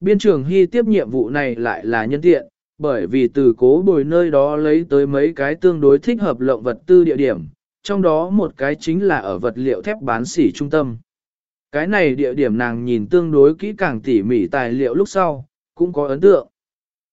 biên trường hy tiếp nhiệm vụ này lại là nhân tiện, bởi vì từ cố bồi nơi đó lấy tới mấy cái tương đối thích hợp lộng vật tư địa điểm, trong đó một cái chính là ở vật liệu thép bán sỉ trung tâm. Cái này địa điểm nàng nhìn tương đối kỹ càng tỉ mỉ tài liệu lúc sau, cũng có ấn tượng.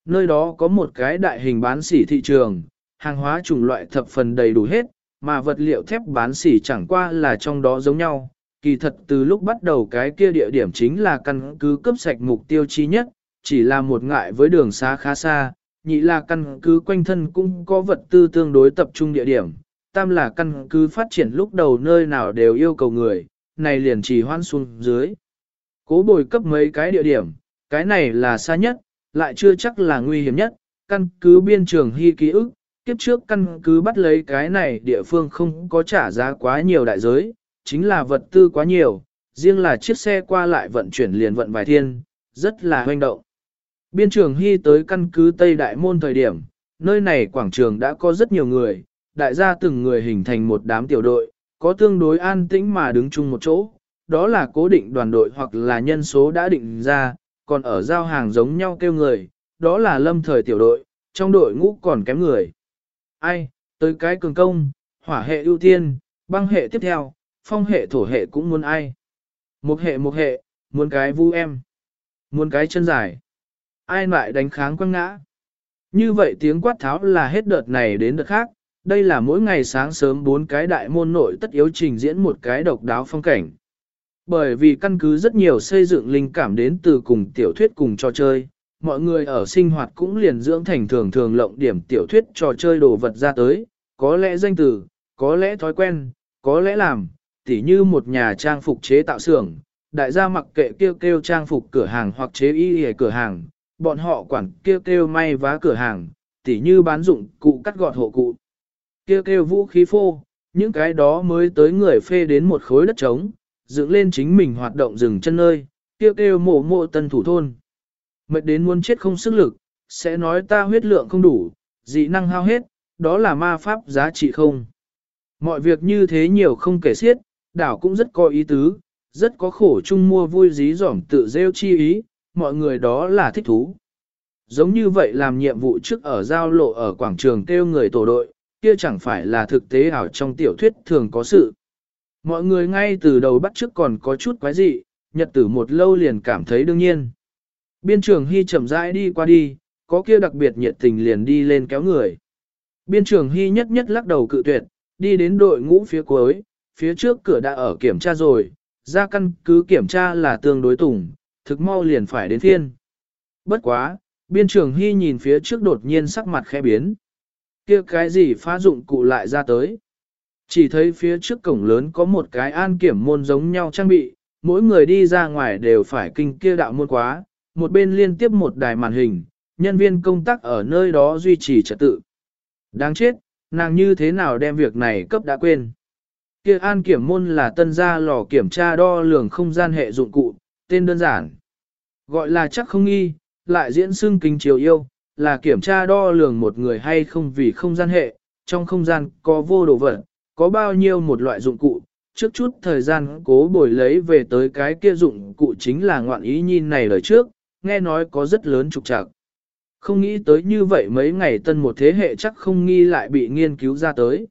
Nơi đó có một cái đại hình bán sỉ thị trường, hàng hóa chủng loại thập phần đầy đủ hết, mà vật liệu thép bán sỉ chẳng qua là trong đó giống nhau. Kỳ thật từ lúc bắt đầu cái kia địa điểm chính là căn cứ cấp sạch mục tiêu chi nhất, chỉ là một ngại với đường xa khá xa, nhị là căn cứ quanh thân cũng có vật tư tương đối tập trung địa điểm, tam là căn cứ phát triển lúc đầu nơi nào đều yêu cầu người, này liền chỉ hoan xuống dưới. Cố bồi cấp mấy cái địa điểm, cái này là xa nhất, lại chưa chắc là nguy hiểm nhất, căn cứ biên trường hy ký ức, kiếp trước căn cứ bắt lấy cái này địa phương không có trả giá quá nhiều đại giới, chính là vật tư quá nhiều, riêng là chiếc xe qua lại vận chuyển liền vận vài thiên, rất là hoành động. Biên trường hy tới căn cứ Tây Đại Môn thời điểm, nơi này quảng trường đã có rất nhiều người, đại gia từng người hình thành một đám tiểu đội, có tương đối an tĩnh mà đứng chung một chỗ, đó là cố định đoàn đội hoặc là nhân số đã định ra, còn ở giao hàng giống nhau kêu người, đó là lâm thời tiểu đội, trong đội ngũ còn kém người. Ai, tới cái cường công, hỏa hệ ưu tiên, băng hệ tiếp theo, phong hệ thổ hệ cũng muốn ai. Một hệ một hệ, muốn cái vu em, muốn cái chân dài. Ai lại đánh kháng quăng ngã. Như vậy tiếng quát tháo là hết đợt này đến đợt khác, đây là mỗi ngày sáng sớm bốn cái đại môn nội tất yếu trình diễn một cái độc đáo phong cảnh. Bởi vì căn cứ rất nhiều xây dựng linh cảm đến từ cùng tiểu thuyết cùng trò chơi, mọi người ở sinh hoạt cũng liền dưỡng thành thường thường lộng điểm tiểu thuyết trò chơi đồ vật ra tới, có lẽ danh từ, có lẽ thói quen, có lẽ làm, tỉ như một nhà trang phục chế tạo xưởng, đại gia mặc kệ kêu kêu trang phục cửa hàng hoặc chế y y cửa hàng, bọn họ quản kêu kêu may vá cửa hàng, tỉ như bán dụng cụ cắt gọt hộ cụ. Kêu kêu vũ khí phô, những cái đó mới tới người phê đến một khối đất trống, dựng lên chính mình hoạt động dừng chân nơi, kêu kêu mộ mộ tân thủ thôn. Mệt đến muốn chết không sức lực, sẽ nói ta huyết lượng không đủ, dị năng hao hết, đó là ma pháp giá trị không. Mọi việc như thế nhiều không kể xiết, đảo cũng rất có ý tứ, rất có khổ chung mua vui dí dỏm tự rêu chi ý, mọi người đó là thích thú. Giống như vậy làm nhiệm vụ trước ở giao lộ ở quảng trường kêu người tổ đội, kia chẳng phải là thực tế ảo trong tiểu thuyết thường có sự. Mọi người ngay từ đầu bắt trước còn có chút quái dị, nhật tử một lâu liền cảm thấy đương nhiên. Biên trường Hy chậm rãi đi qua đi, có kia đặc biệt nhiệt tình liền đi lên kéo người. Biên trường Hy nhất nhất lắc đầu cự tuyệt, đi đến đội ngũ phía cuối, phía trước cửa đã ở kiểm tra rồi, ra căn cứ kiểm tra là tương đối tủng, thực mau liền phải đến thiên. Bất quá, biên trường Hy nhìn phía trước đột nhiên sắc mặt khẽ biến. kia cái gì phá dụng cụ lại ra tới. Chỉ thấy phía trước cổng lớn có một cái an kiểm môn giống nhau trang bị, mỗi người đi ra ngoài đều phải kinh kia đạo môn quá, một bên liên tiếp một đài màn hình, nhân viên công tác ở nơi đó duy trì trật tự. Đáng chết, nàng như thế nào đem việc này cấp đã quên. Kia an kiểm môn là tân gia lò kiểm tra đo lường không gian hệ dụng cụ, tên đơn giản. Gọi là chắc không nghi, lại diễn xưng kính chiều yêu, là kiểm tra đo lường một người hay không vì không gian hệ, trong không gian có vô đồ vật, có bao nhiêu một loại dụng cụ, trước chút thời gian cố bồi lấy về tới cái kia dụng cụ chính là ngoạn ý nhìn này lời trước, nghe nói có rất lớn trục trặc. Không nghĩ tới như vậy mấy ngày tân một thế hệ chắc không nghi lại bị nghiên cứu ra tới.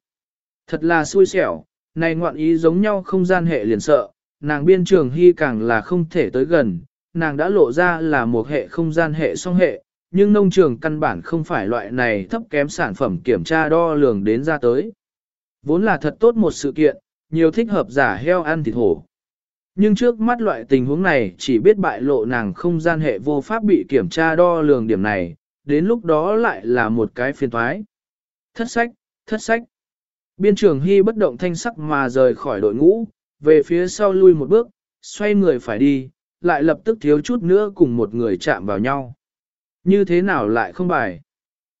Thật là xui xẻo, này ngoạn ý giống nhau không gian hệ liền sợ, nàng biên trường hy càng là không thể tới gần, nàng đã lộ ra là một hệ không gian hệ song hệ, nhưng nông trường căn bản không phải loại này thấp kém sản phẩm kiểm tra đo lường đến ra tới. Vốn là thật tốt một sự kiện, nhiều thích hợp giả heo ăn thịt hổ. Nhưng trước mắt loại tình huống này chỉ biết bại lộ nàng không gian hệ vô pháp bị kiểm tra đo lường điểm này, đến lúc đó lại là một cái phiền thoái. Thất sách, thất sách. Biên trưởng Hy bất động thanh sắc mà rời khỏi đội ngũ, về phía sau lui một bước, xoay người phải đi, lại lập tức thiếu chút nữa cùng một người chạm vào nhau. Như thế nào lại không bài?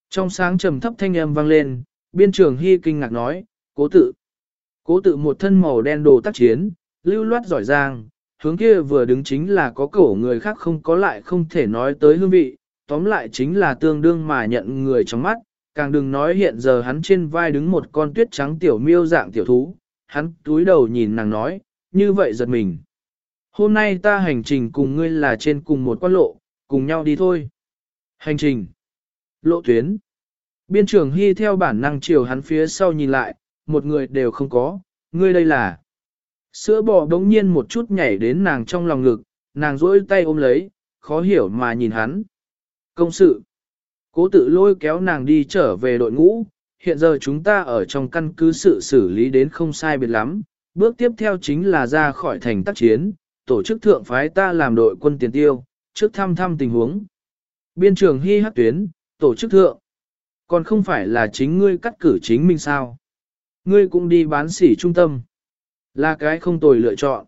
Trong sáng trầm thấp thanh âm vang lên, biên trưởng Hy kinh ngạc nói, cố tự. Cố tự một thân màu đen đồ tác chiến, lưu loát giỏi giang, hướng kia vừa đứng chính là có cổ người khác không có lại không thể nói tới hương vị, tóm lại chính là tương đương mà nhận người trong mắt, càng đừng nói hiện giờ hắn trên vai đứng một con tuyết trắng tiểu miêu dạng tiểu thú, hắn túi đầu nhìn nàng nói, như vậy giật mình. Hôm nay ta hành trình cùng ngươi là trên cùng một quan lộ, cùng nhau đi thôi. Hành trình. Lộ tuyến. Biên trưởng Hy theo bản năng chiều hắn phía sau nhìn lại, một người đều không có, ngươi đây là. Sữa bò đống nhiên một chút nhảy đến nàng trong lòng ngực, nàng rỗi tay ôm lấy, khó hiểu mà nhìn hắn. Công sự. Cố tự lôi kéo nàng đi trở về đội ngũ, hiện giờ chúng ta ở trong căn cứ sự xử lý đến không sai biệt lắm. Bước tiếp theo chính là ra khỏi thành tác chiến, tổ chức thượng phái ta làm đội quân tiền tiêu, trước thăm thăm tình huống. Biên trường hy hát tuyến, tổ chức thượng. Còn không phải là chính ngươi cắt cử chính mình sao. Ngươi cũng đi bán sỉ trung tâm. Là cái không tồi lựa chọn.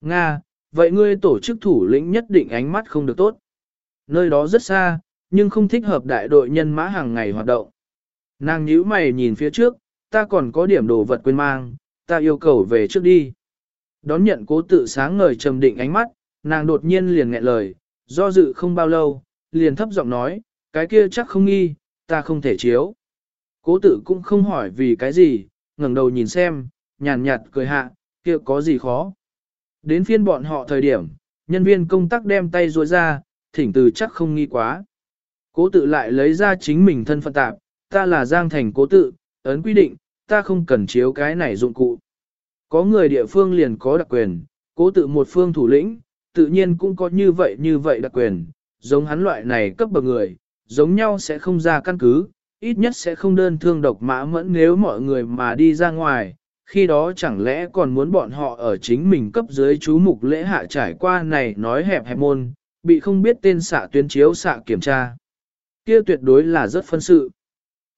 Nga, vậy ngươi tổ chức thủ lĩnh nhất định ánh mắt không được tốt. Nơi đó rất xa, nhưng không thích hợp đại đội nhân mã hàng ngày hoạt động. Nàng nhíu mày nhìn phía trước, ta còn có điểm đồ vật quên mang, ta yêu cầu về trước đi. Đón nhận cố tự sáng ngời trầm định ánh mắt, nàng đột nhiên liền nghẹn lời, do dự không bao lâu, liền thấp giọng nói, cái kia chắc không nghi, ta không thể chiếu. Cố tự cũng không hỏi vì cái gì, ngẩng đầu nhìn xem, nhàn nhạt cười hạ, kia có gì khó. Đến phiên bọn họ thời điểm, nhân viên công tác đem tay ruôi ra, thỉnh từ chắc không nghi quá. Cố tự lại lấy ra chính mình thân phận tạp, ta là Giang Thành cố tự, ấn quy định, ta không cần chiếu cái này dụng cụ. Có người địa phương liền có đặc quyền, cố tự một phương thủ lĩnh, tự nhiên cũng có như vậy như vậy đặc quyền, giống hắn loại này cấp bậc người, giống nhau sẽ không ra căn cứ, ít nhất sẽ không đơn thương độc mã mẫn nếu mọi người mà đi ra ngoài, khi đó chẳng lẽ còn muốn bọn họ ở chính mình cấp dưới chú mục lễ hạ trải qua này nói hẹp hẹp môn, bị không biết tên xạ tuyến chiếu xạ kiểm tra. Kia tuyệt đối là rất phân sự.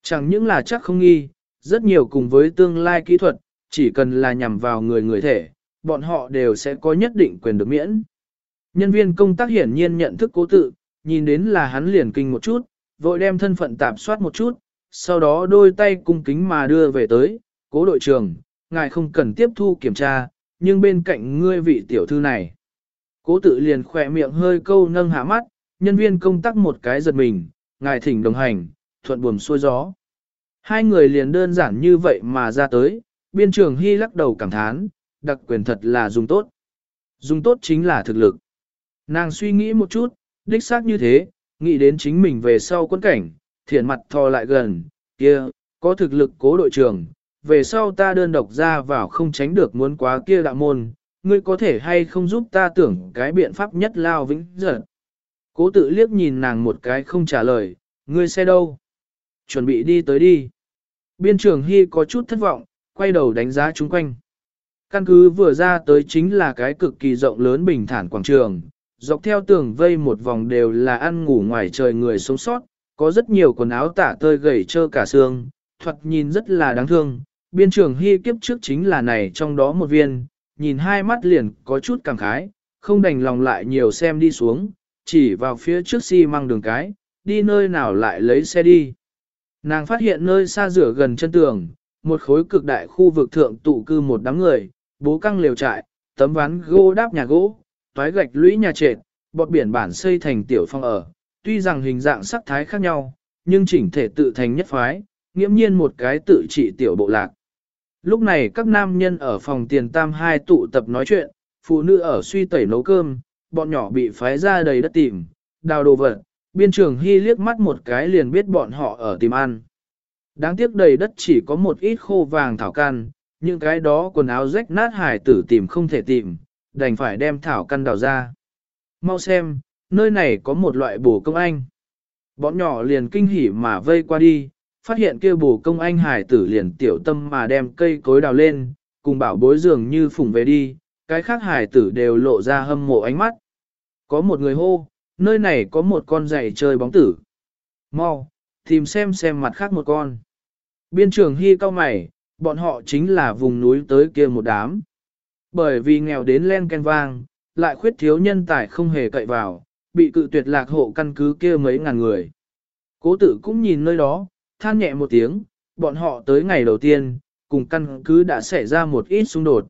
Chẳng những là chắc không nghi, rất nhiều cùng với tương lai kỹ thuật, chỉ cần là nhằm vào người người thể, bọn họ đều sẽ có nhất định quyền được miễn. Nhân viên công tác hiển nhiên nhận thức cố tự, nhìn đến là hắn liền kinh một chút, vội đem thân phận tạp soát một chút, sau đó đôi tay cung kính mà đưa về tới, cố đội trưởng, ngài không cần tiếp thu kiểm tra, nhưng bên cạnh ngươi vị tiểu thư này. Cố tự liền khỏe miệng hơi câu nâng hạ mắt, nhân viên công tác một cái giật mình, ngài thỉnh đồng hành, thuận buồm xuôi gió. Hai người liền đơn giản như vậy mà ra tới, biên trường hy lắc đầu cảm thán, đặc quyền thật là dùng tốt. Dùng tốt chính là thực lực. Nàng suy nghĩ một chút, đích xác như thế, nghĩ đến chính mình về sau quân cảnh, thiện mặt thò lại gần, kia, có thực lực cố đội trưởng, về sau ta đơn độc ra vào không tránh được muốn quá kia đạo môn, ngươi có thể hay không giúp ta tưởng cái biện pháp nhất lao vĩnh giật. Cố tự liếc nhìn nàng một cái không trả lời, ngươi xe đâu? Chuẩn bị đi tới đi. Biên trưởng Hy có chút thất vọng, quay đầu đánh giá chúng quanh. Căn cứ vừa ra tới chính là cái cực kỳ rộng lớn bình thản quảng trường, dọc theo tường vây một vòng đều là ăn ngủ ngoài trời người sống sót, có rất nhiều quần áo tả tơi gầy trơ cả xương, thoạt nhìn rất là đáng thương. Biên trưởng Hy kiếp trước chính là này trong đó một viên, nhìn hai mắt liền có chút cảm khái, không đành lòng lại nhiều xem đi xuống, chỉ vào phía trước xi si măng đường cái, đi nơi nào lại lấy xe đi. Nàng phát hiện nơi xa rửa gần chân tường, một khối cực đại khu vực thượng tụ cư một đám người, bố căng liều trại, tấm ván gỗ đáp nhà gỗ, toái gạch lũy nhà trệt, bọt biển bản xây thành tiểu phong ở, tuy rằng hình dạng sắc thái khác nhau, nhưng chỉnh thể tự thành nhất phái, nghiễm nhiên một cái tự trị tiểu bộ lạc. Lúc này các nam nhân ở phòng tiền tam hai tụ tập nói chuyện, phụ nữ ở suy tẩy nấu cơm, bọn nhỏ bị phái ra đầy đất tìm, đào đồ vật, biên trường hy liếc mắt một cái liền biết bọn họ ở tìm ăn. Đáng tiếc đầy đất chỉ có một ít khô vàng thảo căn, những cái đó quần áo rách nát hải tử tìm không thể tìm, đành phải đem thảo căn đào ra. Mau xem, nơi này có một loại bổ công anh. Bọn nhỏ liền kinh hỉ mà vây qua đi, phát hiện kia bổ công anh hải tử liền tiểu tâm mà đem cây cối đào lên, cùng bảo bối dường như phùng về đi, cái khác hải tử đều lộ ra hâm mộ ánh mắt. Có một người hô, nơi này có một con giày chơi bóng tử. Mau, tìm xem xem mặt khác một con. Biên trường hy cao mày, bọn họ chính là vùng núi tới kia một đám. Bởi vì nghèo đến len ken vang, lại khuyết thiếu nhân tài không hề cậy vào, bị cự tuyệt lạc hộ căn cứ kia mấy ngàn người. Cố tử cũng nhìn nơi đó, than nhẹ một tiếng, bọn họ tới ngày đầu tiên, cùng căn cứ đã xảy ra một ít xung đột.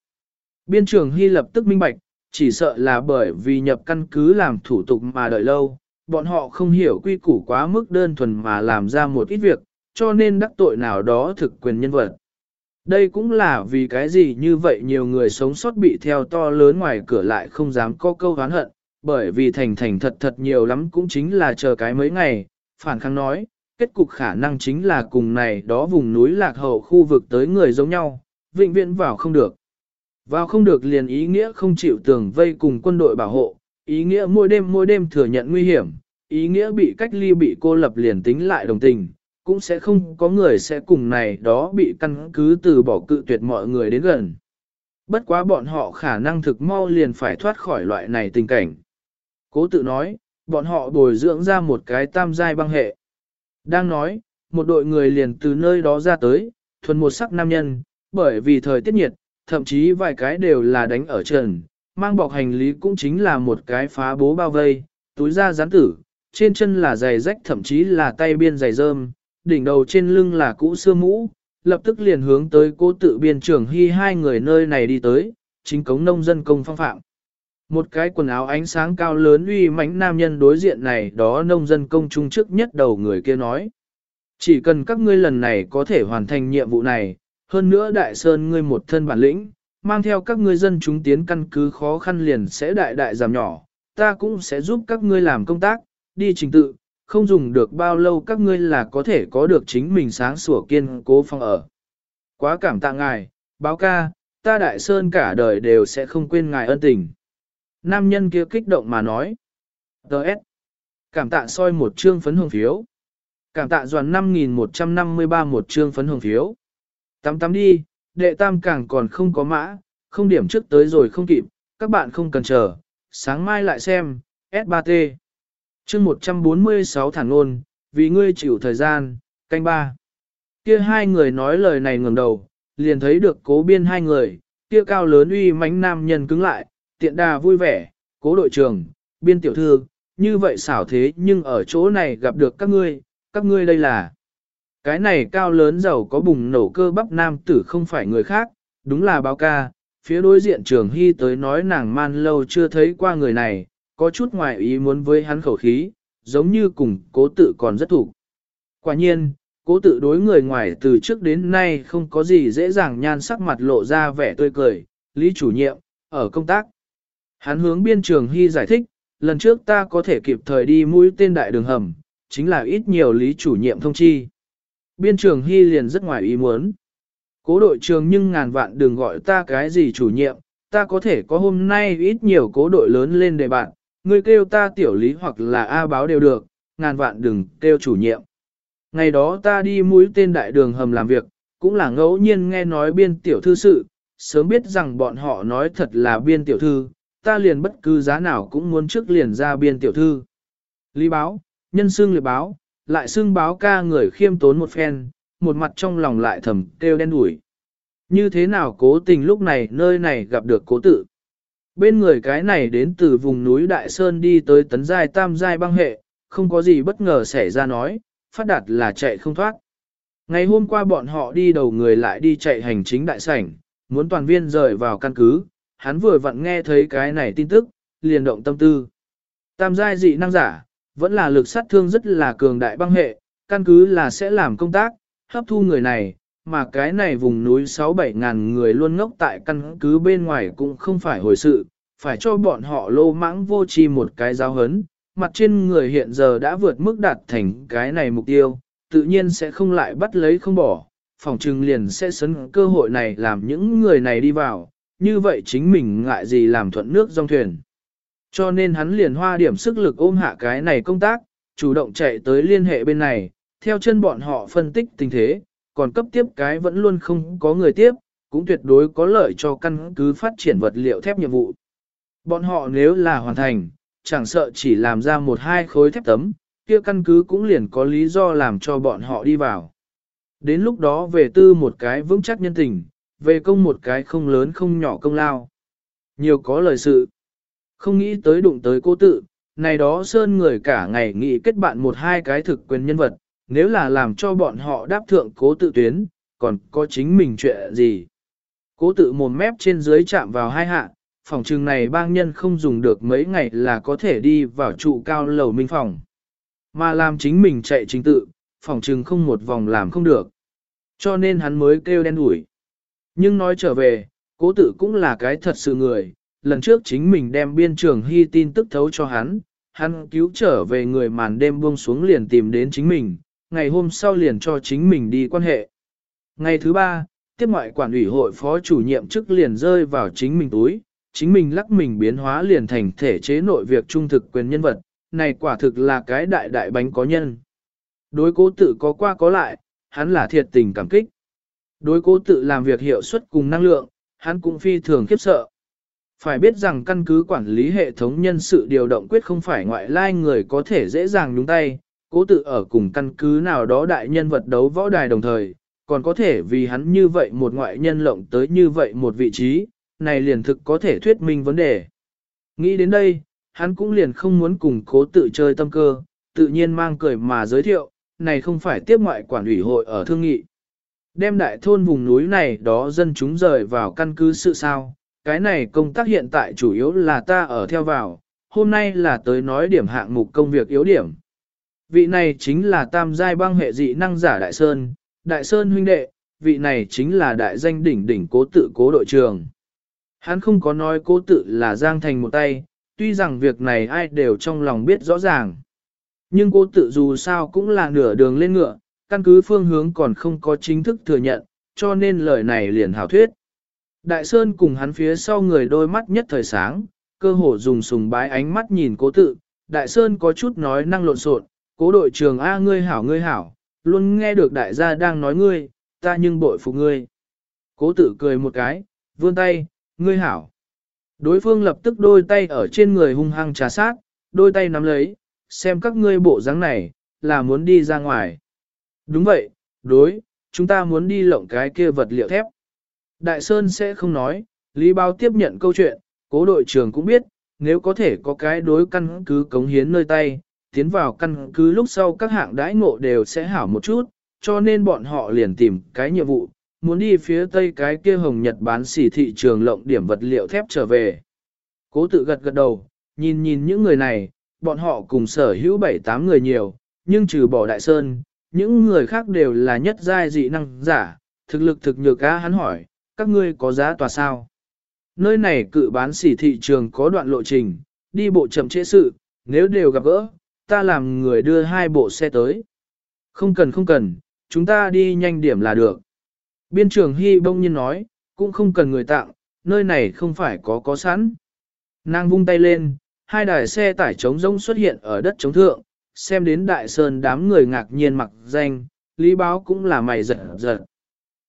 Biên trường Hy lập tức minh bạch, chỉ sợ là bởi vì nhập căn cứ làm thủ tục mà đợi lâu, bọn họ không hiểu quy củ quá mức đơn thuần mà làm ra một ít việc, cho nên đắc tội nào đó thực quyền nhân vật. Đây cũng là vì cái gì như vậy nhiều người sống sót bị theo to lớn ngoài cửa lại không dám có câu hán hận, bởi vì thành thành thật thật nhiều lắm cũng chính là chờ cái mấy ngày, phản kháng nói, kết cục khả năng chính là cùng này đó vùng núi lạc hậu khu vực tới người giống nhau, vĩnh viễn vào không được. Vào không được liền ý nghĩa không chịu tường vây cùng quân đội bảo hộ, ý nghĩa mỗi đêm mỗi đêm thừa nhận nguy hiểm, ý nghĩa bị cách ly bị cô lập liền tính lại đồng tình, cũng sẽ không có người sẽ cùng này đó bị căn cứ từ bỏ cự tuyệt mọi người đến gần. Bất quá bọn họ khả năng thực mau liền phải thoát khỏi loại này tình cảnh. Cố tự nói, bọn họ bồi dưỡng ra một cái tam giai băng hệ. Đang nói, một đội người liền từ nơi đó ra tới, thuần một sắc nam nhân, bởi vì thời tiết nhiệt, thậm chí vài cái đều là đánh ở trần, mang bọc hành lý cũng chính là một cái phá bố bao vây, túi da rán tử, trên chân là giày rách thậm chí là tay biên giày rơm, đỉnh đầu trên lưng là cũ xưa mũ, lập tức liền hướng tới cố tự biên trưởng hy hai người nơi này đi tới, chính cống nông dân công phong phạm. Một cái quần áo ánh sáng cao lớn uy mãnh nam nhân đối diện này đó nông dân công trung trước nhất đầu người kia nói. Chỉ cần các ngươi lần này có thể hoàn thành nhiệm vụ này, hơn nữa đại sơn ngươi một thân bản lĩnh, mang theo các ngươi dân chúng tiến căn cứ khó khăn liền sẽ đại đại giảm nhỏ, ta cũng sẽ giúp các ngươi làm công tác, đi trình tự, không dùng được bao lâu các ngươi là có thể có được chính mình sáng sủa kiên cố phòng ở. Quá cảm tạ ngài, báo ca, ta đại sơn cả đời đều sẽ không quên ngài ân tình. Nam nhân kia kích động mà nói. Đợt. Cảm tạ soi một chương phấn hồng phiếu. Cảm tạ doàn 5.153 một chương phấn hồng phiếu. Tắm tắm đi, đệ tam càng còn không có mã, không điểm trước tới rồi không kịp, các bạn không cần chờ, sáng mai lại xem, S3T. chương 146 thẳng ngôn, vì ngươi chịu thời gian, canh ba. Kia hai người nói lời này ngừng đầu, liền thấy được cố biên hai người, kia cao lớn uy mãnh nam nhân cứng lại, tiện đà vui vẻ, cố đội trưởng, biên tiểu thư, như vậy xảo thế nhưng ở chỗ này gặp được các ngươi, các ngươi đây là. Cái này cao lớn giàu có bùng nổ cơ bắp nam tử không phải người khác, đúng là báo ca, phía đối diện trường hy tới nói nàng man lâu chưa thấy qua người này, có chút ngoài ý muốn với hắn khẩu khí, giống như cùng cố tự còn rất thủ. Quả nhiên, cố tự đối người ngoài từ trước đến nay không có gì dễ dàng nhan sắc mặt lộ ra vẻ tươi cười, lý chủ nhiệm, ở công tác. Hắn hướng biên trường hy giải thích, lần trước ta có thể kịp thời đi mũi tên đại đường hầm, chính là ít nhiều lý chủ nhiệm thông chi. Biên trường hy liền rất ngoài ý muốn. Cố đội trường nhưng ngàn vạn đừng gọi ta cái gì chủ nhiệm, ta có thể có hôm nay ít nhiều cố đội lớn lên để bạn, ngươi kêu ta tiểu lý hoặc là A báo đều được, ngàn vạn đừng kêu chủ nhiệm. Ngày đó ta đi mũi tên đại đường hầm làm việc, cũng là ngẫu nhiên nghe nói biên tiểu thư sự, sớm biết rằng bọn họ nói thật là biên tiểu thư, ta liền bất cứ giá nào cũng muốn trước liền ra biên tiểu thư. Lý báo, nhân xương liệt báo, lại xưng báo ca người khiêm tốn một phen, một mặt trong lòng lại thầm kêu đen đủi. Như thế nào cố tình lúc này nơi này gặp được cố tự. Bên người cái này đến từ vùng núi Đại Sơn đi tới tấn giai tam giai băng hệ, không có gì bất ngờ xảy ra nói, phát đạt là chạy không thoát. Ngày hôm qua bọn họ đi đầu người lại đi chạy hành chính đại sảnh, muốn toàn viên rời vào căn cứ, hắn vừa vặn nghe thấy cái này tin tức, liền động tâm tư. Tam giai dị năng giả, vẫn là lực sát thương rất là cường đại băng hệ, căn cứ là sẽ làm công tác, hấp thu người này, mà cái này vùng núi 6-7 ngàn người luôn ngốc tại căn cứ bên ngoài cũng không phải hồi sự, phải cho bọn họ lô mãng vô chi một cái giáo hấn, mặt trên người hiện giờ đã vượt mức đạt thành cái này mục tiêu, tự nhiên sẽ không lại bắt lấy không bỏ, phòng trừng liền sẽ sấn cơ hội này làm những người này đi vào, như vậy chính mình ngại gì làm thuận nước dòng thuyền. Cho nên hắn liền hoa điểm sức lực ôm hạ cái này công tác, chủ động chạy tới liên hệ bên này, theo chân bọn họ phân tích tình thế, còn cấp tiếp cái vẫn luôn không có người tiếp, cũng tuyệt đối có lợi cho căn cứ phát triển vật liệu thép nhiệm vụ. Bọn họ nếu là hoàn thành, chẳng sợ chỉ làm ra một hai khối thép tấm, kia căn cứ cũng liền có lý do làm cho bọn họ đi vào. Đến lúc đó về tư một cái vững chắc nhân tình, về công một cái không lớn không nhỏ công lao. Nhiều có lời sự. Không nghĩ tới đụng tới cô tự, này đó sơn người cả ngày nghĩ kết bạn một hai cái thực quyền nhân vật, nếu là làm cho bọn họ đáp thượng cố tự tuyến, còn có chính mình chuyện gì. Cố tự mồm mép trên dưới chạm vào hai hạ, phòng trường này bang nhân không dùng được mấy ngày là có thể đi vào trụ cao lầu minh phòng. Mà làm chính mình chạy chính tự, phòng trường không một vòng làm không được. Cho nên hắn mới kêu đen đuổi. Nhưng nói trở về, cố tự cũng là cái thật sự người, lần trước chính mình đem biên trường hy tin tức thấu cho hắn, hắn cứu trở về người màn đêm buông xuống liền tìm đến chính mình, ngày hôm sau liền cho chính mình đi quan hệ. Ngày thứ ba, tiếp ngoại quản ủy hội phó chủ nhiệm chức liền rơi vào chính mình túi, chính mình lắc mình biến hóa liền thành thể chế nội việc trung thực quyền nhân vật, này quả thực là cái đại đại bánh có nhân. Đối cố tự có qua có lại, hắn là thiệt tình cảm kích. Đối cố tự làm việc hiệu suất cùng năng lượng, hắn cũng phi thường khiếp sợ. Phải biết rằng căn cứ quản lý hệ thống nhân sự điều động quyết không phải ngoại lai người có thể dễ dàng nhúng tay, cố tự ở cùng căn cứ nào đó đại nhân vật đấu võ đài đồng thời, còn có thể vì hắn như vậy một ngoại nhân lộng tới như vậy một vị trí, này liền thực có thể thuyết minh vấn đề. Nghĩ đến đây, hắn cũng liền không muốn cùng cố tự chơi tâm cơ, tự nhiên mang cười mà giới thiệu, này không phải tiếp ngoại quản ủy hội ở thương nghị. Đem đại thôn vùng núi này đó dân chúng rời vào căn cứ sự sao, cái này công tác hiện tại chủ yếu là ta ở theo vào, hôm nay là tới nói điểm hạng mục công việc yếu điểm. Vị này chính là tam giai băng hệ dị năng giả Đại Sơn, Đại Sơn huynh đệ, vị này chính là đại danh đỉnh đỉnh cố tự cố đội trường. Hắn không có nói cố tự là giang thành một tay, tuy rằng việc này ai đều trong lòng biết rõ ràng. Nhưng cố tự dù sao cũng là nửa đường lên ngựa, căn cứ phương hướng còn không có chính thức thừa nhận, cho nên lời này liền hảo thuyết. Đại Sơn cùng hắn phía sau người đôi mắt nhất thời sáng, cơ hồ dùng sùng bái ánh mắt nhìn cố tự. Đại Sơn có chút nói năng lộn xộn, cố đội trường A ngươi hảo ngươi hảo, luôn nghe được đại gia đang nói ngươi, ta nhưng bội phục ngươi. Cố tự cười một cái, vươn tay, ngươi hảo. Đối phương lập tức đôi tay ở trên người hung hăng trà sát, đôi tay nắm lấy, xem các ngươi bộ dáng này, là muốn đi ra ngoài. Đúng vậy, đối, chúng ta muốn đi lộng cái kia vật liệu thép. Đại Sơn sẽ không nói, Lý Bao tiếp nhận câu chuyện, cố đội trưởng cũng biết, nếu có thể có cái đối căn cứ cống hiến nơi tay, tiến vào căn cứ lúc sau các hạng đãi ngộ đều sẽ hảo một chút, cho nên bọn họ liền tìm cái nhiệm vụ, muốn đi phía tây cái kia hồng Nhật bán xỉ thị trường lộng điểm vật liệu thép trở về. Cố tự gật gật đầu, nhìn nhìn những người này, bọn họ cùng sở hữu 7-8 người nhiều, nhưng trừ bỏ đại sơn, những người khác đều là nhất giai dị năng giả, thực lực thực nhược á hắn hỏi, các ngươi có giá tòa sao? Nơi này cự bán xỉ thị trường có đoạn lộ trình, đi bộ chậm trễ sự, nếu đều gặp gỡ, ta làm người đưa hai bộ xe tới. Không cần không cần, chúng ta đi nhanh điểm là được. Biên trưởng Hy bông nhiên nói, cũng không cần người tặng, nơi này không phải có có sẵn. Nàng vung tay lên, hai đài xe tải trống rông xuất hiện ở đất trống thượng, xem đến đại sơn đám người ngạc nhiên mặc danh, lý báo cũng là mày giật giật.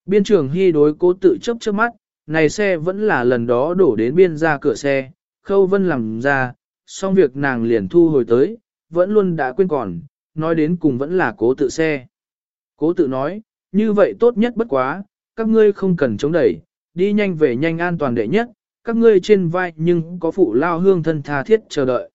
Biên trưởng Hy đối cố tự chấp trước mắt, này xe vẫn là lần đó đổ đến biên ra cửa xe, khâu vân làm ra, xong việc nàng liền thu hồi tới, vẫn luôn đã quên còn, nói đến cùng vẫn là cố tự xe. Cố tự nói, như vậy tốt nhất bất quá, các ngươi không cần chống đẩy, đi nhanh về nhanh an toàn đệ nhất, các ngươi trên vai nhưng có phụ lao hương thân tha thiết chờ đợi.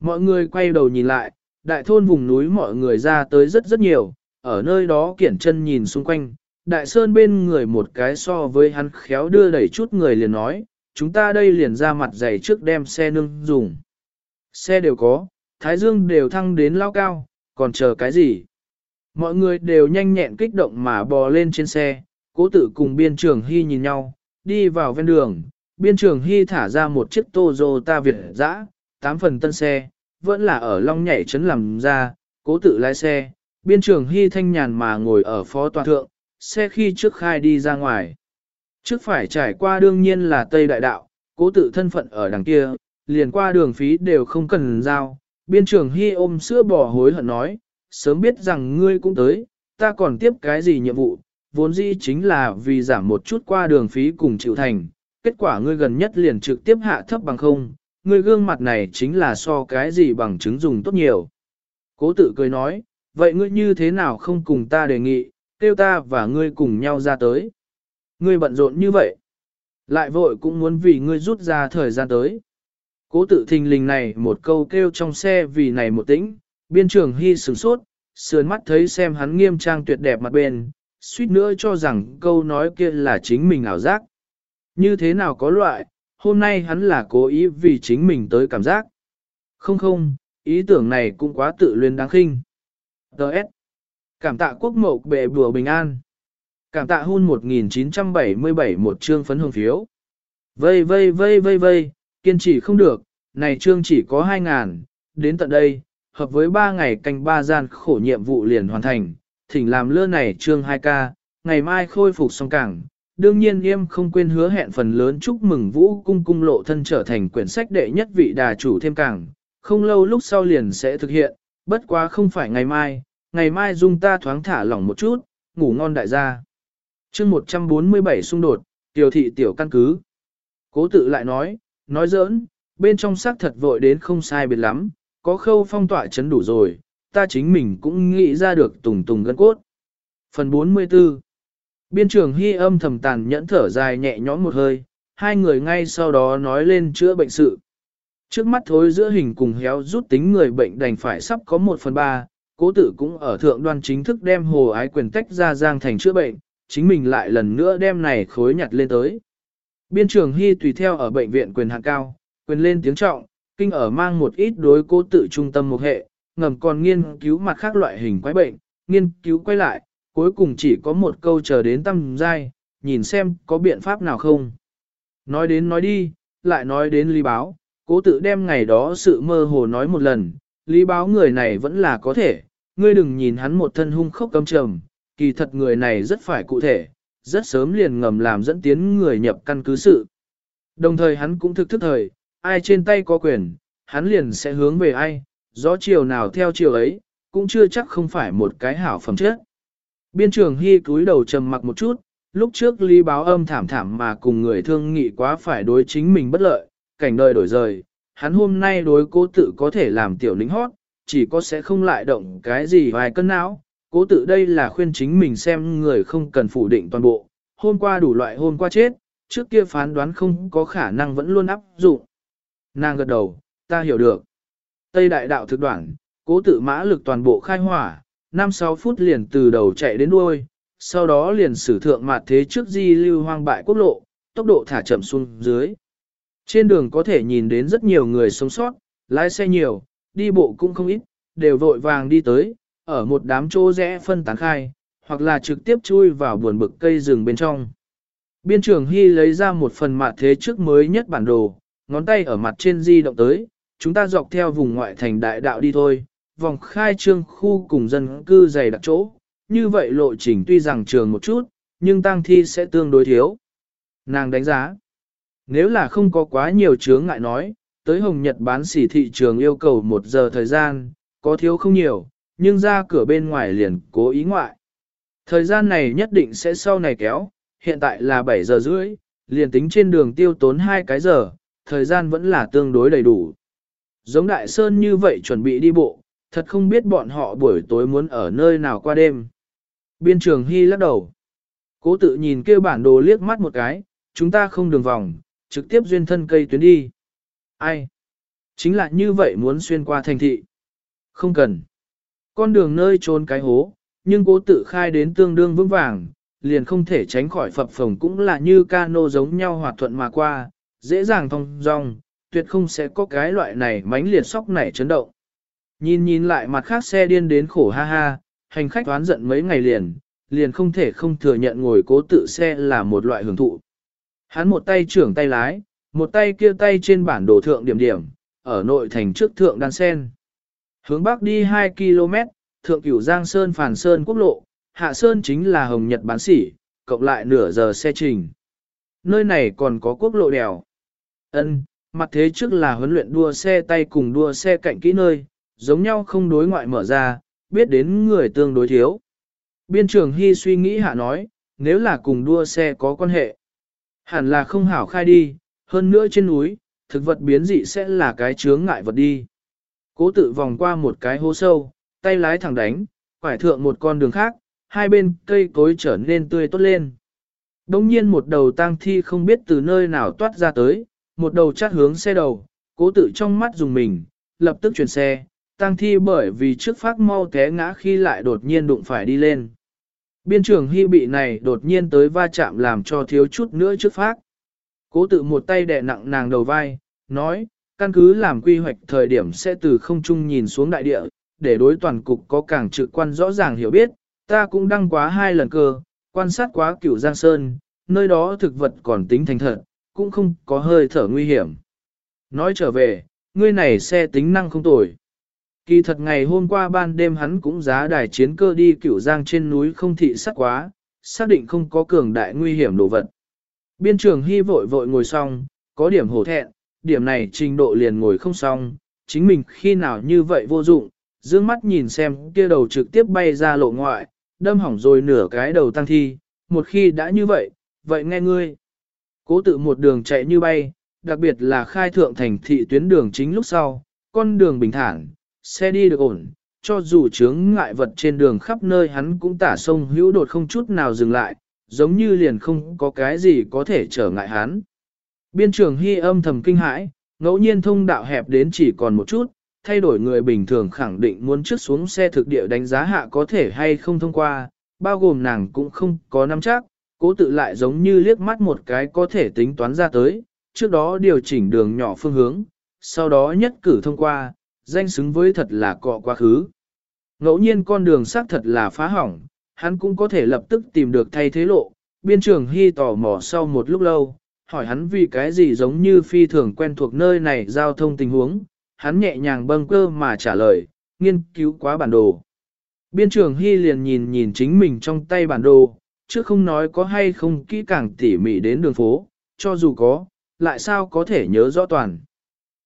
Mọi người quay đầu nhìn lại, đại thôn vùng núi mọi người ra tới rất rất nhiều, ở nơi đó kiển chân nhìn xung quanh, đại sơn bên người một cái so với hắn khéo đưa đẩy chút người liền nói, chúng ta đây liền ra mặt dày trước đem xe nương dùng. Xe đều có, thái dương đều thăng đến lao cao, còn chờ cái gì? Mọi người đều nhanh nhẹn kích động mà bò lên trên xe, cố tự cùng biên trường hy nhìn nhau, đi vào ven đường, biên trường hy thả ra một chiếc Toyota Việt dã, tám phần tân xe, vẫn là ở long nhảy chấn làm ra, cố tự lái xe, biên trường hy thanh nhàn mà ngồi ở phó tòa thượng, xe khi trước khai đi ra ngoài. Trước phải trải qua đương nhiên là Tây Đại Đạo, cố tự thân phận ở đằng kia, liền qua đường phí đều không cần giao. Biên trưởng Hy ôm sữa bò hối hận nói, sớm biết rằng ngươi cũng tới, ta còn tiếp cái gì nhiệm vụ, vốn dĩ chính là vì giảm một chút qua đường phí cùng chịu thành, kết quả ngươi gần nhất liền trực tiếp hạ thấp bằng không, ngươi gương mặt này chính là so cái gì bằng chứng dùng tốt nhiều. Cố tự cười nói, vậy ngươi như thế nào không cùng ta đề nghị, kêu ta và ngươi cùng nhau ra tới. Ngươi bận rộn như vậy, lại vội cũng muốn vì ngươi rút ra thời gian tới. Cố tự thình lình này một câu kêu trong xe vì này một tĩnh, biên trường hy sửng sốt, sườn mắt thấy xem hắn nghiêm trang tuyệt đẹp mặt bên, suýt nữa cho rằng câu nói kia là chính mình ảo giác. Như thế nào có loại, hôm nay hắn là cố ý vì chính mình tới cảm giác. Không không, ý tưởng này cũng quá tự luyến đáng khinh. Đợt. Cảm tạ quốc mộc bệ bùa bình an. Cảm tạ hun 1977 một chương phấn hồng phiếu. Vây vây vây vây vây, kiên trì không được, này trương chỉ có 2 ngàn, đến tận đây, hợp với 3 ngày canh ba gian khổ nhiệm vụ liền hoàn thành, thỉnh làm lơ này trương 2K, ngày mai khôi phục xong cảng. Đương nhiên em không quên hứa hẹn phần lớn chúc mừng vũ cung cung lộ thân trở thành quyển sách đệ nhất vị đà chủ thêm cảng, không lâu lúc sau liền sẽ thực hiện, bất quá không phải ngày mai, ngày mai dung ta thoáng thả lỏng một chút, ngủ ngon đại gia. chương 147 xung đột, tiểu thị tiểu căn cứ. Cố tự lại nói, nói giỡn, bên trong xác thật vội đến không sai biệt lắm, có khâu phong tỏa chấn đủ rồi, ta chính mình cũng nghĩ ra được tùng tùng gân cốt. Phần 44 Biên trường hy âm thầm tàn nhẫn thở dài nhẹ nhõm một hơi, hai người ngay sau đó nói lên chữa bệnh sự. Trước mắt thối giữa hình cùng héo rút tính người bệnh đành phải sắp có một phần ba, cố tử cũng ở thượng đoan chính thức đem hồ ái quyền tách ra giang thành chữa bệnh, chính mình lại lần nữa đem này khối nhặt lên tới. Biên trường Hy tùy theo ở bệnh viện quyền hạng cao, quyền lên tiếng trọng, kinh ở mang một ít đối cố tự trung tâm một hệ, ngầm còn nghiên cứu mặt khác loại hình quái bệnh, nghiên cứu quay lại, cuối cùng chỉ có một câu chờ đến tâm giai, nhìn xem có biện pháp nào không. Nói đến nói đi, lại nói đến lý báo, cố tự đem ngày đó sự mơ hồ nói một lần, lý báo người này vẫn là có thể, ngươi đừng nhìn hắn một thân hung khốc căm trầm, kỳ thật người này rất phải cụ thể, rất sớm liền ngầm làm dẫn tiến người nhập căn cứ sự. Đồng thời hắn cũng thực thức thời, ai trên tay có quyền, hắn liền sẽ hướng về ai, gió chiều nào theo chiều ấy, cũng chưa chắc không phải một cái hảo phẩm chất. Biên trường Hy cúi đầu trầm mặc một chút, lúc trước Lý báo âm thảm thảm mà cùng người thương nghị quá phải đối chính mình bất lợi, cảnh đời đổi rời, hắn hôm nay đối cố tự có thể làm tiểu lính hót, chỉ có sẽ không lại động cái gì vài cân não. Cố tự đây là khuyên chính mình xem người không cần phủ định toàn bộ, hôm qua đủ loại hôm qua chết, trước kia phán đoán không có khả năng vẫn luôn áp dụng. Nàng gật đầu, ta hiểu được. Tây đại đạo thực đoạn, cố tự mã lực toàn bộ khai hỏa, 5-6 phút liền từ đầu chạy đến đuôi, sau đó liền sử thượng mặt thế trước di lưu hoang bại quốc lộ, tốc độ thả chậm xuống dưới. Trên đường có thể nhìn đến rất nhiều người sống sót, lái xe nhiều, đi bộ cũng không ít, đều vội vàng đi tới, ở một đám chỗ rẽ phân tán khai, hoặc là trực tiếp chui vào buồn bực cây rừng bên trong. Biên trưởng Hy lấy ra một phần mạ thế trước mới nhất bản đồ, ngón tay ở mặt trên di động tới, chúng ta dọc theo vùng ngoại thành đại đạo đi thôi, vòng khai trương khu cùng dân cư dày đặc chỗ, như vậy lộ trình tuy rằng trường một chút, nhưng tăng thi sẽ tương đối thiếu. Nàng đánh giá, nếu là không có quá nhiều chướng ngại nói, tới Hồng Nhật bán xỉ thị trường yêu cầu một giờ thời gian, có thiếu không nhiều, nhưng ra cửa bên ngoài liền cố ý ngoại. Thời gian này nhất định sẽ sau này kéo, hiện tại là 7 giờ rưỡi, liền tính trên đường tiêu tốn 2 cái giờ, thời gian vẫn là tương đối đầy đủ. Giống Đại Sơn như vậy chuẩn bị đi bộ, thật không biết bọn họ buổi tối muốn ở nơi nào qua đêm. Biên trường Hy lắc đầu. Cố tự nhìn kêu bản đồ liếc mắt một cái, chúng ta không đường vòng, trực tiếp duyên thân cây tuyến đi. Ai? Chính là như vậy muốn xuyên qua thành thị. Không cần. Con đường nơi trốn cái hố, nhưng cố tự khai đến tương đương vững vàng, liền không thể tránh khỏi phập phồng cũng là như cano giống nhau hòa thuận mà qua, dễ dàng thông dong, tuyệt không sẽ có cái loại này mánh liệt sóc nảy chấn động. Nhìn nhìn lại mặt khác xe điên đến khổ ha ha, hành khách toán giận mấy ngày liền, liền không thể không thừa nhận ngồi cố tự xe là một loại hưởng thụ. Hắn một tay trưởng tay lái, một tay kia tay trên bản đồ thượng điểm điểm, ở nội thành trước thượng đan sen. Hướng bắc đi 2 km, thượng cửu Giang Sơn Phàn Sơn quốc lộ, hạ Sơn chính là Hồng Nhật bán sỉ, cộng lại nửa giờ xe trình. Nơi này còn có quốc lộ đèo. Ân, mặt thế trước là huấn luyện đua xe tay cùng đua xe cạnh kỹ nơi, giống nhau không đối ngoại mở ra, biết đến người tương đối thiếu. Biên trưởng Hy suy nghĩ hạ nói, nếu là cùng đua xe có quan hệ, hẳn là không hảo khai đi, hơn nữa trên núi, thực vật biến dị sẽ là cái chướng ngại vật đi. Cố tự vòng qua một cái hố sâu, tay lái thẳng đánh, quải thượng một con đường khác, hai bên cây cối trở nên tươi tốt lên. Đông nhiên một đầu tang thi không biết từ nơi nào toát ra tới, một đầu chát hướng xe đầu, cố tự trong mắt dùng mình, lập tức chuyển xe, tang thi bởi vì trước phát mau té ngã khi lại đột nhiên đụng phải đi lên. Biên trưởng hy bị này đột nhiên tới va chạm làm cho thiếu chút nữa trước phát. Cố tự một tay đè nặng nàng đầu vai, nói, căn cứ làm quy hoạch thời điểm sẽ từ không trung nhìn xuống đại địa, để đối toàn cục có càng trực quan rõ ràng hiểu biết, ta cũng đăng quá hai lần cơ, quan sát quá cửu Giang Sơn, nơi đó thực vật còn tính thành thật, cũng không có hơi thở nguy hiểm. nói trở về, ngươi này xe tính năng không tồi. Kỳ thật ngày hôm qua ban đêm hắn cũng giá đài chiến cơ đi cửu giang trên núi không thị sắc quá, xác định không có cường đại nguy hiểm đồ vật. Biên trường hy vội vội ngồi xong, có điểm hổ thẹn, điểm này trình độ liền ngồi không xong, chính mình khi nào như vậy vô dụng, dương mắt nhìn xem kia đầu trực tiếp bay ra lộ ngoại, đâm hỏng rồi nửa cái đầu tăng thi, một khi đã như vậy, vậy nghe ngươi. Cố tự một đường chạy như bay, đặc biệt là khai thượng thành thị tuyến đường chính lúc sau, con đường bình thản, xe đi được ổn, cho dù chướng ngại vật trên đường khắp nơi hắn cũng tả sông hữu đột không chút nào dừng lại, giống như liền không có cái gì có thể trở ngại hắn. Biên trường hy âm thầm kinh hãi, ngẫu nhiên thông đạo hẹp đến chỉ còn một chút, thay đổi người bình thường khẳng định muốn trước xuống xe thực địa đánh giá hạ có thể hay không thông qua, bao gồm nàng cũng không có nắm chắc, cố tự lại giống như liếc mắt một cái có thể tính toán ra tới, trước đó điều chỉnh đường nhỏ phương hướng, sau đó nhất cử thông qua, danh xứng với thật là cọ quá khứ. Ngẫu nhiên con đường xác thật là phá hỏng, hắn cũng có thể lập tức tìm được thay thế lộ, biên trưởng hy tò mò sau một lúc lâu, hỏi hắn vì cái gì giống như phi thường quen thuộc nơi này giao thông tình huống, hắn nhẹ nhàng bâng cơ mà trả lời, nghiên cứu quá bản đồ. Biên trưởng hy liền nhìn nhìn chính mình trong tay bản đồ, chứ không nói có hay không kỹ càng tỉ mỉ đến đường phố, cho dù có, lại sao có thể nhớ rõ toàn.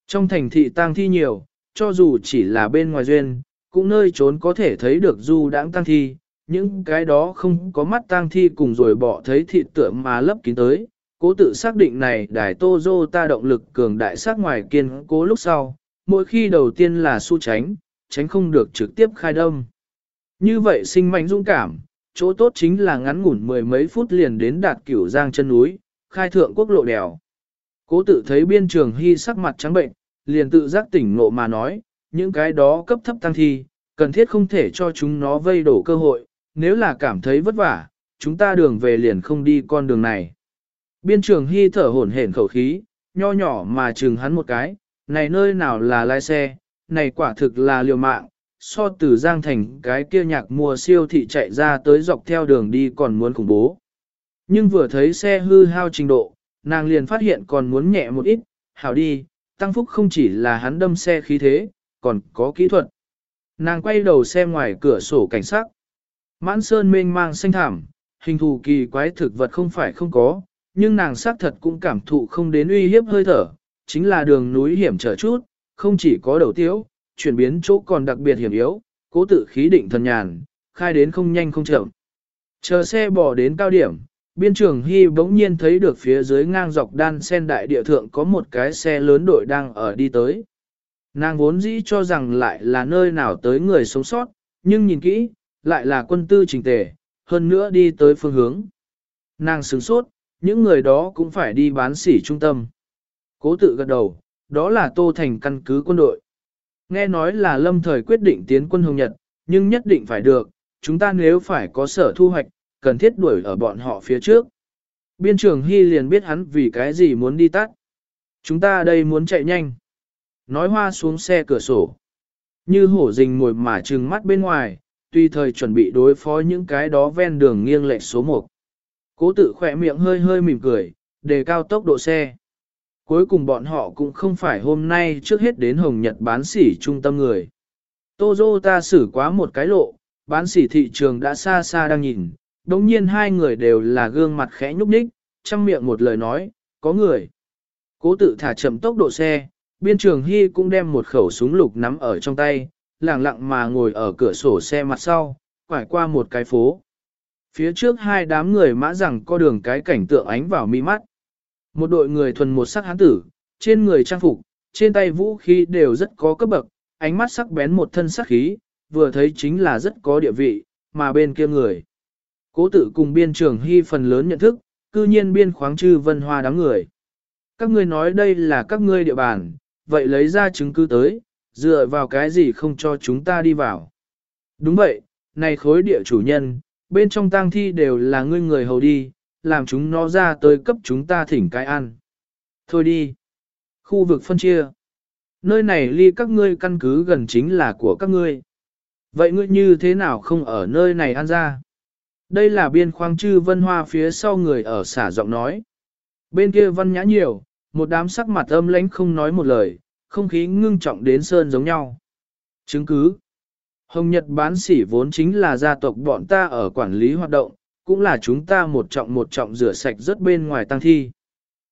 Trong thành thị tang thi nhiều, cho dù chỉ là bên ngoài duyên, cũng nơi trốn có thể thấy được du đãng tang thi, những cái đó không có mắt tang thi cùng rồi bỏ thấy thịt tượng mà lấp kín tới. Cố tự xác định này đài tô dô ta động lực cường đại sát ngoài kiên cố lúc sau, mỗi khi đầu tiên là su tránh, tránh không được trực tiếp khai đâm. Như vậy sinh mạnh dũng cảm, chỗ tốt chính là ngắn ngủn mười mấy phút liền đến đạt cửu giang chân núi, khai thượng quốc lộ đèo. Cố tự thấy biên trường hy sắc mặt trắng bệnh, liền tự giác tỉnh ngộ mà nói, những cái đó cấp thấp tăng thi, cần thiết không thể cho chúng nó vây đổ cơ hội, nếu là cảm thấy vất vả, chúng ta đường về liền không đi con đường này. Biên trường hy thở hổn hển khẩu khí, nho nhỏ mà chừng hắn một cái, này nơi nào là lái xe, này quả thực là liều mạng, so từ Giang Thành cái kia nhạc mua siêu thị chạy ra tới dọc theo đường đi còn muốn khủng bố. Nhưng vừa thấy xe hư hao trình độ, nàng liền phát hiện còn muốn nhẹ một ít, hảo đi, tăng phúc không chỉ là hắn đâm xe khí thế, còn có kỹ thuật. Nàng quay đầu xem ngoài cửa sổ cảnh sát. Mãn sơn mênh mang xanh thảm, hình thù kỳ quái thực vật không phải không có, nhưng nàng xác thật cũng cảm thụ không đến uy hiếp hơi thở, chính là đường núi hiểm trở chút, không chỉ có đầu tiếu, chuyển biến chỗ còn đặc biệt hiểm yếu, cố tự khí định thần nhàn, khai đến không nhanh không chậm. Chờ xe bỏ đến cao điểm, biên trường hy bỗng nhiên thấy được phía dưới ngang dọc đan sen đại địa thượng có một cái xe lớn đội đang ở đi tới. Nàng vốn dĩ cho rằng lại là nơi nào tới người sống sót, nhưng nhìn kỹ, lại là quân tư trình tề, hơn nữa đi tới phương hướng. Nàng sửng sốt, những người đó cũng phải đi bán sỉ trung tâm. Cố tự gật đầu, đó là Tô Thành căn cứ quân đội. Nghe nói là lâm thời quyết định tiến quân Hồng Nhật, nhưng nhất định phải được, chúng ta nếu phải có sở thu hoạch, cần thiết đuổi ở bọn họ phía trước. Biên trưởng Hy liền biết hắn vì cái gì muốn đi tắt. Chúng ta đây muốn chạy nhanh. Nói hoa xuống xe cửa sổ. Như hổ rình ngồi mà trừng mắt bên ngoài, tùy thời chuẩn bị đối phó những cái đó ven đường nghiêng lệch số 1. Cố tự khỏe miệng hơi hơi mỉm cười, đề cao tốc độ xe. Cuối cùng bọn họ cũng không phải hôm nay trước hết đến Hồng Nhật bán sỉ trung tâm người. ta xử quá một cái lộ, bán sỉ thị trường đã xa xa đang nhìn, đồng nhiên hai người đều là gương mặt khẽ nhúc nhích, chăm miệng một lời nói, có người. Cố tự thả chậm tốc độ xe, biên trường hy cũng đem một khẩu súng lục nắm ở trong tay, lặng lặng mà ngồi ở cửa sổ xe mặt sau, quải qua một cái phố. Phía trước hai đám người mã rằng có đường cái cảnh tượng ánh vào mi mắt. Một đội người thuần một sắc hán tử, trên người trang phục, trên tay vũ khí đều rất có cấp bậc, ánh mắt sắc bén một thân sắc khí, vừa thấy chính là rất có địa vị, mà bên kia người. Cố tự cùng biên trường hy phần lớn nhận thức, cư nhiên biên khoáng trư vân hoa đám người. Các ngươi nói đây là các ngươi địa bàn, vậy lấy ra chứng cứ tới, dựa vào cái gì không cho chúng ta đi vào. Đúng vậy, này khối địa chủ nhân, bên trong tang thi đều là ngươi người hầu đi, làm chúng nó ra tới cấp chúng ta thỉnh cái ăn. Thôi đi. Khu vực phân chia. Nơi này ly các ngươi căn cứ gần chính là của các ngươi. Vậy ngươi như thế nào không ở nơi này ăn ra? Đây là biên khoang chư vân hoa phía sau người ở xả giọng nói. Bên kia văn nhã nhiều, một đám sắc mặt âm lãnh không nói một lời, không khí ngưng trọng đến sơn giống nhau. Chứng cứ Hồng Nhật bán sỉ vốn chính là gia tộc bọn ta ở quản lý hoạt động, cũng là chúng ta một trọng một trọng rửa sạch rất bên ngoài tăng thi.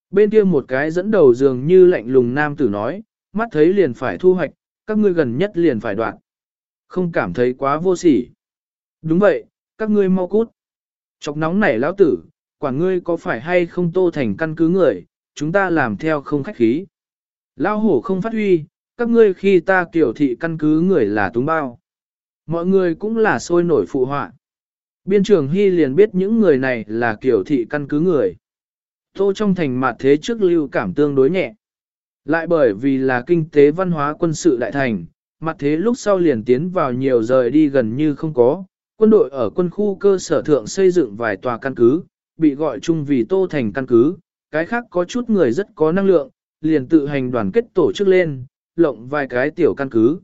Bên kia một cái dẫn đầu dường như lạnh lùng nam tử nói, mắt thấy liền phải thu hoạch, các ngươi gần nhất liền phải đoạn. Không cảm thấy quá vô sỉ. Đúng vậy, các ngươi mau cút. Chọc nóng nảy lão tử, quả ngươi có phải hay không tô thành căn cứ người, chúng ta làm theo không khách khí. Lão hổ không phát huy, các ngươi khi ta kiểu thị căn cứ người là túng bao. Mọi người cũng là sôi nổi phụ họa. Biên trưởng Hy liền biết những người này là kiểu thị căn cứ người. Tô trong thành mặt thế trước lưu cảm tương đối nhẹ. Lại bởi vì là kinh tế văn hóa quân sự đại thành, mặt thế lúc sau liền tiến vào nhiều rời đi gần như không có. Quân đội ở quân khu cơ sở thượng xây dựng vài tòa căn cứ, bị gọi chung vì Tô Thành căn cứ. Cái khác có chút người rất có năng lượng, liền tự hành đoàn kết tổ chức lên, lộng vài cái tiểu căn cứ.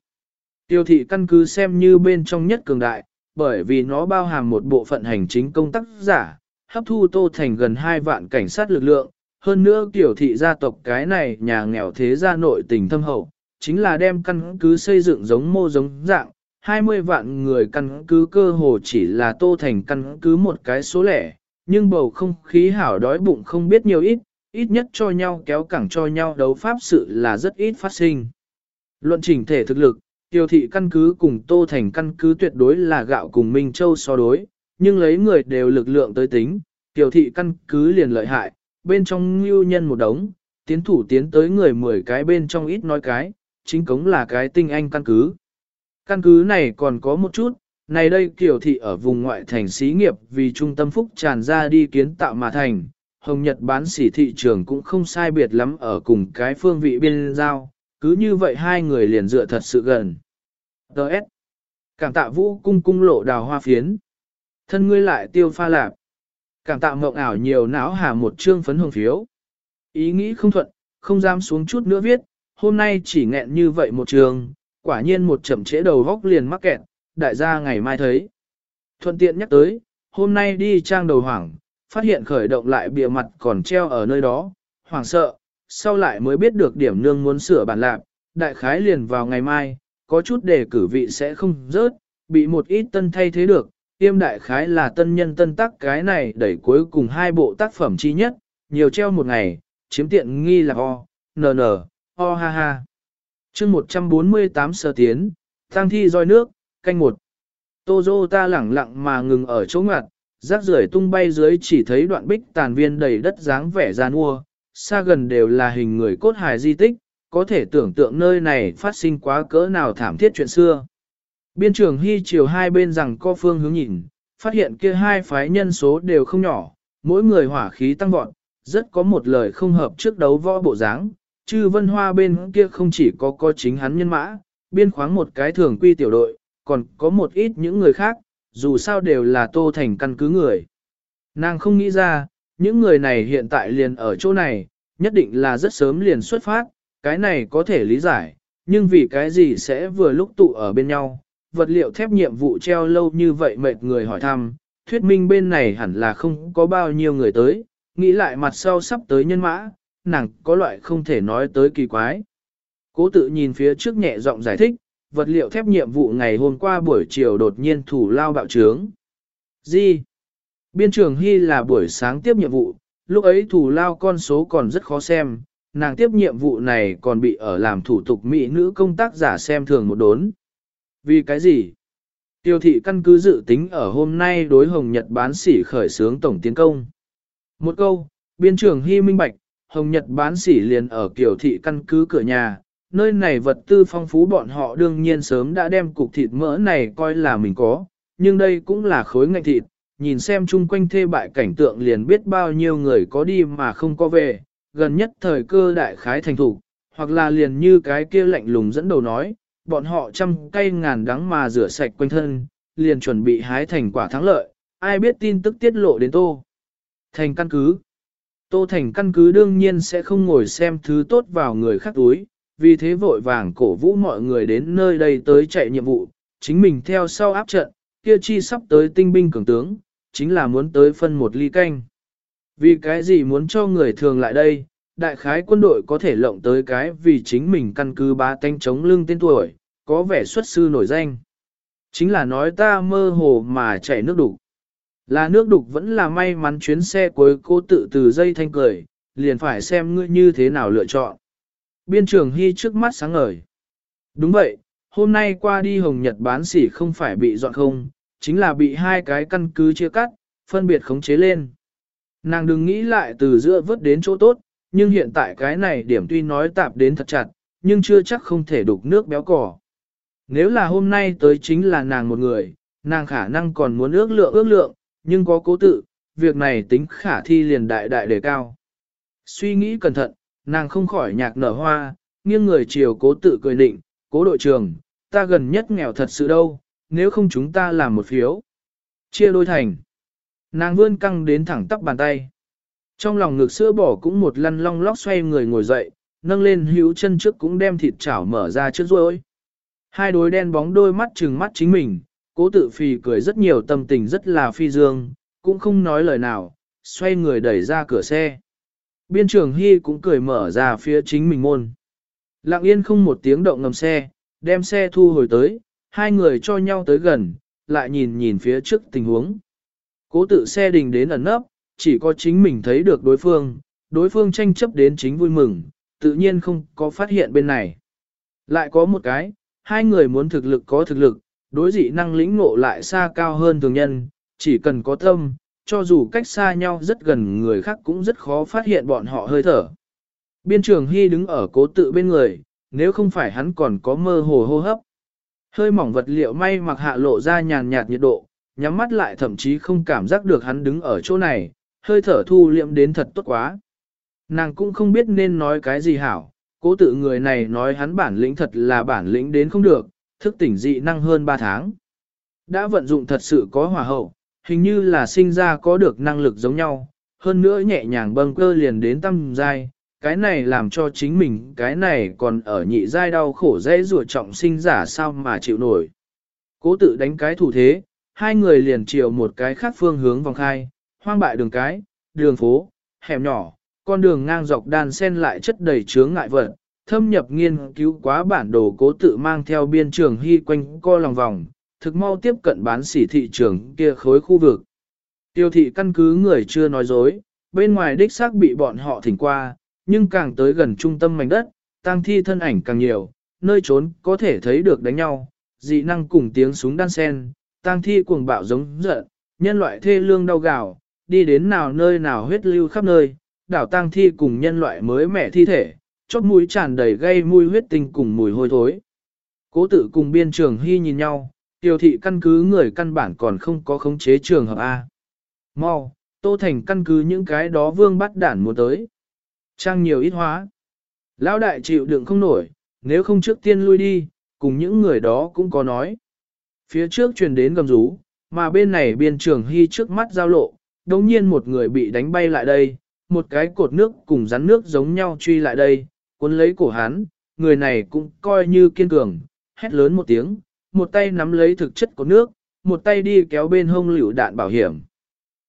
Tiêu thị căn cứ xem như bên trong nhất cường đại, bởi vì nó bao hàm một bộ phận hành chính công tác giả, hấp thu tô thành gần 2 vạn cảnh sát lực lượng. Hơn nữa tiểu thị gia tộc cái này nhà nghèo thế gia nội tình thâm hậu, chính là đem căn cứ xây dựng giống mô giống dạng, 20 vạn người căn cứ cơ hồ chỉ là tô thành căn cứ một cái số lẻ, nhưng bầu không khí hảo đói bụng không biết nhiều ít, ít nhất cho nhau kéo cẳng cho nhau đấu pháp sự là rất ít phát sinh. Luận chỉnh thể thực lực, Tiêu thị căn cứ cùng Tô Thành căn cứ tuyệt đối là gạo cùng Minh Châu so đối, nhưng lấy người đều lực lượng tới tính, Tiêu thị căn cứ liền lợi hại, bên trong lưu nhân một đống, tiến thủ tiến tới người 10 cái bên trong ít nói cái, chính cống là cái tinh anh căn cứ. Căn cứ này còn có một chút, này đây kiểu thị ở vùng ngoại thành xí nghiệp vì trung tâm phúc tràn ra đi kiến tạo mà thành, Hồng Nhật bán sỉ thị trường cũng không sai biệt lắm ở cùng cái phương vị biên giao, cứ như vậy hai người liền dựa thật sự gần. Đợt. Cảm tạ vũ cung cung lộ đào hoa phiến. Thân ngươi lại tiêu pha lạp. Cảm tạ mộng ảo nhiều não hà một chương phấn hồng phiếu. Ý nghĩ không thuận, không dám xuống chút nữa viết, hôm nay chỉ nghẹn như vậy một trường, quả nhiên một chậm trễ đầu góc liền mắc kẹt, đại gia ngày mai thấy. Thuận tiện nhắc tới, hôm nay đi trang đầu hoảng, phát hiện khởi động lại bìa mặt còn treo ở nơi đó, hoảng sợ, sau lại mới biết được điểm nương muốn sửa bản lạc, đại khái liền vào ngày mai, có chút đề cử vị sẽ không rớt, bị một ít tân thay thế được, tiêm đại khái là tân nhân tân tác cái này đẩy cuối cùng hai bộ tác phẩm chi nhất, nhiều treo một ngày, chiếm tiện nghi là o, nờ, o ha ha chương 148 sơ tiến, tăng thi roi nước, canh một. Tô dô ta lẳng lặng mà ngừng ở chỗ ngặt, rác rưởi tung bay dưới chỉ thấy đoạn bích tàn viên đầy đất dáng vẻ gian ua, xa gần đều là hình người cốt hài di tích, có thể tưởng tượng nơi này phát sinh quá cỡ nào thảm thiết chuyện xưa. Biên trường hy chiều hai bên rằng co phương hướng nhìn, phát hiện kia hai phái nhân số đều không nhỏ, mỗi người hỏa khí tăng vọt, rất có một lời không hợp trước đấu võ bộ dáng. Chư vân hoa bên kia không chỉ có có chính hắn nhân mã, biên khoáng một cái thường quy tiểu đội, còn có một ít những người khác, dù sao đều là tô thành căn cứ người. Nàng không nghĩ ra, những người này hiện tại liền ở chỗ này, nhất định là rất sớm liền xuất phát, cái này có thể lý giải, nhưng vì cái gì sẽ vừa lúc tụ ở bên nhau, vật liệu thép nhiệm vụ treo lâu như vậy mệt người hỏi thăm, thuyết minh bên này hẳn là không có bao nhiêu người tới, nghĩ lại mặt sau sắp tới nhân mã, nàng có loại không thể nói tới kỳ quái. Cố tự nhìn phía trước nhẹ giọng giải thích, vật liệu thép nhiệm vụ ngày hôm qua buổi chiều đột nhiên thủ lao bạo trướng. Gì? Biên trường Hy là buổi sáng tiếp nhiệm vụ, lúc ấy thủ lao con số còn rất khó xem, nàng tiếp nhiệm vụ này còn bị ở làm thủ tục mỹ nữ công tác giả xem thường một đốn. Vì cái gì? Tiêu thị căn cứ dự tính ở hôm nay đối Hồng Nhật bán sỉ khởi xướng tổng tiến công. Một câu, biên trưởng hy minh bạch, Hồng Nhật bán sỉ liền ở kiểu thị căn cứ cửa nhà, nơi này vật tư phong phú bọn họ đương nhiên sớm đã đem cục thịt mỡ này coi là mình có, nhưng đây cũng là khối ngạch thịt, nhìn xem chung quanh thê bại cảnh tượng liền biết bao nhiêu người có đi mà không có về, gần nhất thời cơ đại khái thành thủ, hoặc là liền như cái kia lạnh lùng dẫn đầu nói, bọn họ trăm cây ngàn đắng mà rửa sạch quanh thân, liền chuẩn bị hái thành quả thắng lợi, ai biết tin tức tiết lộ đến Tô. Thành căn cứ Tô Thành căn cứ đương nhiên sẽ không ngồi xem thứ tốt vào người khác túi, vì thế vội vàng cổ vũ mọi người đến nơi đây tới chạy nhiệm vụ, chính mình theo sau áp trận, kia chi sắp tới tinh binh cường tướng, chính là muốn tới phân một ly canh. Vì cái gì muốn cho người thường lại đây, đại khái quân đội có thể lộng tới cái vì chính mình căn cứ ba tanh chống lưng tên tuổi, có vẻ xuất sư nổi danh. Chính là nói ta mơ hồ mà chạy nước đủ. Là nước đục vẫn là may mắn chuyến xe cuối cô tự từ dây thanh cười, liền phải xem ngươi như thế nào lựa chọn. Biên trường Hy trước mắt sáng ngời. Đúng vậy, hôm nay qua đi Hồng Nhật bán sỉ không phải bị dọn không, chính là bị hai cái căn cứ chia cắt, phân biệt khống chế lên. Nàng đừng nghĩ lại từ giữa vớt đến chỗ tốt, nhưng hiện tại cái này điểm tuy nói tạp đến thật chặt, nhưng chưa chắc không thể đục nước béo cỏ. Nếu là hôm nay tới chính là nàng một người, nàng khả năng còn muốn ước lượng ước lượng, nhưng có cố tự, việc này tính khả thi liền đại đại đề cao. Suy nghĩ cẩn thận, nàng không khỏi nhạc nở hoa, nghiêng người chiều cố tự cười định, cố đội trưởng, ta gần nhất nghèo thật sự đâu, nếu không chúng ta làm một phiếu. Chia đôi thành. Nàng vươn căng đến thẳng tắp bàn tay. Trong lòng ngực sữa bỏ cũng một lăn long lóc xoay người ngồi dậy, nâng lên hữu chân trước cũng đem thịt chảo mở ra trước rồi. Hai đôi đen bóng đôi mắt trừng mắt chính mình, cố tự phì cười rất nhiều tâm tình rất là phi dương, cũng không nói lời nào, xoay người đẩy ra cửa xe. Biên trưởng Hy cũng cười mở ra phía chính mình môn. Lặng yên không một tiếng động ngầm xe, đem xe thu hồi tới, hai người cho nhau tới gần, lại nhìn nhìn phía trước tình huống. Cố tự xe đình đến ẩn nấp, chỉ có chính mình thấy được đối phương, đối phương tranh chấp đến chính vui mừng, tự nhiên không có phát hiện bên này. Lại có một cái, hai người muốn thực lực có thực lực, đối dị năng lĩnh ngộ lại xa cao hơn thường nhân, chỉ cần có tâm, cho dù cách xa nhau rất gần người khác cũng rất khó phát hiện bọn họ hơi thở. Biên trường Hy đứng ở cố tự bên người, nếu không phải hắn còn có mơ hồ hô hấp. Hơi mỏng vật liệu may mặc hạ lộ ra nhàn nhạt nhiệt độ, nhắm mắt lại thậm chí không cảm giác được hắn đứng ở chỗ này, hơi thở thu liệm đến thật tốt quá. Nàng cũng không biết nên nói cái gì hảo, cố tự người này nói hắn bản lĩnh thật là bản lĩnh đến không được, thức tỉnh dị năng hơn 3 tháng. Đã vận dụng thật sự có hòa hậu, hình như là sinh ra có được năng lực giống nhau, hơn nữa nhẹ nhàng bâng cơ liền đến tâm giai, cái này làm cho chính mình cái này còn ở nhị giai đau khổ dễ rùa trọng sinh giả sao mà chịu nổi. Cố tự đánh cái thủ thế, hai người liền chiều một cái khác phương hướng vòng khai, hoang bại đường cái, đường phố, hẻm nhỏ, con đường ngang dọc đan sen lại chất đầy chướng ngại vật, thâm nhập nghiên cứu quá bản đồ cố tự mang theo biên trường hy quanh co lòng vòng, thực mau tiếp cận bán sỉ thị trường kia khối khu vực. Tiêu thị căn cứ người chưa nói dối, bên ngoài đích xác bị bọn họ thỉnh qua, nhưng càng tới gần trung tâm mảnh đất, tăng thi thân ảnh càng nhiều, nơi trốn có thể thấy được đánh nhau, dị năng cùng tiếng súng đan sen, tăng thi cuồng bạo giống giận, nhân loại thê lương đau gào, đi đến nào nơi nào huyết lưu khắp nơi, đảo tăng thi cùng nhân loại mới mẻ thi thể, chót mũi tràn đầy gây mùi huyết tinh cùng mùi hôi thối. Cố tự cùng biên trường hy nhìn nhau, tiêu thị căn cứ người căn bản còn không có khống chế trường hợp A. Mau, tô thành căn cứ những cái đó vương bắt đản muốn tới. Trang nhiều ít hóa. Lão đại chịu đựng không nổi, nếu không trước tiên lui đi, cùng những người đó cũng có nói. Phía trước truyền đến gầm rú, mà bên này biên trường hy trước mắt giao lộ, đồng nhiên một người bị đánh bay lại đây, một cái cột nước cùng rắn nước giống nhau truy lại đây, cuốn lấy cổ hắn, người này cũng coi như kiên cường, hét lớn một tiếng, một tay nắm lấy thực chất của nước, một tay đi kéo bên hông liều đạn bảo hiểm.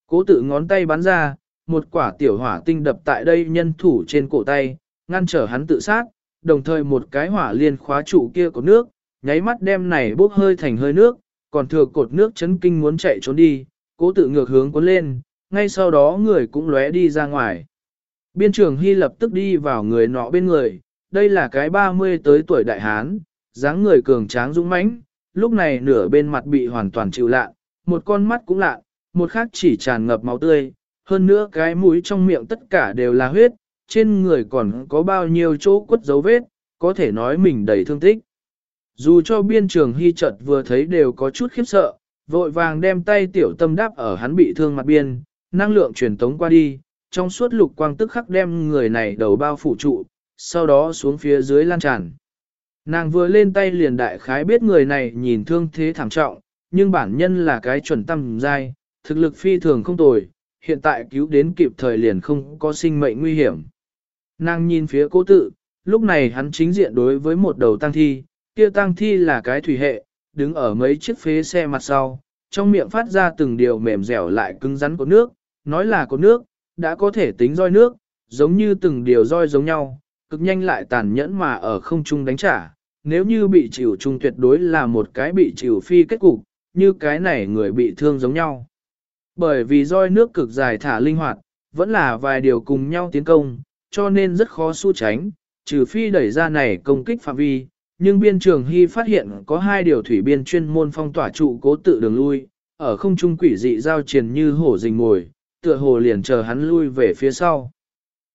Cố tự ngón tay bắn ra, một quả tiểu hỏa tinh đập tại đây nhân thủ trên cổ tay, ngăn trở hắn tự sát, đồng thời một cái hỏa liên khóa trụ kia của nước, nháy mắt đem này bốc hơi thành hơi nước, còn thừa cột nước chấn kinh muốn chạy trốn đi, cố tự ngược hướng cuốn lên, ngay sau đó người cũng lóe đi ra ngoài. Biên trưởng Hy lập tức đi vào người nọ bên người, đây là cái 30 tới tuổi đại hán, dáng người cường tráng dũng mãnh, lúc này nửa bên mặt bị hoàn toàn chịu lạ, một con mắt cũng lạ, một khác chỉ tràn ngập máu tươi, hơn nữa cái mũi trong miệng tất cả đều là huyết, trên người còn có bao nhiêu chỗ quất dấu vết, có thể nói mình đầy thương tích. Dù cho biên trường hy chợt vừa thấy đều có chút khiếp sợ, vội vàng đem tay tiểu tâm đáp ở hắn bị thương mặt biên, năng lượng truyền tống qua đi, trong suốt lục quang tức khắc đem người này đầu bao phủ trụ, sau đó xuống phía dưới lan tràn. Nàng vừa lên tay liền đại khái biết người này nhìn thương thế thảm trọng, nhưng bản nhân là cái chuẩn tâm dai, thực lực phi thường không tồi, hiện tại cứu đến kịp thời liền không có sinh mệnh nguy hiểm. Nàng nhìn phía cố tự, lúc này hắn chính diện đối với một đầu tăng thi, kia tăng thi là cái thủy hệ, đứng ở mấy chiếc phế xe mặt sau, trong miệng phát ra từng điều mềm dẻo lại cứng rắn của nước, nói là có nước, đã có thể tính roi nước, giống như từng điều roi giống nhau, cực nhanh lại tàn nhẫn mà ở không trung đánh trả. Nếu như bị chịu chung tuyệt đối là một cái bị chịu phi kết cục, như cái này người bị thương giống nhau. Bởi vì roi nước cực dài thả linh hoạt, vẫn là vài điều cùng nhau tiến công, cho nên rất khó su tránh, trừ phi đẩy ra này công kích phạm vi. Nhưng biên trường hy phát hiện có hai điều thủy biên chuyên môn phong tỏa trụ cố tự đường lui, ở không trung quỷ dị giao triền như hổ rình ngồi, tựa hồ liền chờ hắn lui về phía sau.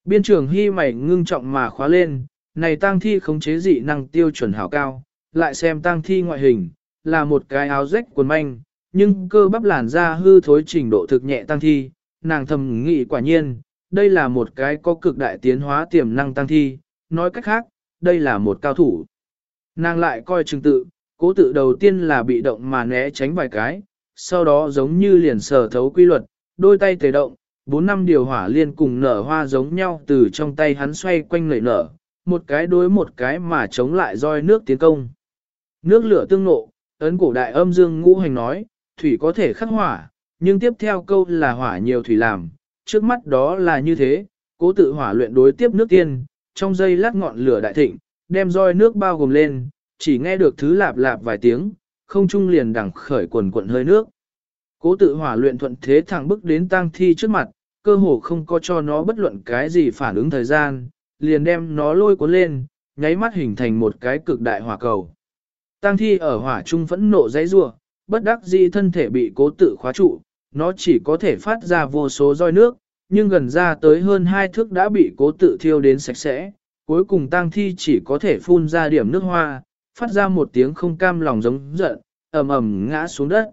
Biên trường hy mày ngưng trọng mà khóa lên, này tang thi khống chế dị năng tiêu chuẩn hảo cao, lại xem tang thi ngoại hình, là một cái áo rách quần manh, nhưng cơ bắp làn da hư thối trình độ thực nhẹ tang thi, nàng thầm nghĩ quả nhiên, đây là một cái có cực đại tiến hóa tiềm năng tang thi, nói cách khác, đây là một cao thủ. Nàng lại coi chừng tự, cố tự đầu tiên là bị động mà né tránh vài cái, sau đó giống như liền sở thấu quy luật, đôi tay tề động, bốn năm điều hỏa liên cùng nở hoa giống nhau từ trong tay hắn xoay quanh nảy nở, một cái đối một cái mà chống lại roi nước tiến công. Nước lửa tương nộ, ấn cổ đại âm dương ngũ hành nói, thủy có thể khắc hỏa, nhưng tiếp theo câu là hỏa nhiều thủy làm, trước mắt đó là như thế, cố tự hỏa luyện đối tiếp nước tiên, trong dây lát ngọn lửa đại thịnh, đem roi nước bao gồm lên, chỉ nghe được thứ lạp lạp vài tiếng, không trung liền đằng khởi quần quận hơi nước. Cố tự hỏa luyện thuận thế thẳng bước đến tang thi trước mặt, cơ hồ không có cho nó bất luận cái gì phản ứng thời gian, liền đem nó lôi cuốn lên, nháy mắt hình thành một cái cực đại hỏa cầu. Tang thi ở hỏa trung phẫn nộ dãy rủa, bất đắc dĩ thân thể bị cố tự khóa trụ, nó chỉ có thể phát ra vô số roi nước, nhưng gần ra tới hơn hai thước đã bị cố tự thiêu đến sạch sẽ, cuối cùng tang thi chỉ có thể phun ra điểm nước hoa, phát ra một tiếng không cam lòng giống giận, ầm ầm ngã xuống đất.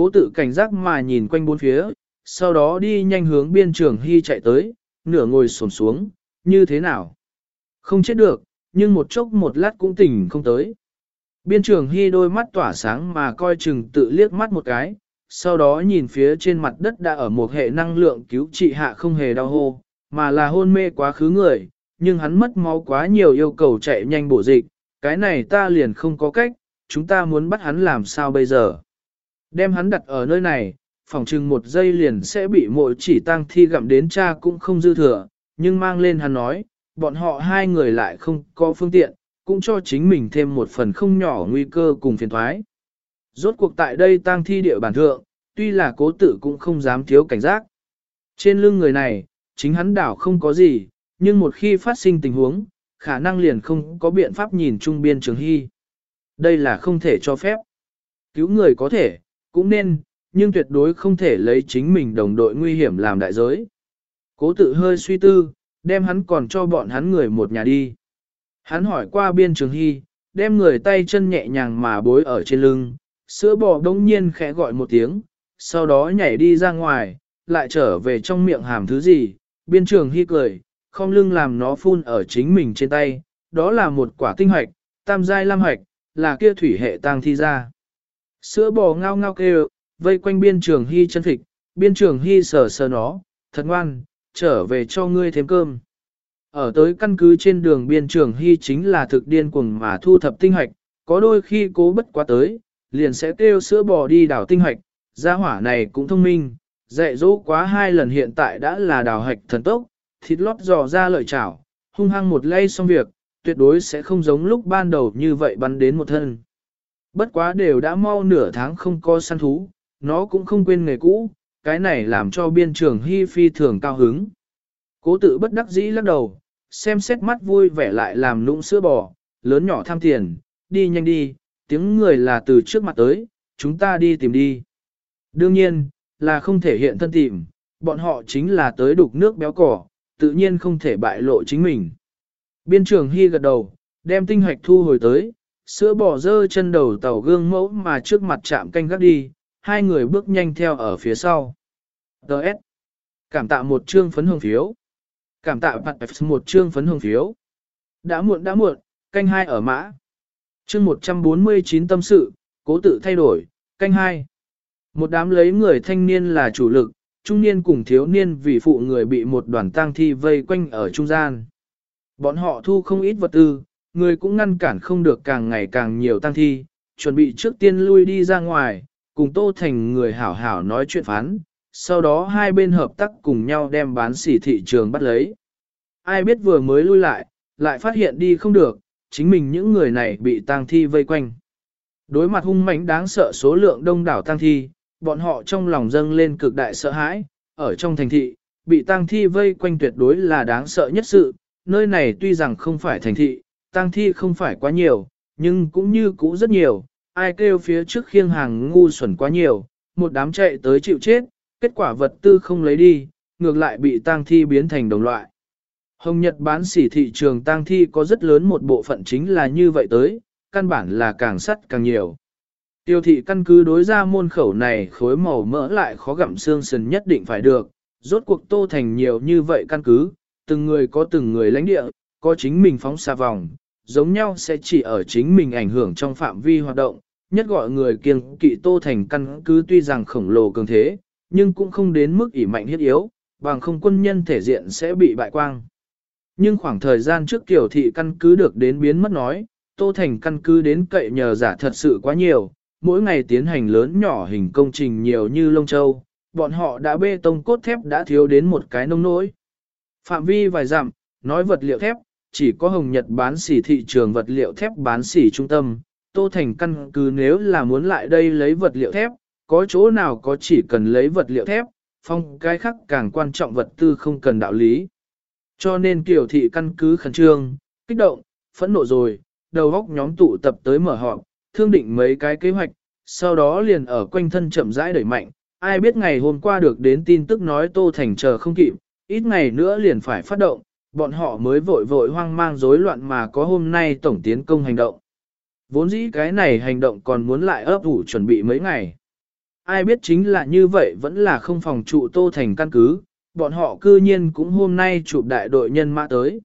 Cố tự cảnh giác mà nhìn quanh bốn phía, sau đó đi nhanh hướng biên trường hy chạy tới, nửa ngồi xổm xuống, như thế nào? Không chết được, nhưng một chốc một lát cũng tỉnh không tới. Biên trường hy đôi mắt tỏa sáng mà coi chừng tự liếc mắt một cái, sau đó nhìn phía trên mặt đất đã ở một hệ năng lượng cứu trị hạ không hề đau hô, mà là hôn mê quá khứ người, nhưng hắn mất máu quá nhiều yêu cầu chạy nhanh bổ dịch, cái này ta liền không có cách, chúng ta muốn bắt hắn làm sao bây giờ. Đem hắn đặt ở nơi này, phòng chừng một giây liền sẽ bị mỗi chỉ tăng thi gặm đến cha cũng không dư thừa, nhưng mang lên hắn nói, bọn họ hai người lại không có phương tiện, cũng cho chính mình thêm một phần không nhỏ nguy cơ cùng phiền thoái. Rốt cuộc tại đây tang thi địa bản thượng, tuy là cố tử cũng không dám thiếu cảnh giác. Trên lưng người này, chính hắn đảo không có gì, nhưng một khi phát sinh tình huống, khả năng liền không có biện pháp nhìn trung biên trường hy. Đây là không thể cho phép. Cứu người có thể, cũng nên, nhưng tuyệt đối không thể lấy chính mình đồng đội nguy hiểm làm đại giới. Cố tự hơi suy tư, đem hắn còn cho bọn hắn người một nhà đi. Hắn hỏi qua biên trường hy, đem người tay chân nhẹ nhàng mà bối ở trên lưng, sữa bò đông nhiên khẽ gọi một tiếng, sau đó nhảy đi ra ngoài, lại trở về trong miệng hàm thứ gì, biên trường hy cười, không lưng làm nó phun ở chính mình trên tay, đó là một quả tinh hoạch, tam giai lam hoạch, là kia thủy hệ tang thi ra. Sữa bò ngao ngao kêu, vây quanh biên trường hy chân thịt, biên trường hy sờ sờ nó, thật ngoan, trở về cho ngươi thêm cơm. Ở tới căn cứ trên đường biên trường hy chính là thực điên cuồng mà thu thập tinh hoạch, có đôi khi cố bất quá tới, liền sẽ kêu sữa bò đi đào tinh hoạch, gia hỏa này cũng thông minh, dạy dỗ quá hai lần hiện tại đã là đào hạch thần tốc, thịt lót dò ra lợi chảo, hung hăng một lay xong việc, tuyệt đối sẽ không giống lúc ban đầu như vậy bắn đến một thân. Bất quá đều đã mau nửa tháng không có săn thú, nó cũng không quên nghề cũ, cái này làm cho biên trường hy phi thường cao hứng. Cố tự bất đắc dĩ lắc đầu, xem xét mắt vui vẻ lại làm nũng sữa bò, lớn nhỏ tham tiền, đi nhanh đi, tiếng người là từ trước mặt tới, chúng ta đi tìm đi. Đương nhiên, là không thể hiện thân tìm, bọn họ chính là tới đục nước béo cỏ, tự nhiên không thể bại lộ chính mình. Biên trường Hy gật đầu, đem tinh hoạch thu hồi tới, sữa bò dơ chân đầu tàu gương mẫu mà trước mặt chạm canh gác đi, hai người bước nhanh theo ở phía sau. Đợt. Cảm tạ một chương phấn hương phiếu. Cảm tạ bạn một chương phấn hương phiếu. Đã muộn đã muộn, canh hai ở mã. Chương 149 tâm sự, cố tự thay đổi, canh hai. Một đám lấy người thanh niên là chủ lực, trung niên cùng thiếu niên vì phụ người bị một đoàn tang thi vây quanh ở trung gian. Bọn họ thu không ít vật tư, người cũng ngăn cản không được càng ngày càng nhiều tang thi, chuẩn bị trước tiên lui đi ra ngoài, cùng Tô Thành người hảo hảo nói chuyện phán, sau đó hai bên hợp tác cùng nhau đem bán xỉ thị trường bắt lấy. ai biết vừa mới lui lại, lại phát hiện đi không được, chính mình những người này bị tang thi vây quanh. Đối mặt hung mãnh đáng sợ số lượng đông đảo tang thi, bọn họ trong lòng dâng lên cực đại sợ hãi, ở trong thành thị, bị tang thi vây quanh tuyệt đối là đáng sợ nhất sự, nơi này tuy rằng không phải thành thị, tang thi không phải quá nhiều, nhưng cũng như cũ rất nhiều, ai kêu phía trước khiêng hàng ngu xuẩn quá nhiều, một đám chạy tới chịu chết, kết quả vật tư không lấy đi, ngược lại bị tang thi biến thành đồng loại. Hồng Nhật bán sỉ thị trường tang thi có rất lớn một bộ phận chính là như vậy tới, căn bản là càng sắt càng nhiều. Tiêu thị căn cứ đối ra môn khẩu này khối màu mỡ lại khó gặm xương sườn nhất định phải được, rốt cuộc tô thành nhiều như vậy căn cứ, từng người có từng người lãnh địa, có chính mình phóng xa vòng, giống nhau sẽ chỉ ở chính mình ảnh hưởng trong phạm vi hoạt động, nhất gọi người kiêng kỵ tô thành căn cứ tuy rằng khổng lồ cường thế, nhưng cũng không đến mức ỉ mạnh hiết yếu, bằng không quân nhân thể diện sẽ bị bại quang. Nhưng khoảng thời gian trước kiểu thị căn cứ được đến biến mất nói, tô thành căn cứ đến cậy nhờ giả thật sự quá nhiều, mỗi ngày tiến hành lớn nhỏ hình công trình nhiều như lông châu, bọn họ đã bê tông cốt thép đã thiếu đến một cái nông nỗi. Phạm vi vài dặm, nói vật liệu thép, chỉ có Hồng Nhật bán xỉ thị trường vật liệu thép bán xỉ trung tâm, Tô Thành căn cứ nếu là muốn lại đây lấy vật liệu thép, có chỗ nào có chỉ cần lấy vật liệu thép, phong cái khác càng quan trọng vật tư không cần đạo lý. Cho nên kiểu thị căn cứ khẩn trương, kích động, phẫn nộ rồi, đầu góc nhóm tụ tập tới mở họp, thương định mấy cái kế hoạch, sau đó liền ở quanh thân chậm rãi đẩy mạnh. Ai biết ngày hôm qua được đến tin tức nói Tô Thành chờ không kịp, ít ngày nữa liền phải phát động, bọn họ mới vội vội hoang mang rối loạn mà có hôm nay tổng tiến công hành động. Vốn dĩ cái này hành động còn muốn lại ấp ủ chuẩn bị mấy ngày. Ai biết chính là như vậy vẫn là không phòng trụ Tô Thành căn cứ, bọn họ cư nhiên cũng hôm nay chụp đại đội nhân mã tới.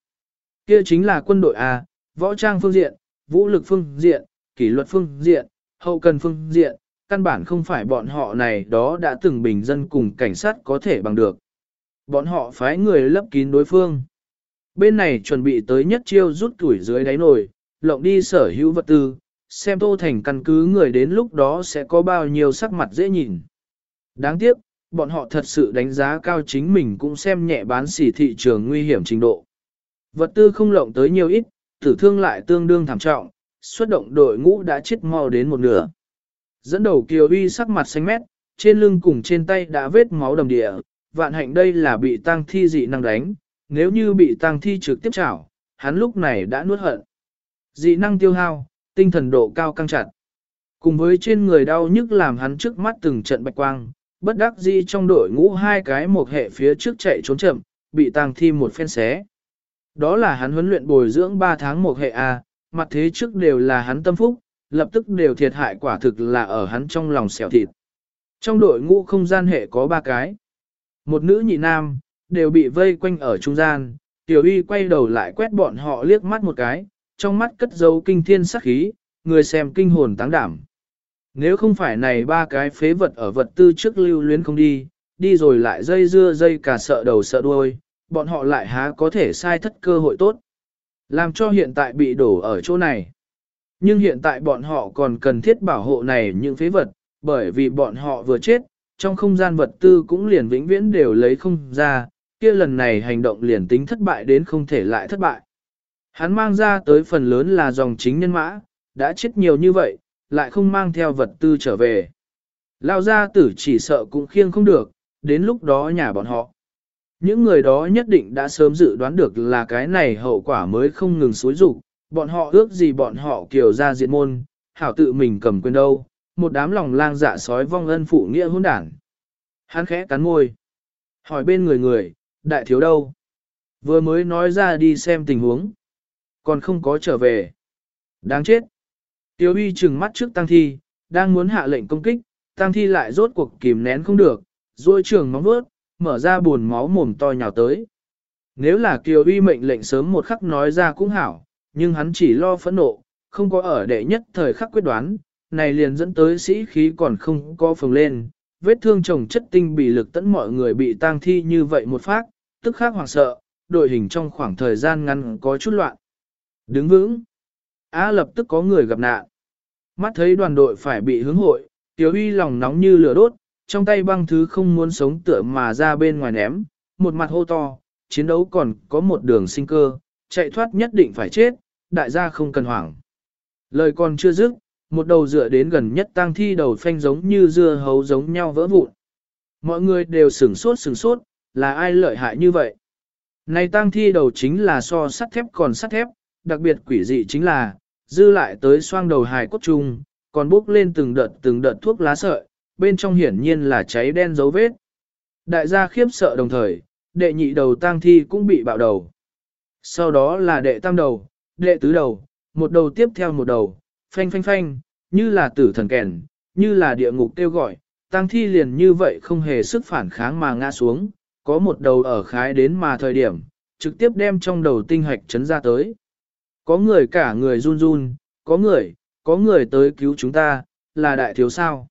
Kia chính là quân đội A, võ trang phương diện, vũ lực phương diện, kỷ luật phương diện, hậu cần phương diện, căn bản không phải bọn họ này đó đã từng bình dân cùng cảnh sát có thể bằng được. Bọn họ phái người lấp kín đối phương. Bên này chuẩn bị tới nhất chiêu rút tuổi dưới đáy nồi, lộng đi sở hữu vật tư, xem tô thành căn cứ người đến lúc đó sẽ có bao nhiêu sắc mặt dễ nhìn. Đáng tiếc, bọn họ thật sự đánh giá cao chính mình cũng xem nhẹ bán xỉ thị trường nguy hiểm trình độ. Vật tư không lộng tới nhiều ít, tử thương lại tương đương thảm trọng, xuất động đội ngũ đã chết mau đến một nửa. Dẫn đầu Kiều Uy sắc mặt xanh mét, trên lưng cùng trên tay đã vết máu đầm địa, vạn hạnh đây là bị tang thi dị năng đánh, nếu như bị tang thi trực tiếp chảo, hắn lúc này đã nuốt hận. Dị năng tiêu hao, tinh thần độ cao căng chặt. Cùng với trên người đau nhức làm hắn trước mắt từng trận bạch quang, bất đắc dĩ trong đội ngũ hai cái một hệ phía trước chạy trốn chậm, bị tang thi một phen xé. Đó là hắn huấn luyện bồi dưỡng 3 tháng một hệ A, mặt thế trước đều là hắn tâm phúc, lập tức đều thiệt hại quả thực là ở hắn trong lòng xẻo thịt. Trong đội ngũ không gian hệ có ba cái. Một nữ nhị nam, đều bị vây quanh ở trung gian, tiểu y quay đầu lại quét bọn họ liếc mắt một cái, trong mắt cất dấu kinh thiên sắc khí, người xem kinh hồn táng đảm. Nếu không phải này ba cái phế vật ở vật tư trước lưu luyến không đi, đi rồi lại dây dưa dây cả sợ đầu sợ đuôi, bọn họ lại há có thể sai thất cơ hội tốt. Làm cho hiện tại bị đổ ở chỗ này. Nhưng hiện tại bọn họ còn cần thiết bảo hộ này những phế vật, bởi vì bọn họ vừa chết, trong không gian vật tư cũng liền vĩnh viễn đều lấy không ra, kia lần này hành động liền tính thất bại đến không thể lại thất bại. Hắn mang ra tới phần lớn là dòng chính nhân mã, đã chết nhiều như vậy, lại không mang theo vật tư trở về. Lao gia tử chỉ sợ cũng khiêng không được, đến lúc đó nhà bọn họ. Những người đó nhất định đã sớm dự đoán được là cái này hậu quả mới không ngừng xối rụng, bọn họ ước gì bọn họ kiều ra diện môn, hảo tự mình cầm quyền đâu, một đám lòng lang dạ sói vong ân phụ nghĩa hôn đảng. Hắn khẽ cắn môi. Hỏi bên người người, đại thiếu đâu? Vừa mới nói ra đi xem tình huống. Còn không có trở về. Đáng chết. Tiêu uy trừng mắt trước tăng thi, đang muốn hạ lệnh công kích, tăng thi lại rốt cuộc kìm nén không được, rồi trường móng vuốt, mở ra buồn máu mồm to nhào tới. Nếu là Kiều uy mệnh lệnh sớm một khắc nói ra cũng hảo, nhưng hắn chỉ lo phẫn nộ, không có ở đệ nhất thời khắc quyết đoán, này liền dẫn tới sĩ khí còn không có phồng lên, vết thương chồng chất tinh bị lực tẫn mọi người bị tang thi như vậy một phát, tức khắc hoảng sợ, đội hình trong khoảng thời gian ngắn có chút loạn. Đứng vững, á lập tức có người gặp nạn. Mắt thấy đoàn đội phải bị hướng hội, Tiểu Uy lòng nóng như lửa đốt, trong tay băng thứ không muốn sống tựa mà ra bên ngoài ném, một mặt hô to, chiến đấu còn có một đường sinh cơ, chạy thoát nhất định phải chết, đại gia không cần hoảng. Lời còn chưa dứt, một đầu dựa đến gần nhất tang thi đầu phanh giống như dưa hấu giống nhau vỡ vụn. Mọi người đều sửng sốt sửng sốt, là ai lợi hại như vậy? Này tang thi đầu chính là so sắt thép còn sắt thép, đặc biệt quỷ dị chính là, dư lại tới xoang đầu hài cốt trùng, còn bốc lên từng đợt từng đợt thuốc lá sợi, bên trong hiển nhiên là cháy đen dấu vết. Đại gia khiếp sợ đồng thời, đệ nhị đầu tang thi cũng bị bạo đầu. Sau đó là đệ tam đầu, đệ tứ đầu, một đầu tiếp theo một đầu, phanh phanh phanh, như là tử thần kèn, như là địa ngục kêu gọi, tang thi liền như vậy không hề sức phản kháng mà ngã xuống, có một đầu ở khái đến mà thời điểm, trực tiếp đem trong đầu tinh hạch chấn ra tới. Có người cả người run run, có người, có người tới cứu chúng ta, là đại thiếu sao.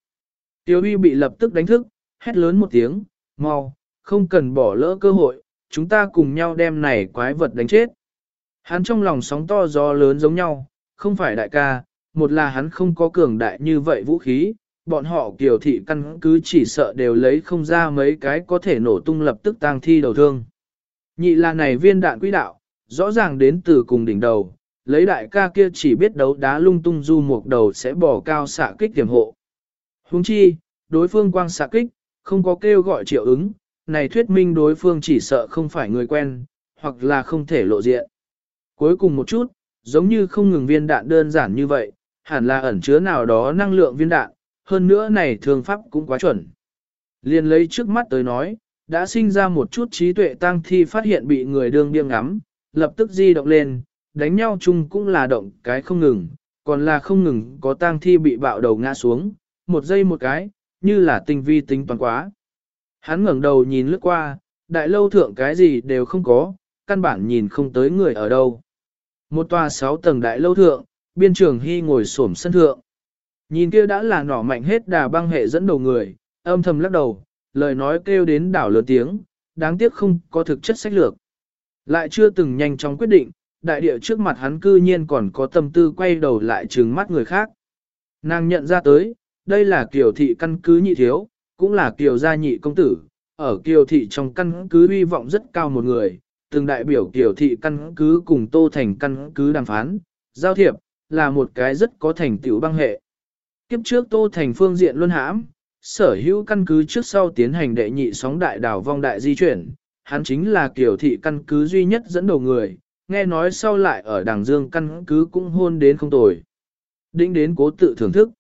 Tiêu uy bị lập tức đánh thức, hét lớn một tiếng, mau, không cần bỏ lỡ cơ hội, chúng ta cùng nhau đem này quái vật đánh chết. Hắn trong lòng sóng to gió lớn giống nhau, không phải đại ca, một là hắn không có cường đại như vậy vũ khí, bọn họ kiều thị căn cứ chỉ sợ đều lấy không ra mấy cái có thể nổ tung lập tức tang thi đầu thương. Nhị là này viên đạn quỹ đạo, rõ ràng đến từ cùng đỉnh đầu, lấy đại ca kia chỉ biết đấu đá lung tung du một đầu sẽ bỏ cao xạ kích tiềm hộ. Huống chi, đối phương quang xạ kích, không có kêu gọi triệu ứng, này thuyết minh đối phương chỉ sợ không phải người quen, hoặc là không thể lộ diện. Cuối cùng một chút, giống như không ngừng viên đạn đơn giản như vậy, hẳn là ẩn chứa nào đó năng lượng viên đạn, hơn nữa này thường pháp cũng quá chuẩn. Liên lấy trước mắt tới nói, đã sinh ra một chút trí tuệ tăng thi phát hiện bị người đương biêng ngắm, lập tức di động lên, đánh nhau chung cũng là động cái không ngừng, còn là không ngừng có tang thi bị bạo đầu ngã xuống, một giây một cái, như là tinh vi tính toán quá. Hắn ngẩng đầu nhìn lướt qua, đại lâu thượng cái gì đều không có, căn bản nhìn không tới người ở đâu. Một tòa sáu tầng đại lâu thượng, biên trường hy ngồi xổm sân thượng. Nhìn kia đã là nỏ mạnh hết đà băng hệ dẫn đầu người, âm thầm lắc đầu, lời nói kêu đến đảo lớn tiếng, đáng tiếc không có thực chất sách lược. Lại chưa từng nhanh chóng quyết định, đại địa trước mặt hắn cư nhiên còn có tâm tư quay đầu lại trừng mắt người khác. Nàng nhận ra tới, đây là kiều thị căn cứ nhị thiếu, cũng là kiều gia nhị công tử, ở kiều thị trong căn cứ hy vọng rất cao một người, từng đại biểu kiều thị căn cứ cùng tô thành căn cứ đàm phán, giao thiệp, là một cái rất có thành tựu băng hệ. Kiếp trước tô thành phương diện luân hãm, sở hữu căn cứ trước sau tiến hành đệ nhị sóng đại đảo vong đại di chuyển, hắn chính là kiều thị căn cứ duy nhất dẫn đầu người, nghe nói sau lại ở Đảng dương căn cứ cũng hôn đến không tồi. Đĩnh đến cố tự thưởng thức.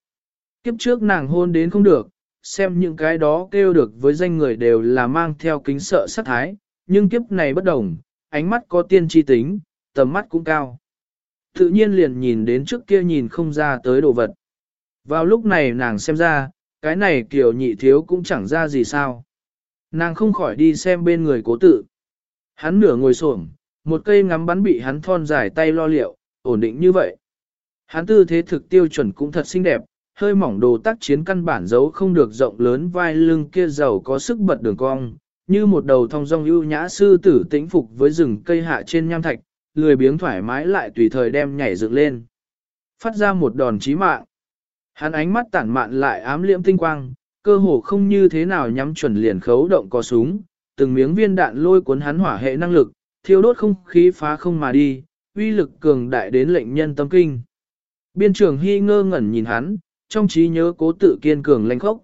Kiếp trước nàng hôn đến không được, xem những cái đó kêu được với danh người đều là mang theo kính sợ sát thái, nhưng kiếp này bất đồng, ánh mắt có tiên tri tính, tầm mắt cũng cao. Tự nhiên liền nhìn đến trước kia nhìn không ra tới đồ vật. Vào lúc này nàng xem ra, cái này kiểu nhị thiếu cũng chẳng ra gì sao. Nàng không khỏi đi xem bên người cố tự. Hắn nửa ngồi xổm, một cây ngắm bắn bị hắn thon dài tay lo liệu, ổn định như vậy. Hắn tư thế thực tiêu chuẩn cũng thật xinh đẹp, hơi mỏng đồ tác chiến căn bản giấu không được rộng lớn vai lưng kia giàu có sức bật đường cong, như một đầu thong dong ưu nhã sư tử tĩnh phục với rừng cây hạ trên nham thạch, lười biếng thoải mái lại tùy thời đem nhảy dựng lên. Phát ra một đòn chí mạng. Hắn ánh mắt tản mạn lại ám liễm tinh quang, cơ hồ không như thế nào nhắm chuẩn liền khấu động có súng, từng miếng viên đạn lôi cuốn hắn hỏa hệ năng lực, thiêu đốt không khí phá không mà đi, uy lực cường đại đến lệnh nhân tâm kinh. Biên trưởng hy ngơ ngẩn nhìn hắn, trong trí nhớ cố tự kiên cường lanh khốc.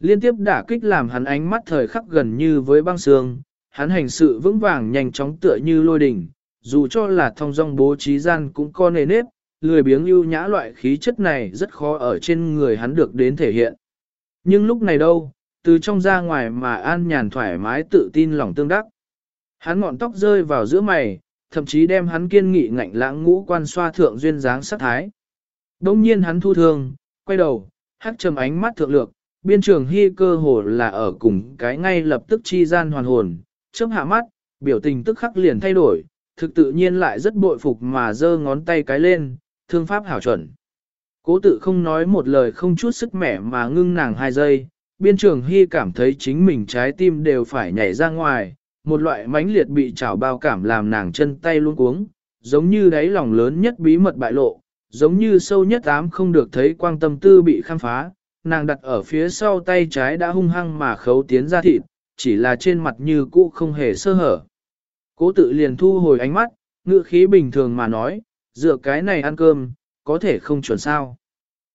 Liên tiếp đả kích làm hắn ánh mắt thời khắc gần như với băng sương, hắn hành sự vững vàng nhanh chóng tựa như lôi đỉnh, dù cho là thông dong bố trí gian cũng có nề nếp, lười biếng ưu nhã loại khí chất này rất khó ở trên người hắn được đến thể hiện. Nhưng lúc này đâu, từ trong ra ngoài mà an nhàn thoải mái tự tin lòng tương đắc. Hắn ngọn tóc rơi vào giữa mày, thậm chí đem hắn kiên nghị ngạnh lãng ngũ quan xoa thượng duyên dáng sắc thái. Đông nhiên hắn thu thương, quay đầu, hát trầm ánh mắt thượng lược, biên trường hy cơ hồ là ở cùng cái ngay lập tức chi gian hoàn hồn, chớp hạ mắt, biểu tình tức khắc liền thay đổi, thực tự nhiên lại rất bội phục mà giơ ngón tay cái lên, thương pháp hảo chuẩn. Cố tự không nói một lời không chút sức mẻ mà ngưng nàng hai giây, biên trường hy cảm thấy chính mình trái tim đều phải nhảy ra ngoài, một loại mãnh liệt bị chảo bao cảm làm nàng chân tay luôn cuống, giống như đáy lòng lớn nhất bí mật bại lộ, giống như sâu nhất ám không được thấy quang tâm tư bị khám phá, nàng đặt ở phía sau tay trái đã hung hăng mà khấu tiến ra thịt, chỉ là trên mặt như cũ không hề sơ hở. Cố tự liền thu hồi ánh mắt, ngựa khí bình thường mà nói, dựa cái này ăn cơm, có thể không chuẩn sao.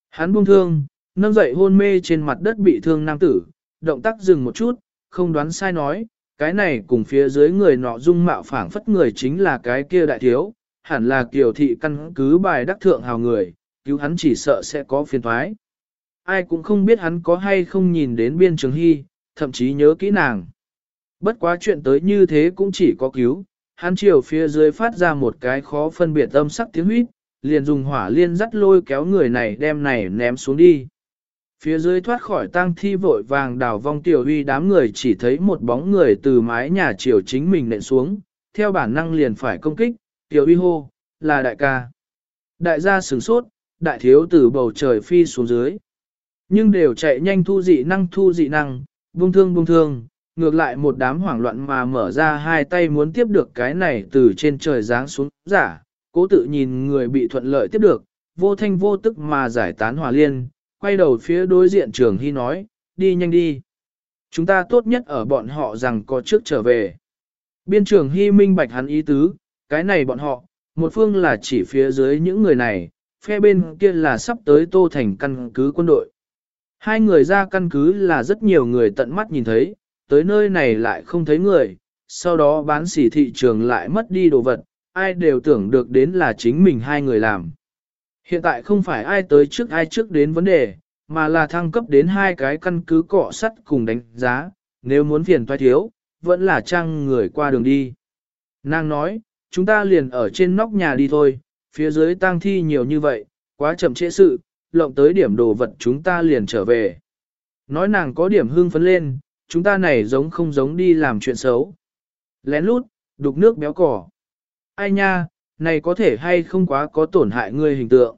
Hắn buông thương, nâng dậy hôn mê trên mặt đất bị thương nam tử, động tác dừng một chút, không đoán sai nói, cái này cùng phía dưới người nọ dung mạo phảng phất người chính là cái kia đại thiếu, hẳn là kiều thị căn cứ bài đắc thượng hào người, cứu hắn chỉ sợ sẽ có phiền thoái. Ai cũng không biết hắn có hay không nhìn đến biên trường hy, thậm chí nhớ kỹ nàng. Bất quá chuyện tới như thế cũng chỉ có cứu, hắn chiều phía dưới phát ra một cái khó phân biệt âm sắc tiếng huýt, liền dùng hỏa liên dắt lôi kéo người này đem này ném xuống đi. Phía dưới thoát khỏi tang thi vội vàng đảo vong tiểu huy đám người chỉ thấy một bóng người từ mái nhà chiều chính mình nện xuống, theo bản năng liền phải công kích, tiểu huy hô, là đại ca. Đại gia sửng sốt, đại thiếu từ bầu trời phi xuống dưới. Nhưng đều chạy nhanh thu dị năng thu dị năng, buông thương buông thương, ngược lại một đám hoảng loạn mà mở ra hai tay muốn tiếp được cái này từ trên trời giáng xuống giả, cố tự nhìn người bị thuận lợi tiếp được, vô thanh vô tức mà giải tán hòa liên, quay đầu phía đối diện trường hy nói, đi nhanh đi. Chúng ta tốt nhất ở bọn họ rằng có trước trở về. Biên trường hy minh bạch hắn ý tứ, cái này bọn họ, một phương là chỉ phía dưới những người này, phe bên kia là sắp tới tô thành căn cứ quân đội. Hai người ra căn cứ là rất nhiều người tận mắt nhìn thấy, tới nơi này lại không thấy người, sau đó bán sỉ thị trường lại mất đi đồ vật, ai đều tưởng được đến là chính mình hai người làm. Hiện tại không phải ai tới trước ai trước đến vấn đề, mà là thăng cấp đến hai cái căn cứ cọ sắt cùng đánh giá, nếu muốn phiền toái thiếu, vẫn là trang người qua đường đi. Nàng nói, chúng ta liền ở trên nóc nhà đi thôi, phía dưới tang thi nhiều như vậy, quá chậm trễ sự, lộng tới điểm đồ vật chúng ta liền trở về. Nói nàng có điểm hương phấn lên, chúng ta này giống không giống đi làm chuyện xấu. Lén lút, đục nước béo cỏ. Ai nha, này có thể hay không quá có tổn hại ngươi hình tượng.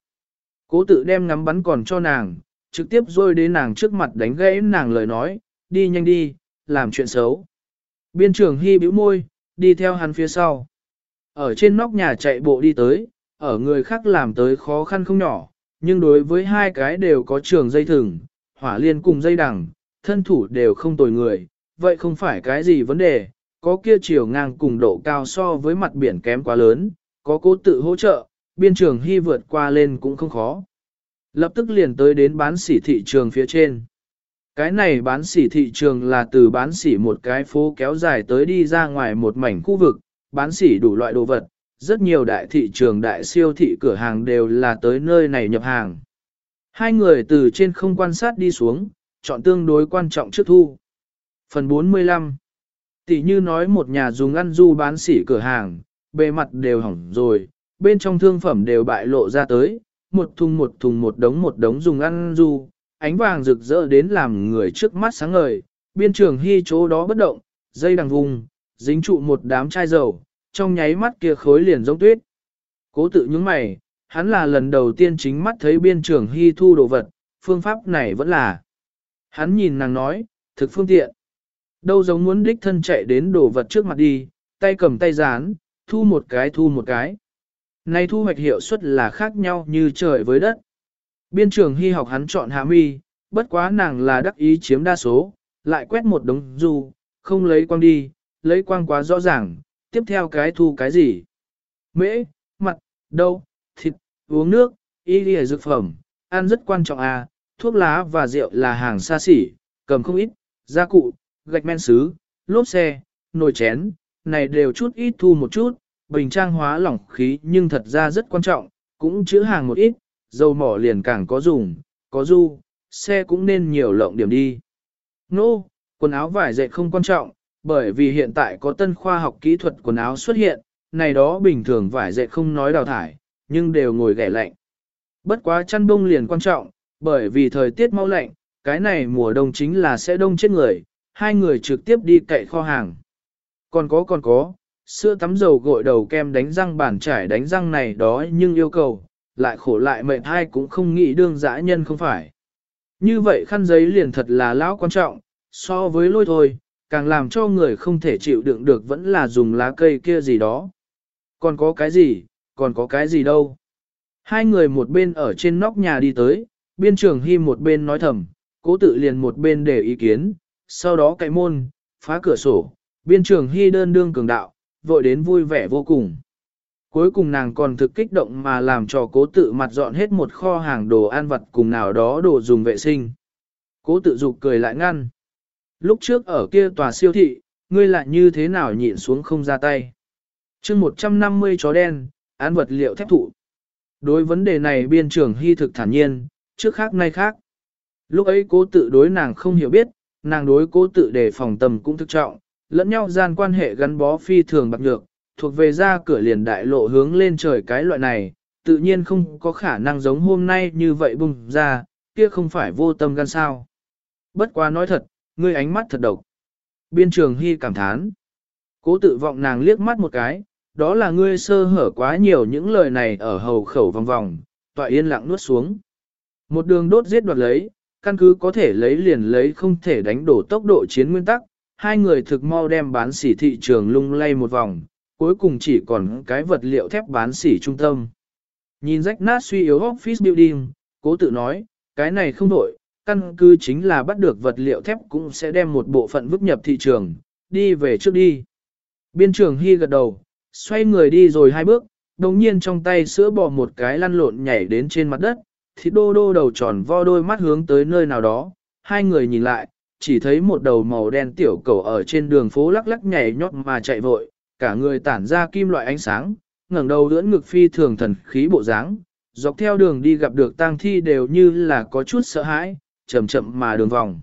Cố tự đem ngắm bắn còn cho nàng, trực tiếp rôi đến nàng trước mặt đánh gãy nàng lời nói, đi nhanh đi, làm chuyện xấu. Biên trưởng hy bĩu môi, đi theo hắn phía sau. Ở trên nóc nhà chạy bộ đi tới, ở người khác làm tới khó khăn không nhỏ, nhưng đối với hai cái đều có trường dây thừng, hỏa liên cùng dây đằng, thân thủ đều không tồi người, vậy không phải cái gì vấn đề, có kia chiều ngang cùng độ cao so với mặt biển kém quá lớn, có cố tự hỗ trợ, biên trường hy vượt qua lên cũng không khó. Lập tức liền tới đến bán sỉ thị trường phía trên. Cái này bán sỉ thị trường là từ bán sỉ một cái phố kéo dài tới đi ra ngoài một mảnh khu vực, bán sỉ đủ loại đồ vật, rất nhiều đại thị trường đại siêu thị cửa hàng đều là tới nơi này nhập hàng. Hai người từ trên không quan sát đi xuống, chọn tương đối quan trọng trước thu. Phần 45 Tỷ như nói một nhà dùng ăn du bán sỉ cửa hàng, bề mặt đều hỏng rồi, bên trong thương phẩm đều bại lộ ra tới, một thùng một thùng một đống một đống dùng ăn du, ánh vàng rực rỡ đến làm người trước mắt sáng ngời, biên trường hy chỗ đó bất động, dây đằng vùng, dính trụ một đám chai dầu, trong nháy mắt kia khối liền giống tuyết. Cố tự những mày, hắn là lần đầu tiên chính mắt thấy biên trường hy thu đồ vật, phương pháp này vẫn là. Hắn nhìn nàng nói, thực phương tiện. Đâu giống muốn đích thân chạy đến đồ vật trước mặt đi, tay cầm tay dán, thu một cái thu một cái. nay thu hoạch hiệu suất là khác nhau như trời với đất. Biên trường hy học hắn chọn hạ mi, bất quá nàng là đắc ý chiếm đa số, lại quét một đống du, không lấy quang đi, lấy quang quá rõ ràng, tiếp theo cái thu cái gì. Mễ, mặt, đâu, thịt, uống nước, y lìa dược phẩm, ăn rất quan trọng à, thuốc lá và rượu là hàng xa xỉ, cầm không ít, gia cụ, gạch men sứ, lốp xe, nồi chén, này đều chút ít thu một chút, bình trang hóa lỏng khí nhưng thật ra rất quan trọng, cũng chứa hàng một ít, dầu mỏ liền càng có dùng, có du, xe cũng nên nhiều lộng điểm đi. Nô, no, quần áo vải dệt không quan trọng, bởi vì hiện tại có tân khoa học kỹ thuật quần áo xuất hiện, này đó bình thường vải dệt không nói đào thải, nhưng đều ngồi ghẻ lạnh. Bất quá chăn bông liền quan trọng, bởi vì thời tiết mau lạnh, cái này mùa đông chính là sẽ đông chết người, hai người trực tiếp đi cậy kho hàng. Còn có còn có, sữa tắm dầu gội đầu kem đánh răng bản trải đánh răng này đó nhưng yêu cầu, lại khổ lại mệt hai cũng không nghĩ đương dã nhân không phải. Như vậy khăn giấy liền thật là lão quan trọng, so với lôi thôi, càng làm cho người không thể chịu đựng được vẫn là dùng lá cây kia gì đó. Còn có cái gì, còn có cái gì đâu. Hai người một bên ở trên nóc nhà đi tới, biên trường hy một bên nói thầm, cố tự liền một bên để ý kiến, sau đó cậy môn, phá cửa sổ, biên trường hy đơn đương cường đạo, vội đến vui vẻ vô cùng. Cuối cùng nàng còn thực kích động mà làm cho cố tự mặt dọn hết một kho hàng đồ ăn vặt cùng nào đó đồ dùng vệ sinh. Cố tự dục cười lại ngăn. Lúc trước ở kia tòa siêu thị, ngươi lại như thế nào nhịn xuống không ra tay. chương 150 chó đen, án vật liệu thép thụ. Đối vấn đề này biên trưởng hy thực thản nhiên, trước khác nay khác. Lúc ấy cố tự đối nàng không hiểu biết, nàng đối cố tự để phòng tầm cũng thực trọng, lẫn nhau gian quan hệ gắn bó phi thường bạc nhược, thuộc về ra cửa liền đại lộ hướng lên trời cái loại này, tự nhiên không có khả năng giống hôm nay như vậy bùng ra, kia không phải vô tâm gan sao. Bất quá nói thật, ngươi ánh mắt thật độc. Biên trường hy cảm thán. Cố tự vọng nàng liếc mắt một cái, đó là ngươi sơ hở quá nhiều những lời này ở hầu khẩu vòng vòng, tọa yên lặng nuốt xuống. Một đường đốt giết đoạt lấy, căn cứ có thể lấy liền lấy không thể đánh đổ tốc độ chiến nguyên tắc, hai người thực mau đem bán sỉ thị trường lung lay một vòng, cuối cùng chỉ còn cái vật liệu thép bán sỉ trung tâm. Nhìn rách nát suy yếu office building, cố tự nói, cái này không đổi, căn cứ chính là bắt được vật liệu thép cũng sẽ đem một bộ phận vứt nhập thị trường, đi về trước đi. Biên trường Hy gật đầu, xoay người đi rồi hai bước, đồng nhiên trong tay sữa bò một cái lăn lộn nhảy đến trên mặt đất, thì đô đô đầu tròn vo đôi mắt hướng tới nơi nào đó, hai người nhìn lại, chỉ thấy một đầu màu đen tiểu cầu ở trên đường phố lắc lắc nhảy nhót mà chạy vội, cả người tản ra kim loại ánh sáng, ngẩng đầu đưỡn ngực phi thường thần khí bộ dáng, dọc theo đường đi gặp được tang thi đều như là có chút sợ hãi, chậm chậm mà đường vòng.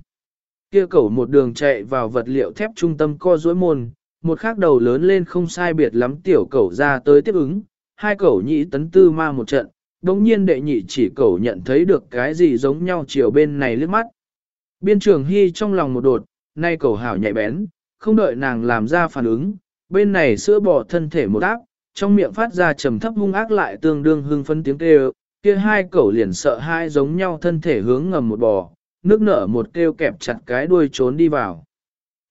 Kia cầu một đường chạy vào vật liệu thép trung tâm co duỗi môn, một khác đầu lớn lên không sai biệt lắm tiểu cầu ra tới tiếp ứng, hai cầu nhị tấn tư ma một trận, đồng nhiên đệ nhị chỉ cầu nhận thấy được cái gì giống nhau chiều bên này lướt mắt. Biên trường hy trong lòng một đột, nay cầu hảo nhạy bén, không đợi nàng làm ra phản ứng, bên này sữa bò thân thể một áp, trong miệng phát ra trầm thấp hung ác lại tương đương hưng phấn tiếng kêu, kia hai cẩu liền sợ hai giống nhau thân thể hướng ngầm một bò, nước nở một kêu kẹp chặt cái đuôi trốn đi vào.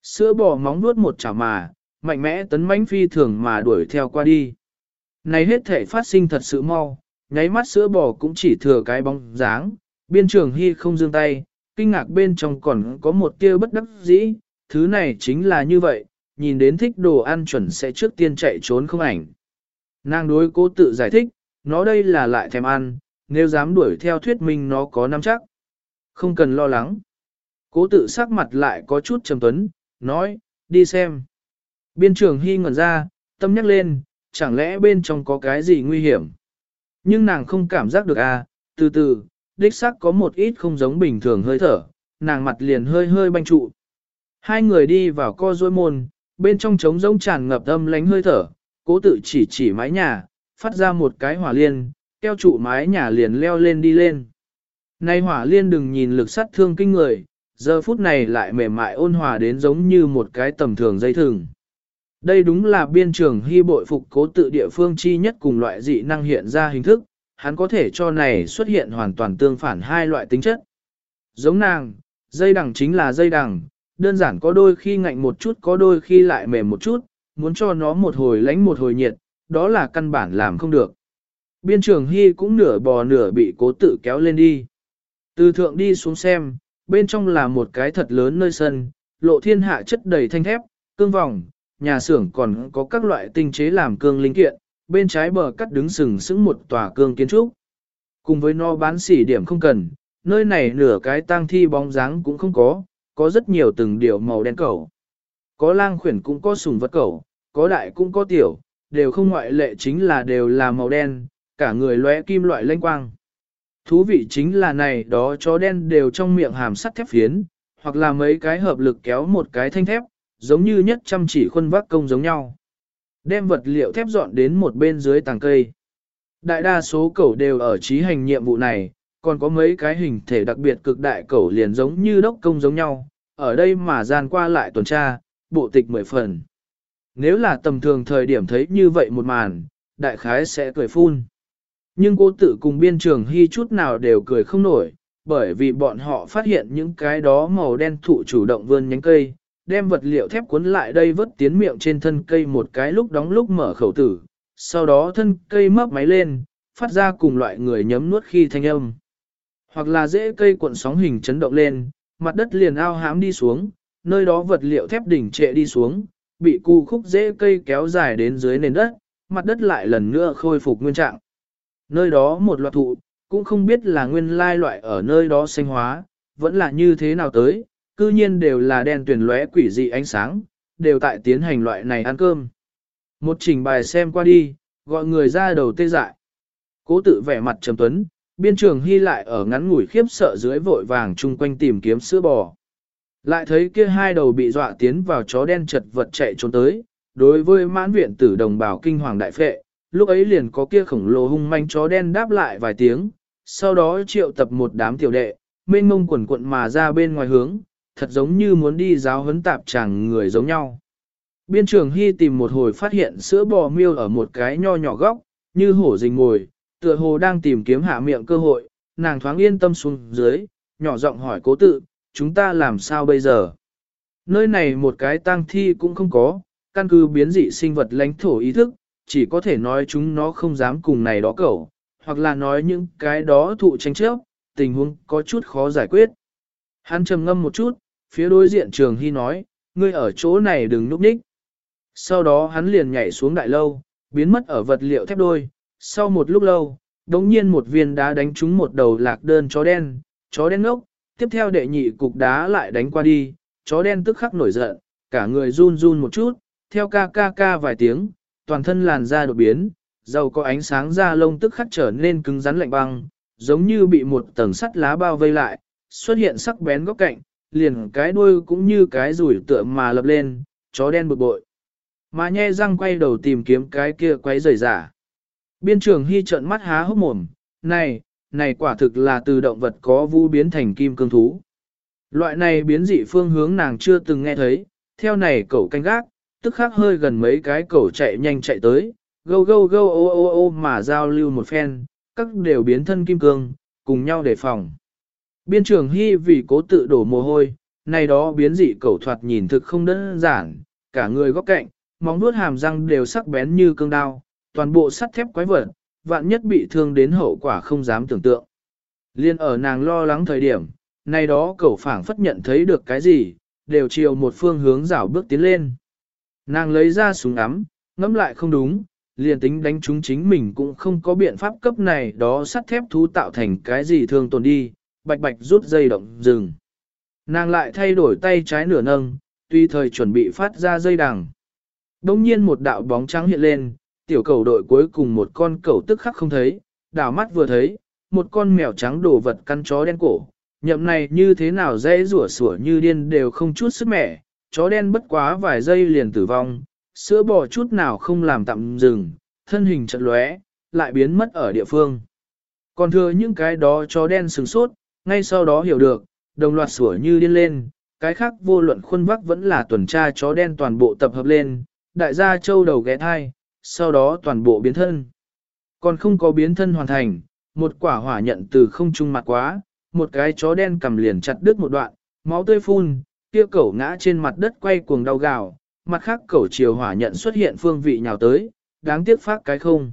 Sữa bò móng nuốt một chảo mà, mạnh mẽ tấn mãnh phi thường mà đuổi theo qua đi. Này hết thể phát sinh thật sự mau, nháy mắt sữa bò cũng chỉ thừa cái bóng dáng, biên trường hy không dương tay, kinh ngạc bên trong còn có một tia bất đắc dĩ, thứ này chính là như vậy, nhìn đến thích đồ ăn chuẩn sẽ trước tiên chạy trốn không ảnh. Nàng đối cố tự giải thích, nó đây là lại thèm ăn, nếu dám đuổi theo thuyết minh nó có nắm chắc. Không cần lo lắng. Cố tự sắc mặt lại có chút trầm tuấn, nói, đi xem. Biên trường hy ngẩn ra, tâm nhắc lên, chẳng lẽ bên trong có cái gì nguy hiểm. Nhưng nàng không cảm giác được à, từ từ, đích xác có một ít không giống bình thường hơi thở, nàng mặt liền hơi hơi banh trụ. Hai người đi vào co dối môn, bên trong trống rỗng tràn ngập âm lánh hơi thở, cố tự chỉ chỉ mái nhà, phát ra một cái hỏa liên, keo trụ mái nhà liền leo lên đi lên. nay hỏa liên đừng nhìn lực sát thương kinh người, giờ phút này lại mềm mại ôn hòa đến giống như một cái tầm thường dây thừng. Đây đúng là biên trường hy bội phục cố tự địa phương chi nhất cùng loại dị năng hiện ra hình thức, hắn có thể cho này xuất hiện hoàn toàn tương phản hai loại tính chất. Giống nàng, dây đằng chính là dây đằng, đơn giản có đôi khi ngạnh một chút có đôi khi lại mềm một chút, muốn cho nó một hồi lánh một hồi nhiệt, đó là căn bản làm không được. Biên trường Hy cũng nửa bò nửa bị cố tự kéo lên đi. Từ thượng đi xuống xem, bên trong là một cái thật lớn nơi sân, lộ thiên hạ chất đầy thanh thép, cương vòng, nhà xưởng còn có các loại tinh chế làm cương linh kiện, bên trái bờ cắt đứng sừng sững một tòa cương kiến trúc. Cùng với nó bán sỉ điểm không cần, nơi này nửa cái tang thi bóng dáng cũng không có, có rất nhiều từng điều màu đen cẩu. Có lang khuyển cũng có sùng vật cẩu, có đại cũng có tiểu, đều không ngoại lệ chính là đều là màu đen, cả người lóe kim loại lanh quang. Thú vị chính là này đó chó đen đều trong miệng hàm sắt thép phiến, hoặc là mấy cái hợp lực kéo một cái thanh thép, giống như nhất chăm chỉ khuân vác công giống nhau. Đem vật liệu thép dọn đến một bên dưới tàng cây. Đại đa số cẩu đều ở trí hành nhiệm vụ này, còn có mấy cái hình thể đặc biệt cực đại cẩu liền giống như đốc công giống nhau, ở đây mà gian qua lại tuần tra, bộ tịch mười phần. Nếu là tầm thường thời điểm thấy như vậy một màn, đại khái sẽ cười phun. Nhưng cô tự cùng biên trường hy chút nào đều cười không nổi, bởi vì bọn họ phát hiện những cái đó màu đen thụ chủ động vươn nhánh cây, đem vật liệu thép cuốn lại đây vớt tiến miệng trên thân cây một cái lúc đóng lúc mở khẩu tử, sau đó thân cây mấp máy lên, phát ra cùng loại người nhấm nuốt khi thanh âm. Hoặc là dễ cây cuộn sóng hình chấn động lên, mặt đất liền ao hám đi xuống, nơi đó vật liệu thép đỉnh trệ đi xuống, bị cu khúc dễ cây kéo dài đến dưới nền đất, mặt đất lại lần nữa khôi phục nguyên trạng. Nơi đó một loạt thụ, cũng không biết là nguyên lai loại ở nơi đó sinh hóa, vẫn là như thế nào tới, cư nhiên đều là đen tuyển lóe quỷ dị ánh sáng, đều tại tiến hành loại này ăn cơm. Một trình bài xem qua đi, gọi người ra đầu tê dại. Cố tự vẻ mặt trầm tuấn, biên trường hy lại ở ngắn ngủi khiếp sợ dưới vội vàng chung quanh tìm kiếm sữa bò. Lại thấy kia hai đầu bị dọa tiến vào chó đen chật vật chạy trốn tới, đối với mãn viện tử đồng bào kinh hoàng đại phệ, lúc ấy liền có kia khổng lồ hung manh chó đen đáp lại vài tiếng, sau đó triệu tập một đám tiểu đệ, mênh mông quần quận mà ra bên ngoài hướng, thật giống như muốn đi giáo huấn tạp chàng người giống nhau. Biên trường Hy tìm một hồi phát hiện sữa bò miêu ở một cái nho nhỏ góc, như hổ rình ngồi, tựa hồ đang tìm kiếm hạ miệng cơ hội, nàng thoáng yên tâm xuống dưới, nhỏ giọng hỏi cố tự, chúng ta làm sao bây giờ? Nơi này một cái tang thi cũng không có, căn cứ biến dị sinh vật lãnh thổ ý thức, chỉ có thể nói chúng nó không dám cùng này đó cẩu, hoặc là nói những cái đó thụ tranh chấp, tình huống có chút khó giải quyết. Hắn trầm ngâm một chút, phía đối diện trường hy nói, ngươi ở chỗ này đừng núp ních. Sau đó hắn liền nhảy xuống đại lâu, biến mất ở vật liệu thép đôi. Sau một lúc lâu, đống nhiên một viên đá đánh trúng một đầu lạc đơn chó đen, chó đen ngốc, tiếp theo đệ nhị cục đá lại đánh qua đi, chó đen tức khắc nổi giận, cả người run run một chút, theo ca ca ca vài tiếng, toàn thân làn da đột biến, dầu có ánh sáng da lông tức khắc trở nên cứng rắn lạnh băng, giống như bị một tầng sắt lá bao vây lại, xuất hiện sắc bén góc cạnh, liền cái đuôi cũng như cái rủi tựa mà lập lên, chó đen bực bội. Mà nhe răng quay đầu tìm kiếm cái kia quấy rời giả. Biên trường hy trợn mắt há hốc mồm, này, này quả thực là từ động vật có vu biến thành kim cương thú. Loại này biến dị phương hướng nàng chưa từng nghe thấy, theo này cậu canh gác, tức khắc hơi gần mấy cái cậu chạy nhanh chạy tới, gâu gâu gâu ô ô ô mà giao lưu một phen, các đều biến thân kim cương, cùng nhau đề phòng. Biên trường hy vì cố tự đổ mồ hôi, này đó biến dị cẩu thoạt nhìn thực không đơn giản, cả người góc cạnh, móng vuốt hàm răng đều sắc bén như cương đao, toàn bộ sắt thép quái vật, vạn nhất bị thương đến hậu quả không dám tưởng tượng. Liên ở nàng lo lắng thời điểm, này đó cẩu phảng phất nhận thấy được cái gì, đều chiều một phương hướng rảo bước tiến lên. Nàng lấy ra súng ngắm, ngắm lại không đúng, liền tính đánh chúng chính mình cũng không có biện pháp cấp này đó sắt thép thú tạo thành cái gì thương tồn đi, bạch bạch rút dây động dừng. Nàng lại thay đổi tay trái nửa nâng, tuy thời chuẩn bị phát ra dây đằng. Đông nhiên một đạo bóng trắng hiện lên, tiểu cầu đội cuối cùng một con cầu tức khắc không thấy, đảo mắt vừa thấy, một con mèo trắng đổ vật căn chó đen cổ. Nhậm này như thế nào dễ rủa sủa như điên đều không chút sức mẻ, chó đen bất quá vài giây liền tử vong, sữa bò chút nào không làm tạm dừng, thân hình chật lóe, lại biến mất ở địa phương. Còn thừa những cái đó chó đen sừng sốt, ngay sau đó hiểu được, đồng loạt sủa như điên lên, cái khác vô luận khuôn vắc vẫn là tuần tra chó đen toàn bộ tập hợp lên, đại gia châu đầu ghé thai, sau đó toàn bộ biến thân. Còn không có biến thân hoàn thành, một quả hỏa nhận từ không trung mặt quá, một cái chó đen cầm liền chặt đứt một đoạn, máu tươi phun, kia cẩu ngã trên mặt đất quay cuồng đau gào, mặt khác cẩu chiều hỏa nhận xuất hiện phương vị nhào tới, đáng tiếc phát cái không.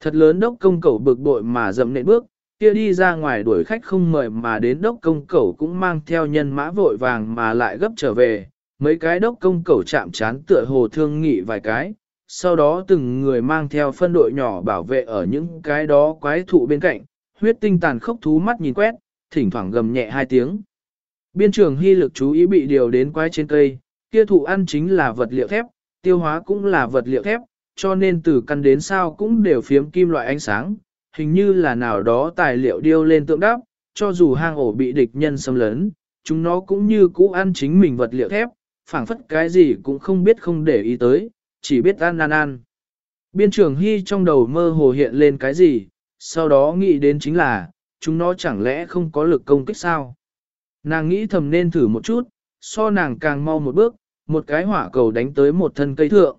Thật lớn đốc công cẩu bực bội mà dậm nện bước, kia đi ra ngoài đuổi khách không mời mà đến đốc công cẩu cũng mang theo nhân mã vội vàng mà lại gấp trở về, mấy cái đốc công cẩu chạm chán tựa hồ thương nghị vài cái, sau đó từng người mang theo phân đội nhỏ bảo vệ ở những cái đó quái thụ bên cạnh, huyết tinh tàn khốc thú mắt nhìn quét, thỉnh thoảng gầm nhẹ hai tiếng. Biên trường hy lực chú ý bị điều đến quái trên cây, kia thụ ăn chính là vật liệu thép, tiêu hóa cũng là vật liệu thép, cho nên từ căn đến sao cũng đều phiếm kim loại ánh sáng, hình như là nào đó tài liệu điêu lên tượng đáp, cho dù hang ổ bị địch nhân xâm lấn, chúng nó cũng như cũ ăn chính mình vật liệu thép, phảng phất cái gì cũng không biết không để ý tới, chỉ biết ăn ăn ăn. Biên trưởng Hy trong đầu mơ hồ hiện lên cái gì, sau đó nghĩ đến chính là, chúng nó chẳng lẽ không có lực công kích sao? Nàng nghĩ thầm nên thử một chút, so nàng càng mau một bước, một cái hỏa cầu đánh tới một thân cây thượng.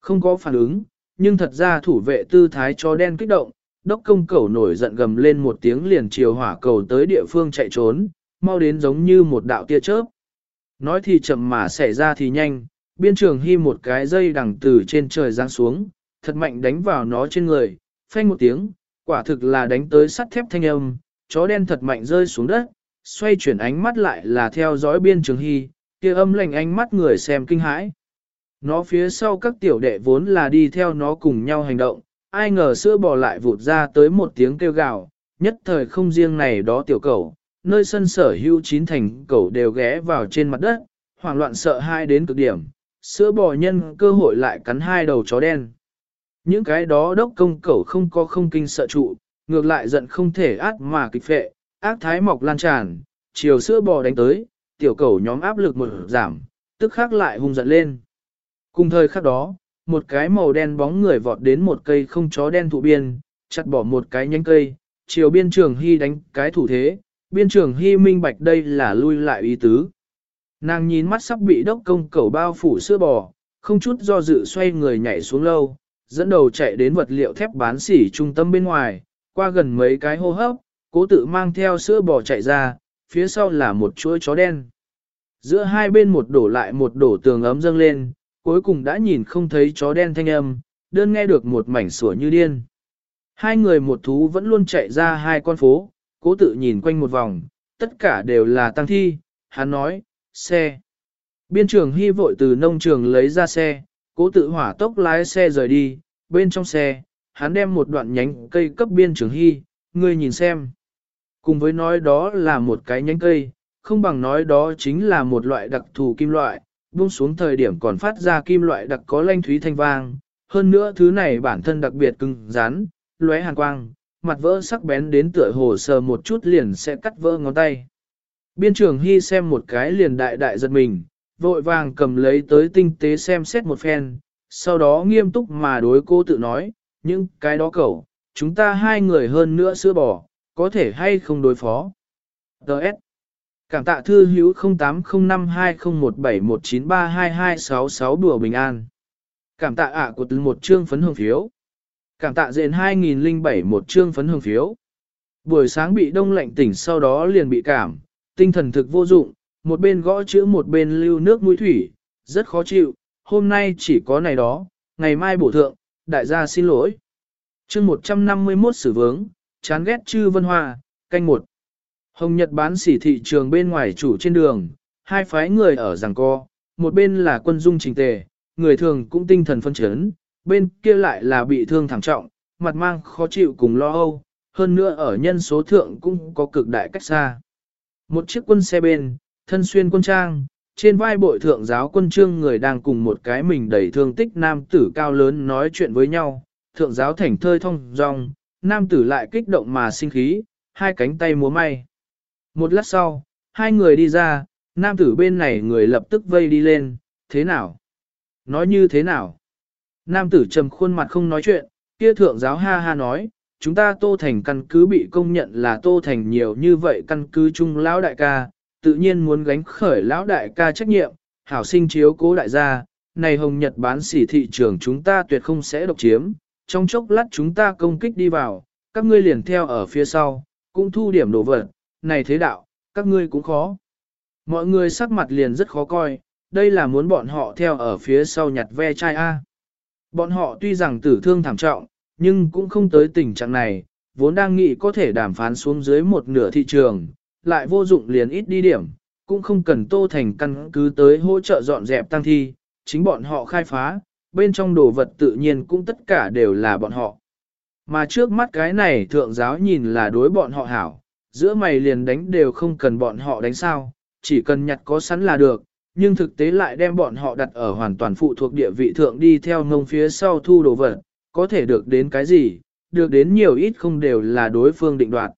Không có phản ứng, nhưng thật ra thủ vệ tư thái cho đen kích động, đốc công cầu nổi giận gầm lên một tiếng liền chiều hỏa cầu tới địa phương chạy trốn, mau đến giống như một đạo tia chớp. Nói thì chậm mà xảy ra thì nhanh, biên trường hy một cái dây đằng từ trên trời giáng xuống, thật mạnh đánh vào nó trên người, phanh một tiếng, quả thực là đánh tới sắt thép thanh âm, chó đen thật mạnh rơi xuống đất, xoay chuyển ánh mắt lại là theo dõi biên trường hy, kia âm lệnh ánh mắt người xem kinh hãi. nó phía sau các tiểu đệ vốn là đi theo nó cùng nhau hành động, ai ngờ sữa bò lại vụt ra tới một tiếng kêu gào, nhất thời không riêng này đó tiểu cầu, nơi sân sở hữu chín thành cầu đều ghé vào trên mặt đất, hoảng loạn sợ hai đến cực điểm, sữa bò nhân cơ hội lại cắn hai đầu chó đen. Những cái đó đốc công cẩu không có không kinh sợ trụ, ngược lại giận không thể át mà kịch phệ, ác thái mọc lan tràn, chiều sữa bò đánh tới, tiểu cẩu nhóm áp lực một giảm, tức khắc lại hung giận lên. Cùng thời khắc đó, một cái màu đen bóng người vọt đến một cây không chó đen thụ biên, chặt bỏ một cái nhánh cây, chiều biên trường hy đánh cái thủ thế, biên trường hy minh bạch đây là lui lại ý tứ. Nàng nhìn mắt sắp bị đốc công cẩu bao phủ sữa bò, không chút do dự xoay người nhảy xuống lâu, dẫn đầu chạy đến vật liệu thép bán sỉ trung tâm bên ngoài, qua gần mấy cái hô hấp, cố tự mang theo sữa bò chạy ra, phía sau là một chuỗi chó đen. Giữa hai bên một đổ lại một đổ tường ấm dâng lên, cuối cùng đã nhìn không thấy chó đen thanh âm, đơn nghe được một mảnh sủa như điên. Hai người một thú vẫn luôn chạy ra hai con phố, cố tự nhìn quanh một vòng, tất cả đều là tăng thi, hắn nói, xe. Biên trường hy vội từ nông trường lấy ra xe, cố tự hỏa tốc lái xe rời đi, bên trong xe, hắn đem một đoạn nhánh cây cấp biên trường hy, ngươi nhìn xem. Cùng với nói đó là một cái nhánh cây, không bằng nói đó chính là một loại đặc thù kim loại, buông xuống thời điểm còn phát ra kim loại đặc có lanh thúy thanh vang. Hơn nữa thứ này bản thân đặc biệt cứng rắn, lóe hàn quang, mặt vỡ sắc bén đến tựa hồ sờ một chút liền sẽ cắt vỡ ngón tay. Biên trưởng Hy xem một cái liền đại đại giật mình, vội vàng cầm lấy tới tinh tế xem xét một phen, sau đó nghiêm túc mà đối cô tự nói, những cái đó cậu, chúng ta hai người hơn nữa sữa bò, có thể hay không đối phó. Đợt. Cảm tạ thư hữu 0805201719322266 đùa bình an. Cảm tạ ạ của từ một chương phấn hương phiếu. Cảm tạ dền 2007 một chương phấn hương phiếu. Buổi sáng bị đông lạnh tỉnh sau đó liền bị cảm, tinh thần thực vô dụng, một bên gõ chữ một bên lưu nước mũi thủy, rất khó chịu, hôm nay chỉ có này đó, ngày mai bổ thượng, đại gia xin lỗi. chương 151 sử vướng, chán ghét chư vân hoa, canh một. Hồng Nhật bán sỉ thị trường bên ngoài chủ trên đường, hai phái người ở giằng co, một bên là quân dung trình tề, người thường cũng tinh thần phân chấn, bên kia lại là bị thương thảm trọng, mặt mang khó chịu cùng lo âu, hơn nữa ở nhân số thượng cũng có cực đại cách xa. Một chiếc quân xe bên, thân xuyên quân trang, trên vai bội thượng giáo quân trương người đang cùng một cái mình đầy thương tích nam tử cao lớn nói chuyện với nhau, thượng giáo thảnh thơi thông dong, nam tử lại kích động mà sinh khí, hai cánh tay múa may. Một lát sau, hai người đi ra, nam tử bên này người lập tức vây đi lên, thế nào? Nói như thế nào? Nam tử trầm khuôn mặt không nói chuyện, kia thượng giáo ha ha nói, chúng ta tô thành căn cứ bị công nhận là tô thành nhiều như vậy căn cứ chung lão đại ca, tự nhiên muốn gánh khởi lão đại ca trách nhiệm, hảo sinh chiếu cố đại gia, này hồng nhật bán sỉ thị trường chúng ta tuyệt không sẽ độc chiếm, trong chốc lát chúng ta công kích đi vào, các ngươi liền theo ở phía sau, cũng thu điểm đồ vật, này thế đạo, các ngươi cũng khó. Mọi người sắc mặt liền rất khó coi, đây là muốn bọn họ theo ở phía sau nhặt ve chai A. Bọn họ tuy rằng tử thương thảm trọng, nhưng cũng không tới tình trạng này, vốn đang nghĩ có thể đàm phán xuống dưới một nửa thị trường, lại vô dụng liền ít đi điểm, cũng không cần tô thành căn cứ tới hỗ trợ dọn dẹp tăng thi, chính bọn họ khai phá, bên trong đồ vật tự nhiên cũng tất cả đều là bọn họ. Mà trước mắt cái này thượng giáo nhìn là đối bọn họ hảo, giữa mày liền đánh đều không cần bọn họ đánh sao, chỉ cần nhặt có sẵn là được, nhưng thực tế lại đem bọn họ đặt ở hoàn toàn phụ thuộc địa vị thượng đi theo ngông phía sau thu đồ vật, có thể được đến cái gì, được đến nhiều ít không đều là đối phương định đoạt.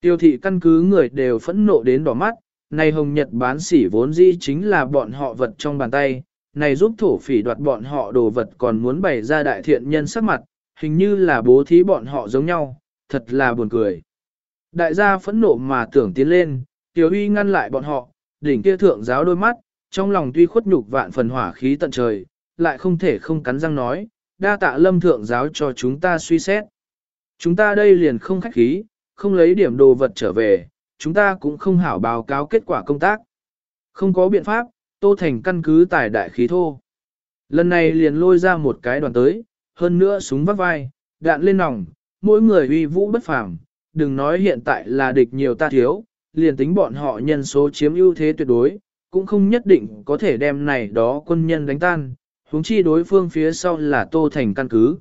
Tiêu thị căn cứ người đều phẫn nộ đến đỏ mắt, này hồng nhật bán sỉ vốn dĩ chính là bọn họ vật trong bàn tay, này giúp thổ phỉ đoạt bọn họ đồ vật còn muốn bày ra đại thiện nhân sắc mặt, hình như là bố thí bọn họ giống nhau, thật là buồn cười. Đại gia phẫn nộ mà tưởng tiến lên, Tiểu Huy ngăn lại bọn họ, đỉnh kia thượng giáo đôi mắt, trong lòng tuy khuất nhục vạn phần hỏa khí tận trời, lại không thể không cắn răng nói, đa tạ lâm thượng giáo cho chúng ta suy xét. Chúng ta đây liền không khách khí, không lấy điểm đồ vật trở về, chúng ta cũng không hảo báo cáo kết quả công tác. Không có biện pháp, Tô Thành căn cứ tài đại khí thô. Lần này liền lôi ra một cái đoàn tới, hơn nữa súng vắt vai, đạn lên nòng, mỗi người uy vũ bất phàm, đừng nói hiện tại là địch nhiều ta thiếu, liền tính bọn họ nhân số chiếm ưu thế tuyệt đối, cũng không nhất định có thể đem này đó quân nhân đánh tan, huống chi đối phương phía sau là tô thành căn cứ.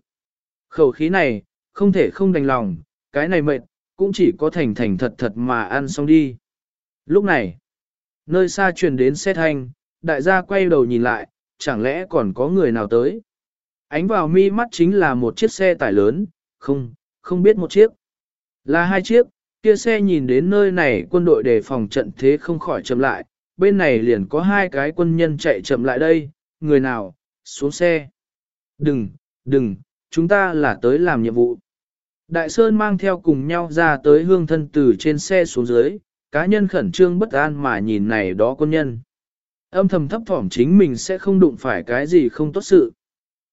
Khẩu khí này, không thể không đành lòng, cái này mệt, cũng chỉ có thành thành thật thật mà ăn xong đi. Lúc này, nơi xa truyền đến xe thanh, đại gia quay đầu nhìn lại, chẳng lẽ còn có người nào tới. Ánh vào mi mắt chính là một chiếc xe tải lớn, không, không biết một chiếc. Là hai chiếc, kia xe nhìn đến nơi này quân đội đề phòng trận thế không khỏi chậm lại, bên này liền có hai cái quân nhân chạy chậm lại đây, người nào, xuống xe. Đừng, đừng, chúng ta là tới làm nhiệm vụ. Đại Sơn mang theo cùng nhau ra tới hương thân từ trên xe xuống dưới, cá nhân khẩn trương bất an mà nhìn này đó quân nhân. Âm thầm thấp thỏm chính mình sẽ không đụng phải cái gì không tốt sự.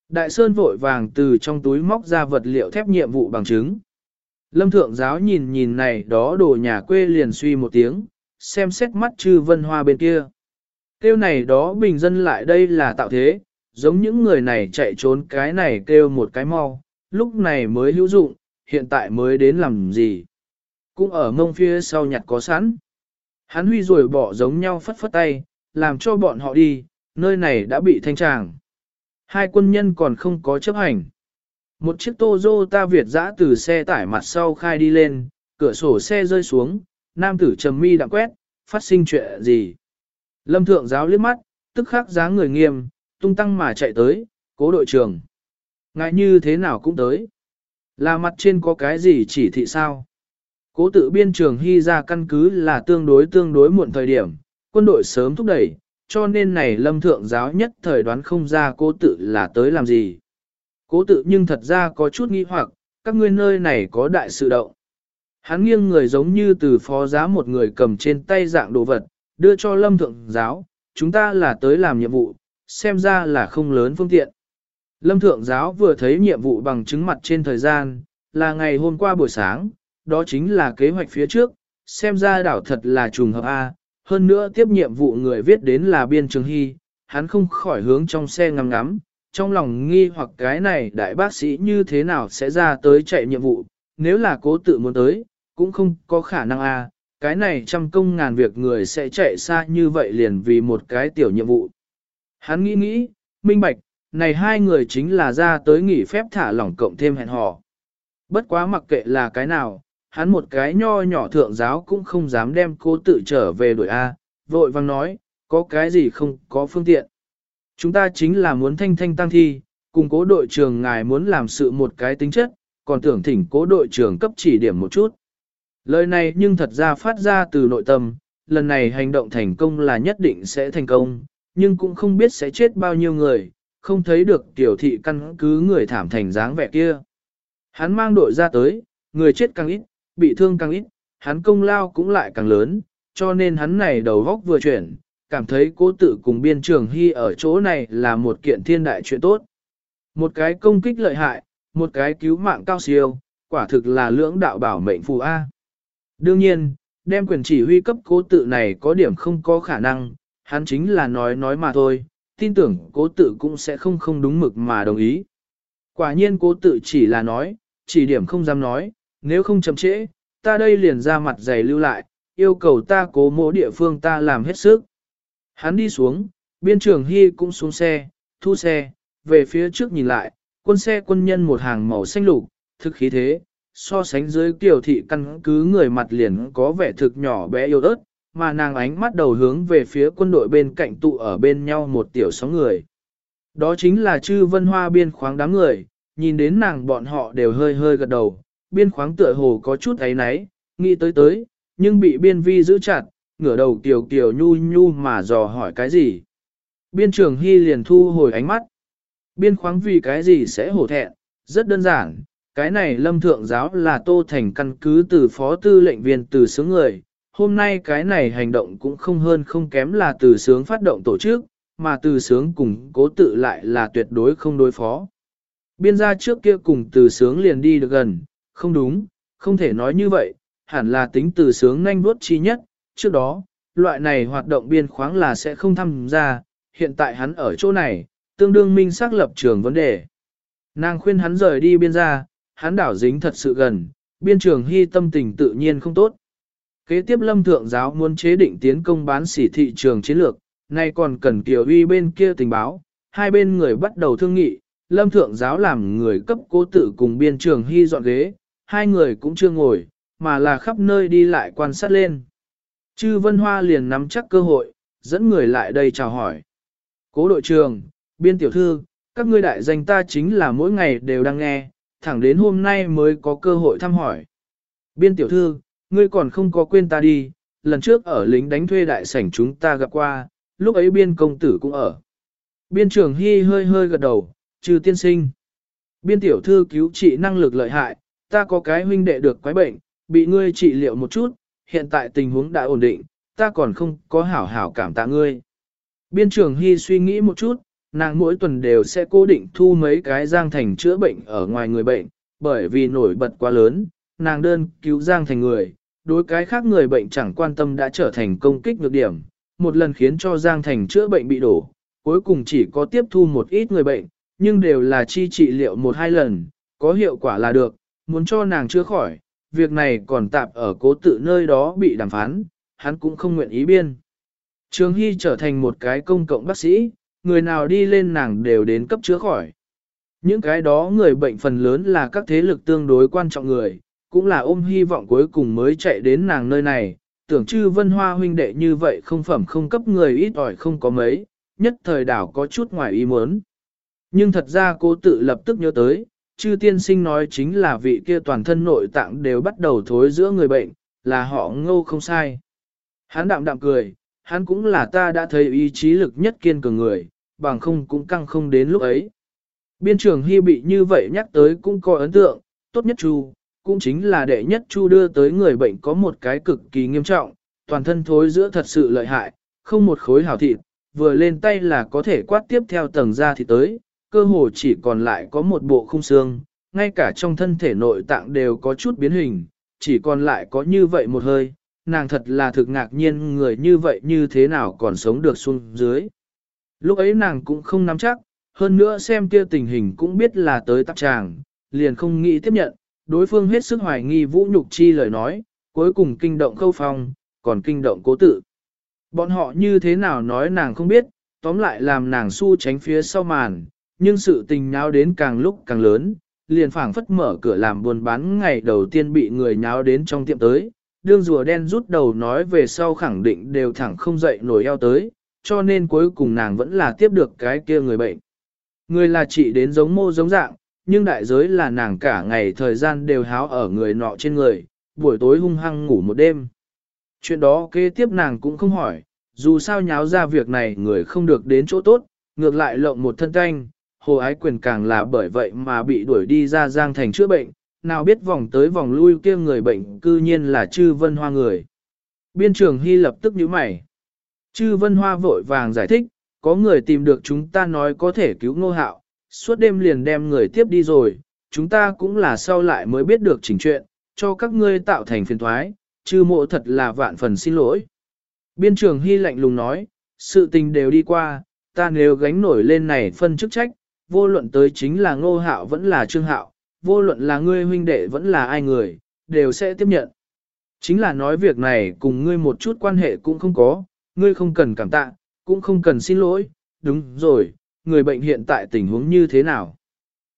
Đại Sơn vội vàng từ trong túi móc ra vật liệu thép nhiệm vụ bằng chứng. Lâm Thượng Giáo nhìn nhìn này đó đồ nhà quê liền suy một tiếng, xem xét mắt chư vân hoa bên kia. Kêu này đó bình dân lại đây là tạo thế, giống những người này chạy trốn cái này kêu một cái mau, lúc này mới hữu dụng, hiện tại mới đến làm gì. Cũng ở mông phía sau nhặt có sẵn. Hắn huy rồi bỏ giống nhau phất phất tay, làm cho bọn họ đi, nơi này đã bị thanh tràng. Hai quân nhân còn không có chấp hành. Một chiếc Toyota Việt dã từ xe tải mặt sau khai đi lên, cửa sổ xe rơi xuống, nam tử trầm mi đã quét, phát sinh chuyện gì. Lâm thượng giáo liếc mắt, tức khắc dáng người nghiêm, tung tăng mà chạy tới, cố đội trưởng. Ngại như thế nào cũng tới. Là mặt trên có cái gì chỉ thị sao? Cố tự biên trường hy ra căn cứ là tương đối tương đối muộn thời điểm, quân đội sớm thúc đẩy, cho nên này lâm thượng giáo nhất thời đoán không ra cố tự là tới làm gì. Cố tự nhưng thật ra có chút nghi hoặc, các ngươi nơi này có đại sự động. Hắn nghiêng người giống như từ phó giá một người cầm trên tay dạng đồ vật, đưa cho lâm thượng giáo, chúng ta là tới làm nhiệm vụ, xem ra là không lớn phương tiện. Lâm thượng giáo vừa thấy nhiệm vụ bằng chứng mặt trên thời gian, là ngày hôm qua buổi sáng, đó chính là kế hoạch phía trước, xem ra đảo thật là trùng hợp A, hơn nữa tiếp nhiệm vụ người viết đến là biên trường hy, hắn không khỏi hướng trong xe ngắm ngắm, trong lòng nghi hoặc cái này đại bác sĩ như thế nào sẽ ra tới chạy nhiệm vụ, nếu là cố tự muốn tới, cũng không có khả năng a cái này trăm công ngàn việc người sẽ chạy xa như vậy liền vì một cái tiểu nhiệm vụ. Hắn nghĩ nghĩ, minh bạch, này hai người chính là ra tới nghỉ phép thả lỏng cộng thêm hẹn hò. Bất quá mặc kệ là cái nào, hắn một cái nho nhỏ thượng giáo cũng không dám đem cố tự trở về đuổi A, vội vang nói, có cái gì không có phương tiện. Chúng ta chính là muốn thanh thanh tăng thi, cùng cố đội trưởng ngài muốn làm sự một cái tính chất, còn tưởng thỉnh cố đội trưởng cấp chỉ điểm một chút. Lời này nhưng thật ra phát ra từ nội tâm, lần này hành động thành công là nhất định sẽ thành công, nhưng cũng không biết sẽ chết bao nhiêu người, không thấy được tiểu thị căn cứ người thảm thành dáng vẻ kia. Hắn mang đội ra tới, người chết càng ít, bị thương càng ít, hắn công lao cũng lại càng lớn, cho nên hắn này đầu góc vừa chuyển, cảm thấy cố tự cùng biên trường hy ở chỗ này là một kiện thiên đại chuyện tốt. Một cái công kích lợi hại, một cái cứu mạng cao siêu, quả thực là lưỡng đạo bảo mệnh phù A. Đương nhiên, đem quyền chỉ huy cấp cố tự này có điểm không có khả năng, hắn chính là nói nói mà thôi, tin tưởng cố tự cũng sẽ không không đúng mực mà đồng ý. Quả nhiên cố tự chỉ là nói, chỉ điểm không dám nói, nếu không chậm trễ, ta đây liền ra mặt dày lưu lại, yêu cầu ta cố mỗ địa phương ta làm hết sức. Hắn đi xuống, biên trưởng Hy cũng xuống xe, thu xe, về phía trước nhìn lại, quân xe quân nhân một hàng màu xanh lục, thực khí thế, so sánh dưới tiểu thị căn cứ người mặt liền có vẻ thực nhỏ bé yếu ớt, mà nàng ánh mắt đầu hướng về phía quân đội bên cạnh tụ ở bên nhau một tiểu sóng người. Đó chính là chư vân hoa biên khoáng đám người, nhìn đến nàng bọn họ đều hơi hơi gật đầu, biên khoáng tựa hồ có chút ấy náy, nghĩ tới tới, nhưng bị biên vi giữ chặt, ngửa đầu kiều kiều nhu nhu mà dò hỏi cái gì. Biên trưởng Hy liền thu hồi ánh mắt. Biên khoáng vì cái gì sẽ hổ thẹn, rất đơn giản, cái này lâm thượng giáo là tô thành căn cứ từ phó tư lệnh viên từ sướng người. Hôm nay cái này hành động cũng không hơn không kém là từ sướng phát động tổ chức, mà từ sướng cùng cố tự lại là tuyệt đối không đối phó. Biên gia trước kia cùng từ sướng liền đi được gần, không đúng, không thể nói như vậy, hẳn là tính từ sướng nhanh vuốt chi nhất, trước đó, loại này hoạt động biên khoáng là sẽ không tham gia, hiện tại hắn ở chỗ này, tương đương minh xác lập trường vấn đề. Nàng khuyên hắn rời đi biên gia, hắn đảo dính thật sự gần, biên trường hy tâm tình tự nhiên không tốt. Kế tiếp lâm thượng giáo muốn chế định tiến công bán sỉ thị trường chiến lược, nay còn cần kiểu uy bên kia tình báo, hai bên người bắt đầu thương nghị, lâm thượng giáo làm người cấp cố tử cùng biên trường hy dọn ghế, hai người cũng chưa ngồi, mà là khắp nơi đi lại quan sát lên. Chư Vân Hoa liền nắm chắc cơ hội, dẫn người lại đây chào hỏi. Cố đội trường, biên tiểu thư, các ngươi đại danh ta chính là mỗi ngày đều đang nghe, thẳng đến hôm nay mới có cơ hội thăm hỏi. Biên tiểu thư, ngươi còn không có quên ta đi, lần trước ở lính đánh thuê đại sảnh chúng ta gặp qua, lúc ấy biên công tử cũng ở. Biên trưởng hy hơi hơi gật đầu, trừ tiên sinh. Biên tiểu thư cứu trị năng lực lợi hại, ta có cái huynh đệ được quái bệnh, bị ngươi trị liệu một chút, hiện tại tình huống đã ổn định, ta còn không có hảo hảo cảm tạ ngươi. Biên trưởng hy suy nghĩ một chút, nàng mỗi tuần đều sẽ cố định thu mấy cái Giang Thành chữa bệnh ở ngoài người bệnh, bởi vì nổi bật quá lớn, nàng đơn cứu Giang Thành người, đối cái khác người bệnh chẳng quan tâm đã trở thành công kích nhược điểm, một lần khiến cho Giang Thành chữa bệnh bị đổ, cuối cùng chỉ có tiếp thu một ít người bệnh, nhưng đều là chi trị liệu một hai lần, có hiệu quả là được, muốn cho nàng chữa khỏi, việc này còn tạp ở cố tự nơi đó bị đàm phán, hắn cũng không nguyện ý biên. Trường Hy trở thành một cái công cộng bác sĩ, người nào đi lên nàng đều đến cấp chữa khỏi. Những cái đó người bệnh phần lớn là các thế lực tương đối quan trọng người, cũng là ôm hy vọng cuối cùng mới chạy đến nàng nơi này, tưởng chư vân hoa huynh đệ như vậy không phẩm không cấp người ít ỏi không có mấy, nhất thời đảo có chút ngoài ý muốn. Nhưng thật ra cô tự lập tức nhớ tới, chư tiên sinh nói chính là vị kia toàn thân nội tạng đều bắt đầu thối giữa người bệnh, là họ ngô không sai. Hắn đạm đạm cười, hắn cũng là ta đã thấy ý chí lực nhất kiên cường người, bằng không cũng căng không đến lúc ấy. Biên trưởng Hy bị như vậy nhắc tới cũng có ấn tượng, tốt nhất chu, cũng chính là đệ nhất chu đưa tới người bệnh có một cái cực kỳ nghiêm trọng, toàn thân thối giữa thật sự lợi hại, không một khối hảo thịt, vừa lên tay là có thể quát tiếp theo tầng da thì tới, cơ hồ chỉ còn lại có một bộ khung xương, ngay cả trong thân thể nội tạng đều có chút biến hình, chỉ còn lại có như vậy một hơi, nàng thật là thực ngạc nhiên người như vậy như thế nào còn sống được xuống dưới. Lúc ấy nàng cũng không nắm chắc, hơn nữa xem kia tình hình cũng biết là tới tắc tràng, liền không nghĩ tiếp nhận, đối phương hết sức hoài nghi vũ nhục chi lời nói, cuối cùng kinh động khâu phong, còn kinh động cố tự. Bọn họ như thế nào nói nàng không biết, tóm lại làm nàng su tránh phía sau màn, nhưng sự tình nháo đến càng lúc càng lớn, liền phảng phất mở cửa làm buôn bán ngày đầu tiên bị người nháo đến trong tiệm tới, đương rùa đen rút đầu nói về sau khẳng định đều thẳng không dậy nổi eo tới, cho nên cuối cùng nàng vẫn là tiếp được cái kia người bệnh. Người là chị đến giống mô giống dạng, nhưng đại giới là nàng cả ngày thời gian đều háo ở người nọ trên người, buổi tối hung hăng ngủ một đêm. Chuyện đó kế tiếp nàng cũng không hỏi, dù sao nháo ra việc này người không được đến chỗ tốt, ngược lại lộng một thân canh, hồ ái quyền càng là bởi vậy mà bị đuổi đi ra giang thành chữa bệnh, nào biết vòng tới vòng lui kia người bệnh cư nhiên là chư vân hoa người. Biên trưởng Hy lập tức nhíu mày. Chư vân hoa vội vàng giải thích, có người tìm được chúng ta nói có thể cứu ngô hạo, suốt đêm liền đem người tiếp đi rồi, chúng ta cũng là sau lại mới biết được chỉnh chuyện, cho các ngươi tạo thành phiền thoái, chư mộ thật là vạn phần xin lỗi. Biên trưởng Hy lạnh lùng nói, sự tình đều đi qua, ta nếu gánh nổi lên này phân chức trách, vô luận tới chính là ngô hạo vẫn là trương hạo, vô luận là ngươi huynh đệ vẫn là ai người, đều sẽ tiếp nhận. Chính là nói việc này cùng ngươi một chút quan hệ cũng không có, ngươi không cần cảm tạ, cũng không cần xin lỗi, đúng rồi, người bệnh hiện tại tình huống như thế nào.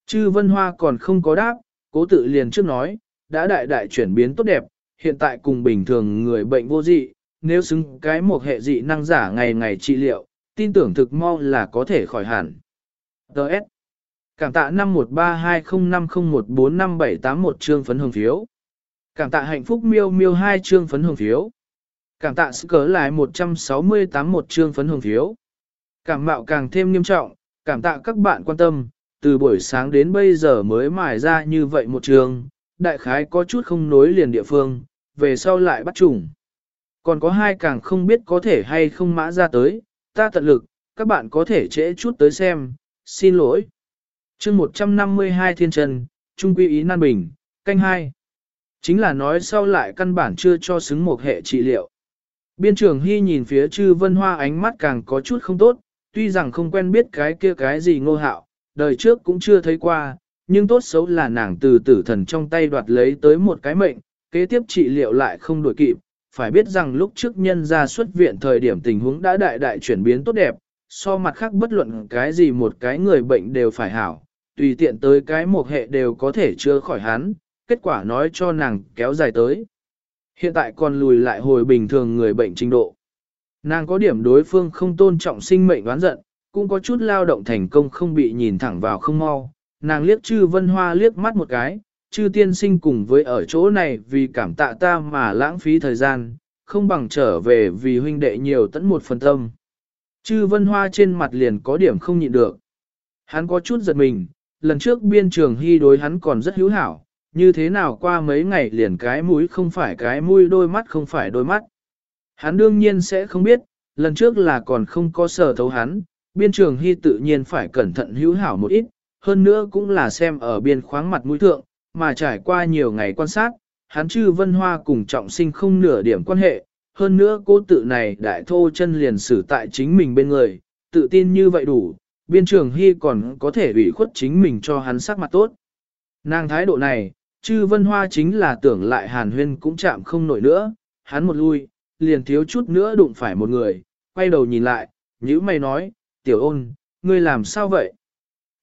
Chư Vân Hoa còn không có đáp, cố tự liền trước nói, đã đại đại chuyển biến tốt đẹp, hiện tại cùng bình thường người bệnh vô dị, nếu xứng cái một hệ dị năng giả ngày ngày trị liệu, tin tưởng thực mau là có thể khỏi hẳn. Đợt. Cảm tạ 513205014578 chương phấn hồng phiếu. Cảm tạ hạnh phúc miêu miêu hai chương phấn hồng phiếu. Cảm tạ sự cỡ lại 168 một chương phấn hồng phiếu. Cảm mạo càng thêm nghiêm trọng, cảm tạ các bạn quan tâm, từ buổi sáng đến bây giờ mới mài ra như vậy một trường, đại khái có chút không nối liền địa phương, về sau lại bắt trùng. Còn có hai càng không biết có thể hay không mã ra tới, ta tận lực, các bạn có thể trễ chút tới xem, xin lỗi. chương 152 thiên trần, trung quy ý nan bình, canh hai Chính là nói sau lại căn bản chưa cho xứng một hệ trị liệu. Biên trưởng Hy nhìn phía chư vân hoa ánh mắt càng có chút không tốt, tuy rằng không quen biết cái kia cái gì ngô hạo, đời trước cũng chưa thấy qua, nhưng tốt xấu là nàng từ tử thần trong tay đoạt lấy tới một cái mệnh, kế tiếp trị liệu lại không đổi kịp, phải biết rằng lúc trước nhân ra xuất viện thời điểm tình huống đã đại đại chuyển biến tốt đẹp, so mặt khác bất luận cái gì một cái người bệnh đều phải hảo, tùy tiện tới cái một hệ đều có thể chữa khỏi hắn, kết quả nói cho nàng kéo dài tới. Hiện tại còn lùi lại hồi bình thường người bệnh trình độ. Nàng có điểm đối phương không tôn trọng sinh mệnh đoán giận, cũng có chút lao động thành công không bị nhìn thẳng vào không mau. Nàng liếc chư vân hoa liếc mắt một cái, chư tiên sinh cùng với ở chỗ này vì cảm tạ ta mà lãng phí thời gian, không bằng trở về vì huynh đệ nhiều tẫn một phần tâm. Chư vân hoa trên mặt liền có điểm không nhịn được. Hắn có chút giật mình, lần trước biên trường hy đối hắn còn rất hữu hảo, như thế nào qua mấy ngày liền cái mũi không phải cái mũi đôi mắt không phải đôi mắt. Hắn đương nhiên sẽ không biết, lần trước là còn không có sở thấu hắn, biên trường hy tự nhiên phải cẩn thận hữu hảo một ít, hơn nữa cũng là xem ở biên khoáng mặt mũi thượng, mà trải qua nhiều ngày quan sát, hắn chư vân hoa cùng trọng sinh không nửa điểm quan hệ, hơn nữa cố tự này đại thô chân liền xử tại chính mình bên người, tự tin như vậy đủ, biên trường hy còn có thể ủy khuất chính mình cho hắn sắc mặt tốt. Nàng thái độ này, chư vân hoa chính là tưởng lại hàn huyên cũng chạm không nổi nữa, hắn một lui, liền thiếu chút nữa đụng phải một người, quay đầu nhìn lại, nhữ mày nói, tiểu ôn, ngươi làm sao vậy?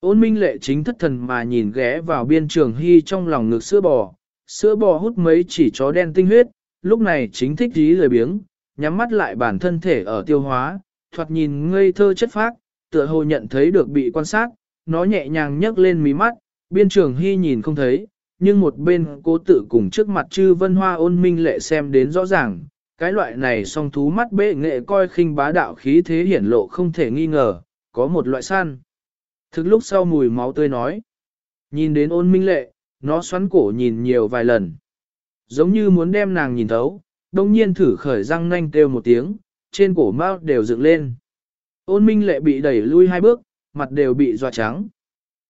Ôn minh lệ chính thất thần mà nhìn ghé vào biên trường hy trong lòng ngực sữa bò, sữa bò hút mấy chỉ chó đen tinh huyết, lúc này chính thích dí lười biếng, nhắm mắt lại bản thân thể ở tiêu hóa, thoạt nhìn ngây thơ chất phác, tựa hồ nhận thấy được bị quan sát, nó nhẹ nhàng nhấc lên mí mắt, biên trường hy nhìn không thấy, nhưng một bên cố tự cùng trước mặt chư vân hoa ôn minh lệ xem đến rõ ràng, cái loại này song thú mắt bệ nghệ coi khinh bá đạo khí thế hiển lộ không thể nghi ngờ, có một loại săn. Thực lúc sau mùi máu tươi nói, nhìn đến ôn minh lệ, nó xoắn cổ nhìn nhiều vài lần. Giống như muốn đem nàng nhìn thấu, đông nhiên thử khởi răng nanh kêu một tiếng, trên cổ Mao đều dựng lên. Ôn minh lệ bị đẩy lui hai bước, mặt đều bị dọa trắng.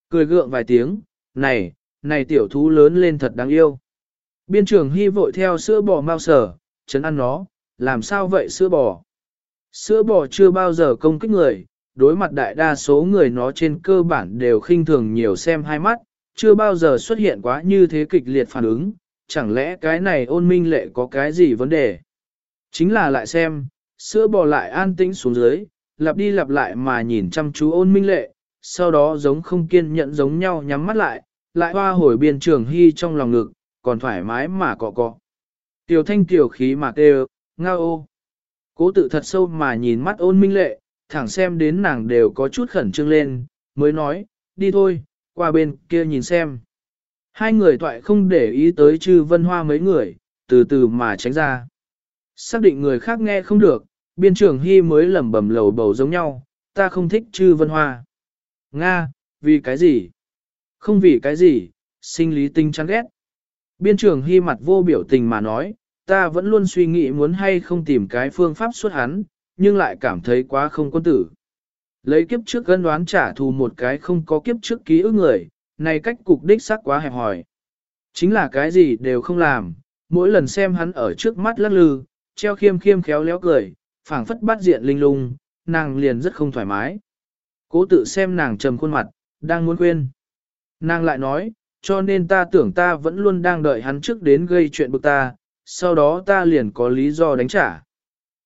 Cười gượng vài tiếng, này, này tiểu thú lớn lên thật đáng yêu. Biên trưởng hy vội theo sữa bò Mao sở, chấn ăn nó, làm sao vậy sữa bò? Sữa bò chưa bao giờ công kích người, đối mặt đại đa số người nó trên cơ bản đều khinh thường nhiều xem hai mắt, chưa bao giờ xuất hiện quá như thế kịch liệt phản ứng, chẳng lẽ cái này ôn minh lệ có cái gì vấn đề? Chính là lại xem, sữa bò lại an tĩnh xuống dưới, lặp đi lặp lại mà nhìn chăm chú ôn minh lệ, sau đó giống không kiên nhẫn giống nhau nhắm mắt lại, lại hoa hồi biên trường hy trong lòng ngực, còn thoải mái mà cọ cọ. Tiểu thanh tiểu khí mà kêu, ngao ô. Cố tự thật sâu mà nhìn mắt ôn minh lệ, thẳng xem đến nàng đều có chút khẩn trương lên, mới nói, đi thôi, qua bên kia nhìn xem. Hai người thoại không để ý tới chư vân hoa mấy người, từ từ mà tránh ra. Xác định người khác nghe không được, biên trưởng hy mới lẩm bẩm lầu bầu giống nhau, ta không thích chư vân hoa. Nga, vì cái gì? Không vì cái gì, sinh lý tinh chán ghét. Biên trưởng hy mặt vô biểu tình mà nói, ta vẫn luôn suy nghĩ muốn hay không tìm cái phương pháp xuất hắn, nhưng lại cảm thấy quá không quân tử. Lấy kiếp trước gân đoán trả thù một cái không có kiếp trước ký ức người, này cách cục đích xác quá hẹp hòi. Chính là cái gì đều không làm, mỗi lần xem hắn ở trước mắt lắc lư, treo khiêm khiêm khéo léo cười, phảng phất bắt diện linh lung, nàng liền rất không thoải mái. Cố tự xem nàng trầm khuôn mặt, đang muốn quên. Nàng lại nói, cho nên ta tưởng ta vẫn luôn đang đợi hắn trước đến gây chuyện bực ta, sau đó ta liền có lý do đánh trả.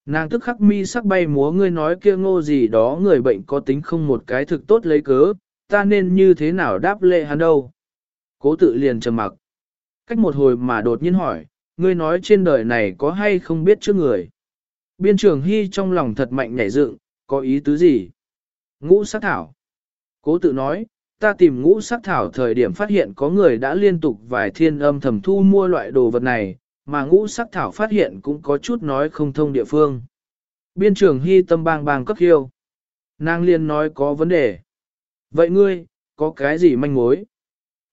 Nàng tức khắc mi sắc bay múa ngươi nói kia ngô gì đó người bệnh có tính không một cái thực tốt lấy cớ, ta nên như thế nào đáp lệ hắn đâu. Cố tự liền trầm mặc. Cách một hồi mà đột nhiên hỏi, ngươi nói trên đời này có hay không biết trước người. Biên trưởng Hy trong lòng thật mạnh nhảy dựng, có ý tứ gì? Ngũ sát thảo. Cố tự nói, ta tìm ngũ sát thảo thời điểm phát hiện có người đã liên tục vài thiên âm thầm thu mua loại đồ vật này, mà ngũ sắc thảo phát hiện cũng có chút nói không thông địa phương. Biên trưởng hy tâm bang bang cấp hiêu. Nàng liên nói có vấn đề. Vậy ngươi, có cái gì manh mối?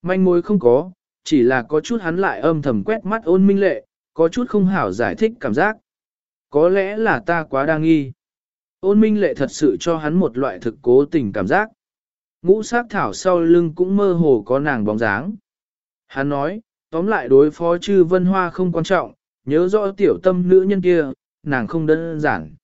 Manh mối không có, chỉ là có chút hắn lại âm thầm quét mắt ôn minh lệ, có chút không hảo giải thích cảm giác. Có lẽ là ta quá đa nghi. Ôn minh lệ thật sự cho hắn một loại thực cố tình cảm giác. Ngũ sắc thảo sau lưng cũng mơ hồ có nàng bóng dáng. Hắn nói, tóm lại đối phó chư vân hoa không quan trọng, nhớ rõ tiểu tâm nữ nhân kia, nàng không đơn giản.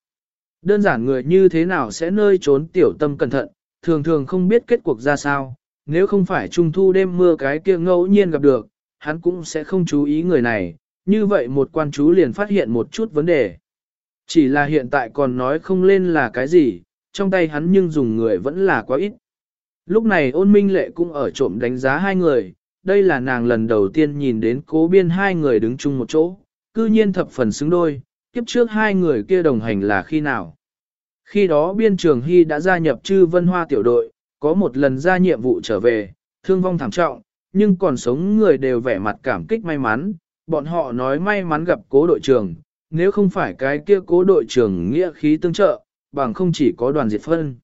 Đơn giản người như thế nào sẽ nơi trốn tiểu tâm cẩn thận, thường thường không biết kết cuộc ra sao, nếu không phải trung thu đêm mưa cái kia ngẫu nhiên gặp được, hắn cũng sẽ không chú ý người này, như vậy một quan chú liền phát hiện một chút vấn đề. Chỉ là hiện tại còn nói không lên là cái gì, trong tay hắn nhưng dùng người vẫn là quá ít. Lúc này ôn minh lệ cũng ở trộm đánh giá hai người, đây là nàng lần đầu tiên nhìn đến cố biên hai người đứng chung một chỗ, cư nhiên thập phần xứng đôi, kiếp trước hai người kia đồng hành là khi nào. Khi đó biên trường hy đã gia nhập chư vân hoa tiểu đội, có một lần ra nhiệm vụ trở về, thương vong thảm trọng, nhưng còn sống người đều vẻ mặt cảm kích may mắn, bọn họ nói may mắn gặp cố đội trưởng, nếu không phải cái kia cố đội trưởng nghĩa khí tương trợ, bằng không chỉ có đoàn diệt phân.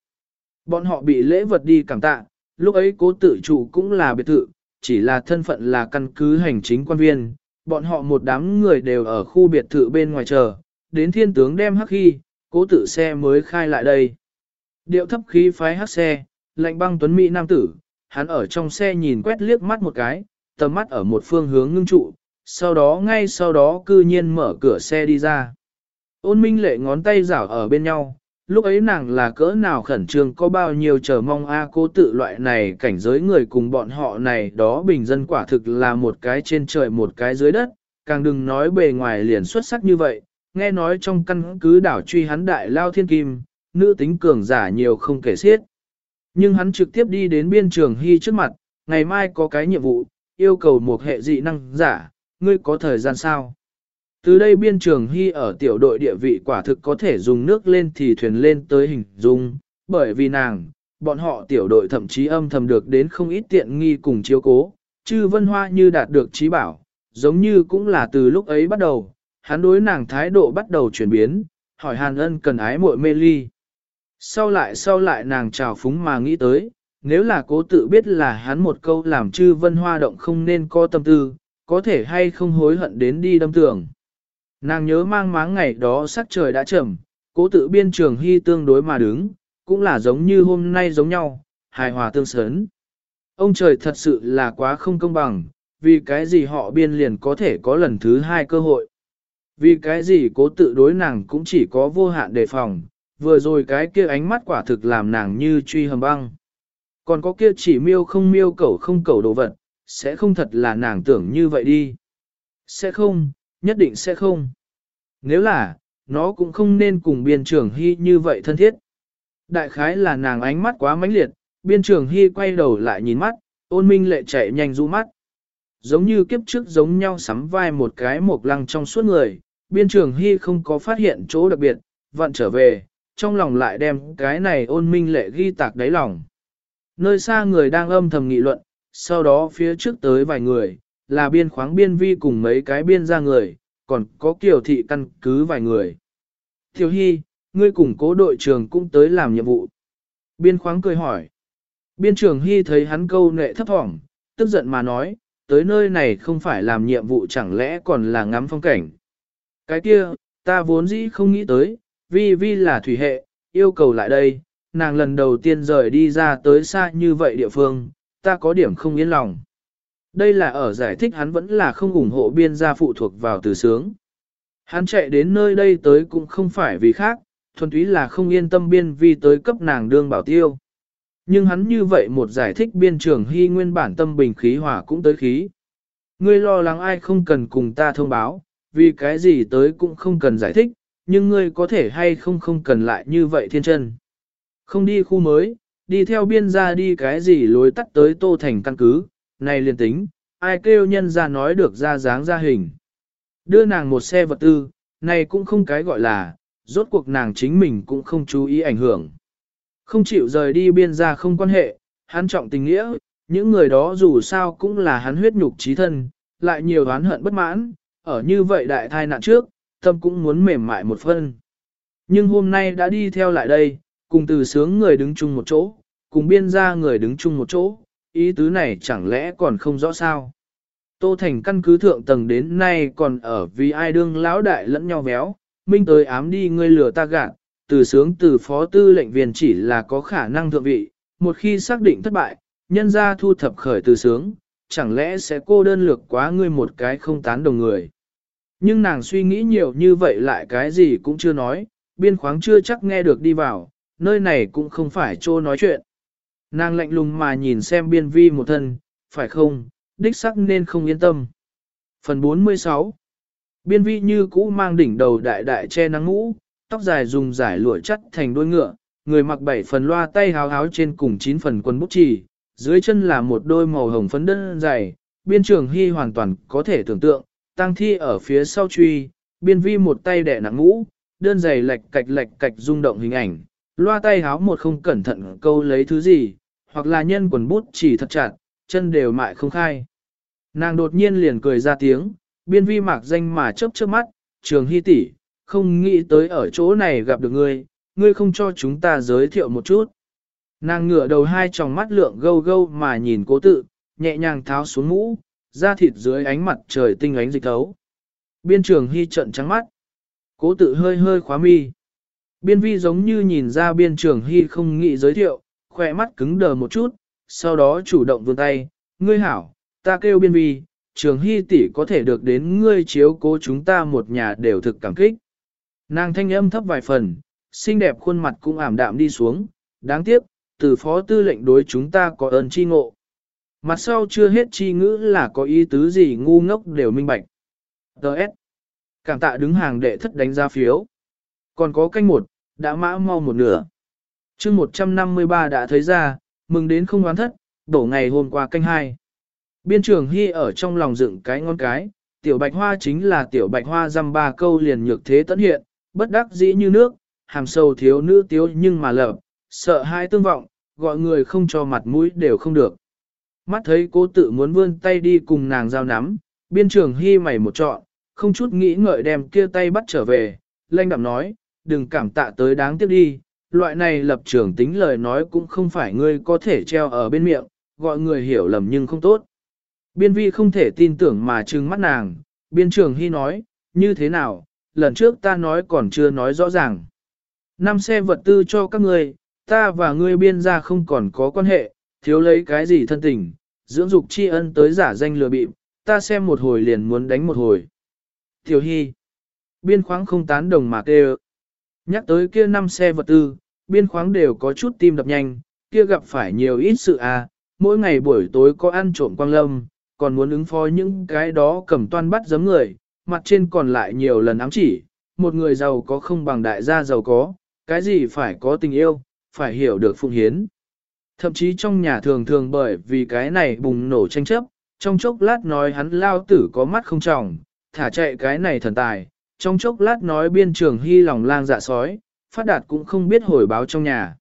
Bọn họ bị lễ vật đi cảm tạ, lúc ấy cố tự chủ cũng là biệt thự, chỉ là thân phận là căn cứ hành chính quan viên, bọn họ một đám người đều ở khu biệt thự bên ngoài chờ, đến thiên tướng đem hắc khi, cố tự xe mới khai lại đây. Điệu thấp khí phái hát xe, lạnh băng tuấn mỹ nam tử, hắn ở trong xe nhìn quét liếc mắt một cái, tầm mắt ở một phương hướng ngưng trụ, sau đó ngay sau đó cư nhiên mở cửa xe đi ra. Ôn minh lệ ngón tay rảo ở bên nhau, lúc ấy nàng là cỡ nào khẩn trương có bao nhiêu chờ mong a cố tự loại này cảnh giới người cùng bọn họ này đó bình dân quả thực là một cái trên trời một cái dưới đất, càng đừng nói bề ngoài liền xuất sắc như vậy, nghe nói trong căn cứ đảo truy hắn đại lao thiên kim, nữ tính cường giả nhiều không kể xiết. Nhưng hắn trực tiếp đi đến biên trường hy trước mặt, ngày mai có cái nhiệm vụ, yêu cầu một hệ dị năng giả, ngươi có thời gian sao? Từ đây biên trường hy ở tiểu đội địa vị quả thực có thể dùng nước lên thì thuyền lên tới hình dung, bởi vì nàng, bọn họ tiểu đội thậm chí âm thầm được đến không ít tiện nghi cùng chiếu cố, chư vân hoa như đạt được trí bảo, giống như cũng là từ lúc ấy bắt đầu, hắn đối nàng thái độ bắt đầu chuyển biến, hỏi hàn ân cần ái muội mê ly. Sau lại sau lại nàng trào phúng mà nghĩ tới, nếu là cố tự biết là hắn một câu làm chư vân hoa động không nên có tâm tư, có thể hay không hối hận đến đi đâm tưởng. Nàng nhớ mang máng ngày đó sắc trời đã trầm, cố tự biên trường hy tương đối mà đứng, cũng là giống như hôm nay giống nhau, hài hòa tương sớn. Ông trời thật sự là quá không công bằng, vì cái gì họ biên liền có thể có lần thứ hai cơ hội. Vì cái gì cố tự đối nàng cũng chỉ có vô hạn đề phòng, vừa rồi cái kia ánh mắt quả thực làm nàng như truy hầm băng. Còn có kia chỉ miêu không miêu cẩu không cẩu đồ vật, sẽ không thật là nàng tưởng như vậy đi. Sẽ không, nhất định sẽ không. Nếu là, nó cũng không nên cùng biên trưởng hy như vậy thân thiết. Đại khái là nàng ánh mắt quá mãnh liệt, biên trưởng hy quay đầu lại nhìn mắt, ôn minh lệ chạy nhanh rũ mắt. Giống như kiếp trước giống nhau sắm vai một cái một lăng trong suốt người, biên trưởng hy không có phát hiện chỗ đặc biệt, vặn trở về, trong lòng lại đem cái này ôn minh lệ ghi tạc đáy lòng. Nơi xa người đang âm thầm nghị luận, sau đó phía trước tới vài người, là biên khoáng biên vi cùng mấy cái biên ra người, còn có kiểu thị căn cứ vài người. Thiếu Hy, ngươi cùng cố đội trưởng cũng tới làm nhiệm vụ. Biên khoáng cười hỏi. Biên trưởng Hy thấy hắn câu nệ thấp thỏm, tức giận mà nói, tới nơi này không phải làm nhiệm vụ chẳng lẽ còn là ngắm phong cảnh. Cái kia, ta vốn dĩ không nghĩ tới, vi vi là thủy hệ, yêu cầu lại đây, nàng lần đầu tiên rời đi ra tới xa như vậy địa phương, ta có điểm không yên lòng. Đây là ở giải thích hắn vẫn là không ủng hộ biên gia phụ thuộc vào từ sướng. Hắn chạy đến nơi đây tới cũng không phải vì khác, thuần túy là không yên tâm biên vi tới cấp nàng đương bảo tiêu. Nhưng hắn như vậy một giải thích biên trường hy nguyên bản tâm bình khí hỏa cũng tới khí. Ngươi lo lắng ai không cần cùng ta thông báo, vì cái gì tới cũng không cần giải thích, nhưng ngươi có thể hay không không cần lại như vậy thiên chân. Không đi khu mới, đi theo biên ra đi cái gì lối tắt tới tô thành căn cứ, này liền tính, ai kêu nhân ra nói được ra dáng ra hình. Đưa nàng một xe vật tư, này cũng không cái gọi là, rốt cuộc nàng chính mình cũng không chú ý ảnh hưởng. Không chịu rời đi biên gia không quan hệ, hắn trọng tình nghĩa, những người đó dù sao cũng là hắn huyết nhục trí thân, lại nhiều oán hận bất mãn, ở như vậy đại thai nạn trước, tâm cũng muốn mềm mại một phân. Nhưng hôm nay đã đi theo lại đây, cùng từ sướng người đứng chung một chỗ, cùng biên gia người đứng chung một chỗ, ý tứ này chẳng lẽ còn không rõ sao. Tô Thành căn cứ thượng tầng đến nay còn ở vì ai đương lão đại lẫn nhau véo, minh tới ám đi ngươi lừa ta gạt, từ sướng từ phó tư lệnh viên chỉ là có khả năng thượng vị, một khi xác định thất bại, nhân ra thu thập khởi từ sướng, chẳng lẽ sẽ cô đơn lược quá ngươi một cái không tán đồng người. Nhưng nàng suy nghĩ nhiều như vậy lại cái gì cũng chưa nói, biên khoáng chưa chắc nghe được đi vào, nơi này cũng không phải chỗ nói chuyện. Nàng lạnh lùng mà nhìn xem biên vi một thân, phải không, đích sắc nên không yên tâm. Phần 46 Biên vi như cũ mang đỉnh đầu đại đại che nắng ngũ, tóc dài dùng giải lụa chắt thành đuôi ngựa, người mặc bảy phần loa tay háo háo trên cùng chín phần quần bút chỉ, dưới chân là một đôi màu hồng phấn đơn dày, biên trường hy hoàn toàn có thể tưởng tượng, tăng thi ở phía sau truy, biên vi một tay đẻ nặng ngũ, đơn giày lệch cạch lệch cạch rung động hình ảnh, loa tay háo một không cẩn thận câu lấy thứ gì, hoặc là nhân quần bút chỉ thật chặt, chân đều mại không khai. Nàng đột nhiên liền cười ra tiếng, biên vi mạc danh mà chớp chớp mắt, trường hy tỷ, không nghĩ tới ở chỗ này gặp được ngươi, ngươi không cho chúng ta giới thiệu một chút. Nàng ngửa đầu hai tròng mắt lượng gâu gâu mà nhìn cố tự, nhẹ nhàng tháo xuống mũ, da thịt dưới ánh mặt trời tinh ánh dịch thấu. Biên trường hy trận trắng mắt. Cố tự hơi hơi khóa mi. Biên vi giống như nhìn ra biên trường hy không nghĩ giới thiệu, khỏe mắt cứng đờ một chút, sau đó chủ động vươn tay, ngươi hảo, ta kêu biên vi, trường hy tỷ có thể được đến ngươi chiếu cố chúng ta một nhà đều thực cảm kích. Nàng thanh âm thấp vài phần, xinh đẹp khuôn mặt cũng ảm đạm đi xuống, đáng tiếc, từ phó tư lệnh đối chúng ta có ơn chi ngộ. Mặt sau chưa hết chi ngữ là có ý tứ gì ngu ngốc đều minh bạch. Đợt. Cảm tạ đứng hàng đệ thất đánh ra phiếu. Còn có canh một, đã mã mau một nửa. chương 153 đã thấy ra, mừng đến không oán thất, đổ ngày hôm qua canh hai. Biên trường Hy ở trong lòng dựng cái ngon cái, tiểu bạch hoa chính là tiểu bạch hoa dăm ba câu liền nhược thế tận hiện, bất đắc dĩ như nước, hàm sâu thiếu nữ tiếu nhưng mà lợp, sợ hai tương vọng, gọi người không cho mặt mũi đều không được. Mắt thấy cô tự muốn vươn tay đi cùng nàng giao nắm, biên trường hy mày một trọn, không chút nghĩ ngợi đem kia tay bắt trở về, lanh đạm nói, đừng cảm tạ tới đáng tiếc đi, loại này lập trường tính lời nói cũng không phải ngươi có thể treo ở bên miệng, gọi người hiểu lầm nhưng không tốt. Biên vi không thể tin tưởng mà trừng mắt nàng, biên trường hy nói, như thế nào, lần trước ta nói còn chưa nói rõ ràng. Năm xe vật tư cho các ngươi, ta và ngươi biên ra không còn có quan hệ, thiếu lấy cái gì thân tình, dưỡng dục tri ân tới giả danh lừa bịp, ta xem một hồi liền muốn đánh một hồi. Tiểu Hy, biên khoáng không tán đồng mà kêu. Nhắc tới kia năm xe vật tư, biên khoáng đều có chút tim đập nhanh, kia gặp phải nhiều ít sự à, mỗi ngày buổi tối có ăn trộm quang lâm, còn muốn ứng phó những cái đó cầm toan bắt giấm người, mặt trên còn lại nhiều lần ám chỉ, một người giàu có không bằng đại gia giàu có, cái gì phải có tình yêu, phải hiểu được phụng hiến. Thậm chí trong nhà thường thường bởi vì cái này bùng nổ tranh chấp, trong chốc lát nói hắn lao tử có mắt không trọng, thả chạy cái này thần tài, trong chốc lát nói biên trường hy lòng lang dạ sói, phát đạt cũng không biết hồi báo trong nhà.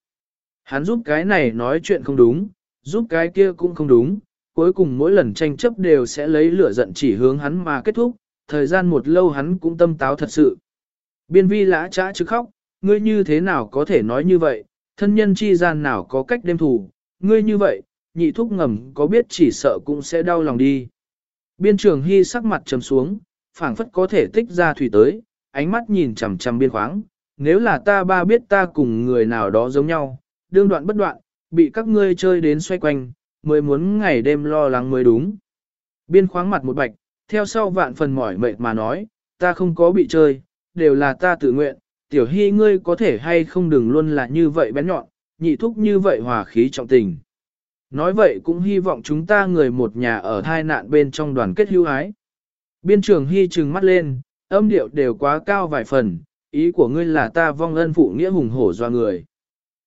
Hắn giúp cái này nói chuyện không đúng, giúp cái kia cũng không đúng, cuối cùng mỗi lần tranh chấp đều sẽ lấy lửa giận chỉ hướng hắn mà kết thúc, thời gian một lâu hắn cũng tâm táo thật sự. Biên vi lã trã chứ khóc, ngươi như thế nào có thể nói như vậy, thân nhân chi gian nào có cách đêm thủ, ngươi như vậy, nhị thúc ngầm có biết chỉ sợ cũng sẽ đau lòng đi. Biên trường hy sắc mặt trầm xuống, phảng phất có thể tích ra thủy tới, ánh mắt nhìn chằm chằm biên khoáng, nếu là ta ba biết ta cùng người nào đó giống nhau, đương đoạn bất đoạn, bị các ngươi chơi đến xoay quanh, mới muốn ngày đêm lo lắng mới đúng. Biên khoáng mặt một bạch, theo sau vạn phần mỏi mệt mà nói, ta không có bị chơi, đều là ta tự nguyện, tiểu hy ngươi có thể hay không đừng luôn là như vậy bén nhọn, nhị thúc như vậy hòa khí trọng tình. Nói vậy cũng hy vọng chúng ta người một nhà ở thai nạn bên trong đoàn kết hữu ái. Biên trường hy trừng mắt lên, âm điệu đều quá cao vài phần, ý của ngươi là ta vong ân phụ nghĩa hùng hổ doa người.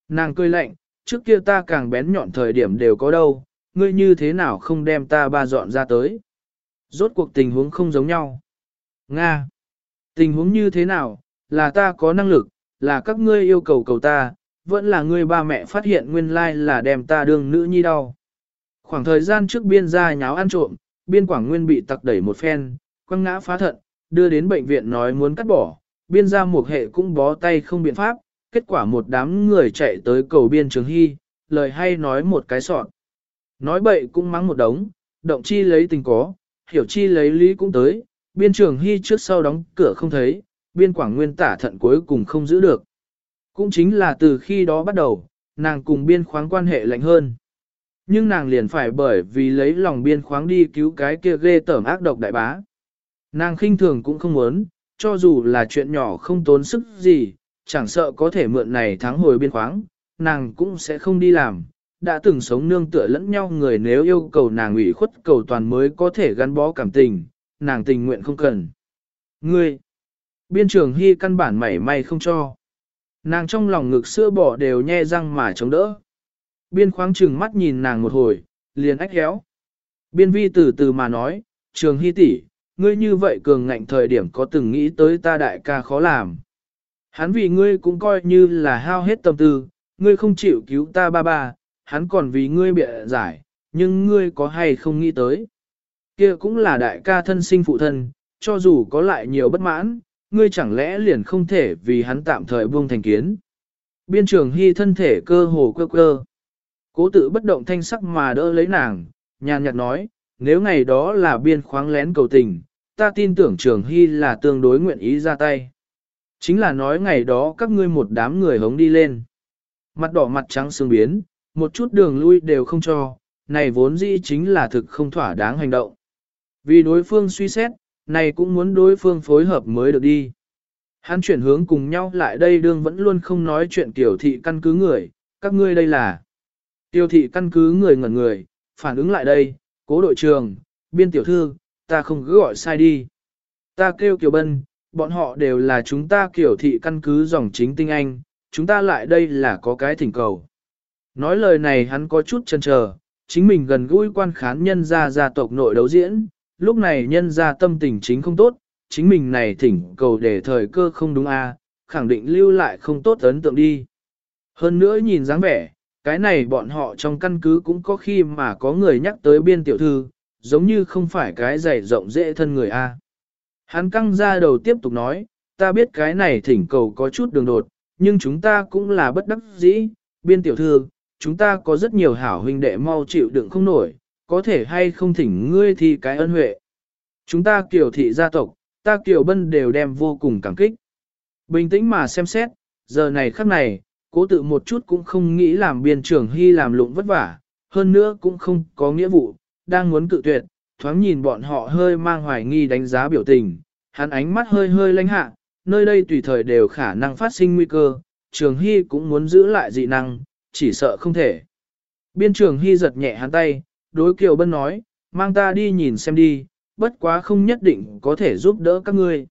Nàng cười lạnh, trước kia ta càng bén nhọn thời điểm đều có đâu, ngươi như thế nào không đem ta ba dọn ra tới. Rốt cuộc tình huống không giống nhau. Nga. Tình huống như thế nào, là ta có năng lực, là các ngươi yêu cầu cầu ta, vẫn là ngươi ba mẹ phát hiện nguyên lai là đem ta đương nữ nhi đau. Khoảng thời gian trước biên gia nháo ăn trộm, biên quảng nguyên bị tặc đẩy một phen, quăng ngã phá thận, đưa đến bệnh viện nói muốn cắt bỏ, biên gia một hệ cũng bó tay không biện pháp, kết quả một đám người chạy tới cầu biên trường hy, lời hay nói một cái sọn. Nói bậy cũng mắng một đống, động chi lấy tình có, hiểu chi lấy lý cũng tới, biên trường hy trước sau đóng cửa không thấy, biên quảng nguyên tả thận cuối cùng không giữ được. Cũng chính là từ khi đó bắt đầu, nàng cùng biên khoáng quan hệ lạnh hơn. Nhưng nàng liền phải bởi vì lấy lòng biên khoáng đi cứu cái kia ghê tởm ác độc đại bá. Nàng khinh thường cũng không muốn, cho dù là chuyện nhỏ không tốn sức gì, chẳng sợ có thể mượn này thắng hồi biên khoáng, nàng cũng sẽ không đi làm. Đã từng sống nương tựa lẫn nhau người nếu yêu cầu nàng ủy khuất cầu toàn mới có thể gắn bó cảm tình, nàng tình nguyện không cần. Ngươi, biên trường hy căn bản mảy may không cho. Nàng trong lòng ngực sữa bỏ đều nhe răng mà chống đỡ. Biên khoáng trừng mắt nhìn nàng một hồi, liền ách héo. Biên vi từ từ mà nói, trường hy tỷ, ngươi như vậy cường ngạnh thời điểm có từng nghĩ tới ta đại ca khó làm. Hắn vì ngươi cũng coi như là hao hết tâm tư, ngươi không chịu cứu ta ba ba, hắn còn vì ngươi bịa giải, nhưng ngươi có hay không nghĩ tới. kia cũng là đại ca thân sinh phụ thân, cho dù có lại nhiều bất mãn, ngươi chẳng lẽ liền không thể vì hắn tạm thời buông thành kiến. Biên trường hy thân thể cơ hồ quơ quơ. Cố tự bất động thanh sắc mà đỡ lấy nàng, nhàn nhạt nói, nếu ngày đó là biên khoáng lén cầu tình, ta tin tưởng trường hy là tương đối nguyện ý ra tay. Chính là nói ngày đó các ngươi một đám người hống đi lên. Mặt đỏ mặt trắng sương biến, một chút đường lui đều không cho, này vốn dĩ chính là thực không thỏa đáng hành động. Vì đối phương suy xét, này cũng muốn đối phương phối hợp mới được đi. Hắn chuyển hướng cùng nhau lại đây đương vẫn luôn không nói chuyện tiểu thị căn cứ người, các ngươi đây là. Tiểu thị căn cứ người ngẩn người, phản ứng lại đây, cố đội trường, biên tiểu thư, ta không cứ gọi sai đi. Ta kêu Kiều Bân, bọn họ đều là chúng ta kiểu thị căn cứ dòng chính tinh anh, chúng ta lại đây là có cái thỉnh cầu. Nói lời này hắn có chút chần chờ, chính mình gần gũi quan khán nhân gia gia tộc nội đấu diễn, lúc này nhân gia tâm tình chính không tốt, chính mình này thỉnh cầu để thời cơ không đúng a, khẳng định lưu lại không tốt ấn tượng đi. Hơn nữa nhìn dáng vẻ, cái này bọn họ trong căn cứ cũng có khi mà có người nhắc tới biên tiểu thư, giống như không phải cái dày rộng dễ thân người a. Hắn căng ra đầu tiếp tục nói, ta biết cái này thỉnh cầu có chút đường đột, nhưng chúng ta cũng là bất đắc dĩ, biên tiểu thư, chúng ta có rất nhiều hảo huynh đệ mau chịu đựng không nổi, có thể hay không thỉnh ngươi thì cái ân huệ. Chúng ta kiểu thị gia tộc, ta kiểu bân đều đem vô cùng cảm kích. Bình tĩnh mà xem xét, giờ này khắc này, cố tự một chút cũng không nghĩ làm biên trưởng hy làm lụng vất vả, hơn nữa cũng không có nghĩa vụ, đang muốn cự tuyệt, thoáng nhìn bọn họ hơi mang hoài nghi đánh giá biểu tình, hắn ánh mắt hơi hơi lanh hạ, nơi đây tùy thời đều khả năng phát sinh nguy cơ, trường hy cũng muốn giữ lại dị năng, chỉ sợ không thể. Biên trường hy giật nhẹ hắn tay, đối Kiều Bân nói, mang ta đi nhìn xem đi, bất quá không nhất định có thể giúp đỡ các ngươi.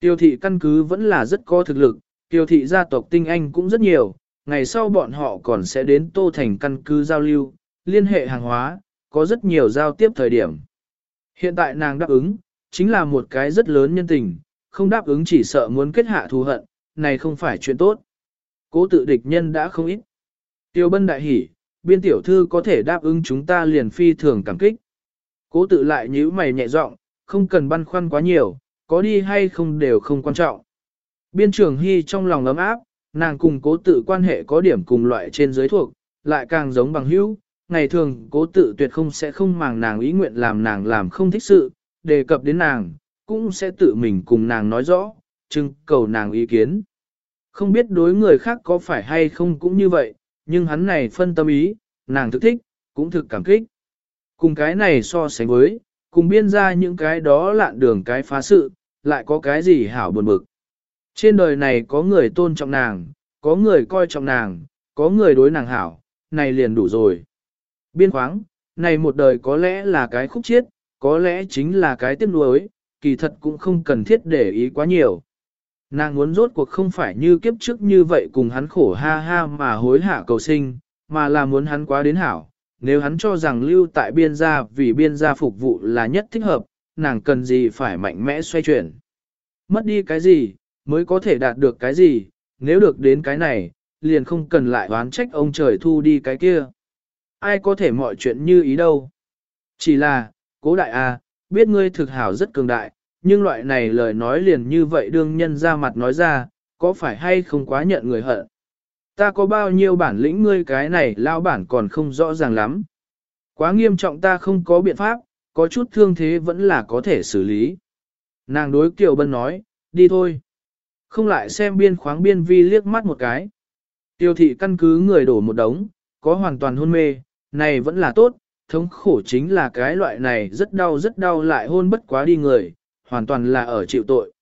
Tiêu thị căn cứ vẫn là rất có thực lực, tiêu thị gia tộc tinh anh cũng rất nhiều, ngày sau bọn họ còn sẽ đến tô thành căn cứ giao lưu, liên hệ hàng hóa, có rất nhiều giao tiếp thời điểm. Hiện tại nàng đáp ứng, chính là một cái rất lớn nhân tình, không đáp ứng chỉ sợ muốn kết hạ thù hận, này không phải chuyện tốt. Cố tự địch nhân đã không ít. Tiêu bân đại hỉ, biên tiểu thư có thể đáp ứng chúng ta liền phi thường cảm kích. Cố tự lại nhíu mày nhẹ giọng, không cần băn khoăn quá nhiều, có đi hay không đều không quan trọng. Biên trường hy trong lòng ấm áp, nàng cùng cố tự quan hệ có điểm cùng loại trên giới thuộc, lại càng giống bằng hữu. Ngày thường cố tự tuyệt không sẽ không màng nàng ý nguyện làm nàng làm không thích sự, đề cập đến nàng, cũng sẽ tự mình cùng nàng nói rõ, trưng cầu nàng ý kiến. Không biết đối người khác có phải hay không cũng như vậy, nhưng hắn này phân tâm ý, nàng thực thích, cũng thực cảm kích. Cùng cái này so sánh với, cùng biên ra những cái đó lạn đường cái phá sự, lại có cái gì hảo buồn bực. Trên đời này có người tôn trọng nàng, có người coi trọng nàng, có người đối nàng hảo, này liền đủ rồi. Biên khoáng, này một đời có lẽ là cái khúc chiết, có lẽ chính là cái tiếc nuối, kỳ thật cũng không cần thiết để ý quá nhiều. Nàng muốn rốt cuộc không phải như kiếp trước như vậy cùng hắn khổ ha ha mà hối hạ cầu sinh, mà là muốn hắn quá đến hảo. Nếu hắn cho rằng lưu tại biên gia vì biên gia phục vụ là nhất thích hợp, nàng cần gì phải mạnh mẽ xoay chuyển. Mất đi cái gì, mới có thể đạt được cái gì, nếu được đến cái này, liền không cần lại oán trách ông trời thu đi cái kia. Ai có thể mọi chuyện như ý đâu. Chỉ là, cố đại A, biết ngươi thực hảo rất cường đại, nhưng loại này lời nói liền như vậy đương nhân ra mặt nói ra, có phải hay không quá nhận người hận. Ta có bao nhiêu bản lĩnh ngươi cái này lao bản còn không rõ ràng lắm. Quá nghiêm trọng ta không có biện pháp, có chút thương thế vẫn là có thể xử lý. Nàng đối Kiều Bân nói, đi thôi. Không lại xem biên khoáng biên vi liếc mắt một cái. Tiêu thị căn cứ người đổ một đống, có hoàn toàn hôn mê, này vẫn là tốt, thống khổ chính là cái loại này rất đau rất đau lại hôn bất quá đi người, hoàn toàn là ở chịu tội.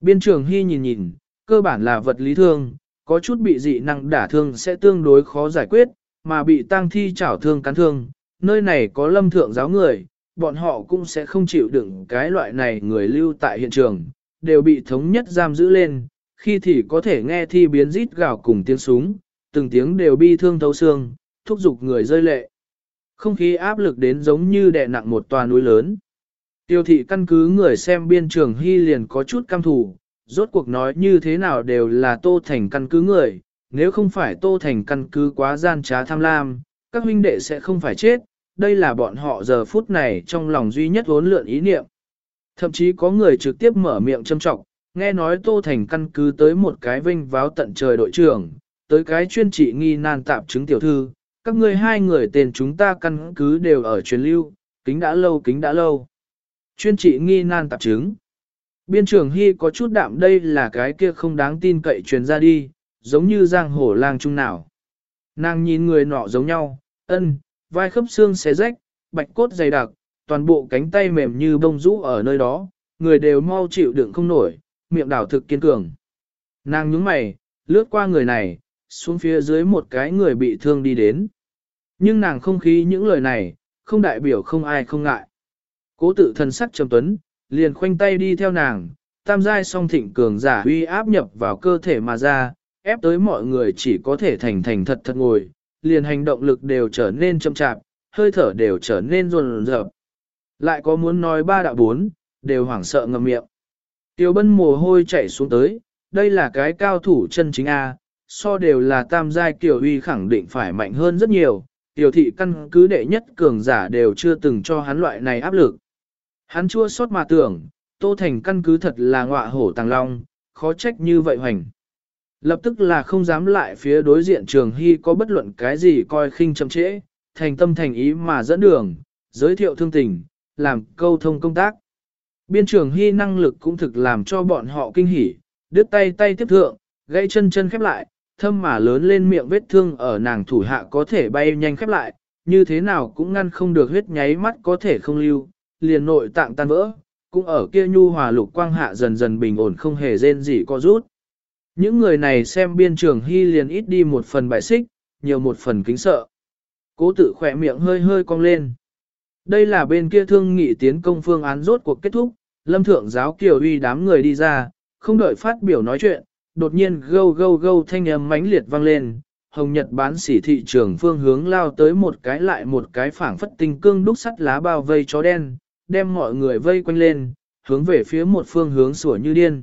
Biên trường Hy nhìn nhìn, cơ bản là vật lý thương, có chút bị dị năng đả thương sẽ tương đối khó giải quyết, mà bị tăng thi chảo thương cắn thương, nơi này có lâm thượng giáo người, bọn họ cũng sẽ không chịu đựng cái loại này người lưu tại hiện trường, đều bị thống nhất giam giữ lên, khi thì có thể nghe thi biến rít gào cùng tiếng súng, từng tiếng đều bi thương thấu xương, thúc giục người rơi lệ. Không khí áp lực đến giống như đè nặng một tòa núi lớn. Tiêu thị căn cứ người xem biên trường hy liền có chút cam thủ, rốt cuộc nói như thế nào đều là tô thành căn cứ người, nếu không phải tô thành căn cứ quá gian trá tham lam, các huynh đệ sẽ không phải chết, đây là bọn họ giờ phút này trong lòng duy nhất vốn lượn ý niệm. Thậm chí có người trực tiếp mở miệng châm trọng, nghe nói tô thành căn cứ tới một cái vinh váo tận trời đội trưởng, tới cái chuyên trị nghi nan tạp chứng tiểu thư, các ngươi hai người tên chúng ta căn cứ đều ở truyền lưu, kính đã lâu kính đã lâu. Chuyên trị nghi nan tạp chứng. Biên trưởng Hy có chút đạm đây là cái kia không đáng tin cậy truyền ra đi, giống như giang hổ lang trung nào. Nàng nhìn người nọ giống nhau, ân, vai khớp xương xé rách, bạch cốt dày đặc, toàn bộ cánh tay mềm như bông rũ ở nơi đó, người đều mau chịu đựng không nổi, miệng đảo thực kiên cường. Nàng nhướng mày, lướt qua người này, xuống phía dưới một cái người bị thương đi đến. Nhưng nàng không khí những lời này, không đại biểu không ai không ngại. Cố tự thần sắc trầm tuấn, liền khoanh tay đi theo nàng, tam giai song thịnh cường giả uy áp nhập vào cơ thể mà ra, ép tới mọi người chỉ có thể thành thành thật thật ngồi, liền hành động lực đều trở nên chậm chạp, hơi thở đều trở nên run rợp. Lại có muốn nói ba đạo bốn, đều hoảng sợ ngậm miệng. Tiêu bân mồ hôi chảy xuống tới, đây là cái cao thủ chân chính A, so đều là tam giai kiểu uy khẳng định phải mạnh hơn rất nhiều, tiểu thị căn cứ đệ nhất cường giả đều chưa từng cho hắn loại này áp lực. Hắn chua xót mà tưởng, tô thành căn cứ thật là ngọa hổ tàng long, khó trách như vậy hoành. Lập tức là không dám lại phía đối diện trường hy có bất luận cái gì coi khinh chậm trễ, thành tâm thành ý mà dẫn đường, giới thiệu thương tình, làm câu thông công tác. Biên trường hy năng lực cũng thực làm cho bọn họ kinh hỉ, đứt tay tay tiếp thượng, gãy chân chân khép lại, thâm mà lớn lên miệng vết thương ở nàng thủ hạ có thể bay nhanh khép lại, như thế nào cũng ngăn không được huyết nháy mắt có thể không lưu, liền nội tạng tan vỡ, cũng ở kia nhu hòa lục quang hạ dần dần bình ổn không hề rên gì co rút. Những người này xem biên trường hy liền ít đi một phần bại xích, nhiều một phần kính sợ. Cố tự khỏe miệng hơi hơi cong lên. Đây là bên kia thương nghị tiến công phương án rốt cuộc kết thúc, lâm thượng giáo kiều uy đám người đi ra, không đợi phát biểu nói chuyện, đột nhiên gâu gâu gâu thanh âm mãnh liệt vang lên, hồng nhật bán sỉ thị trường phương hướng lao tới một cái lại một cái phảng phất tinh cương đúc sắt lá bao vây chó đen, đem mọi người vây quanh lên, hướng về phía một phương hướng sủa như điên.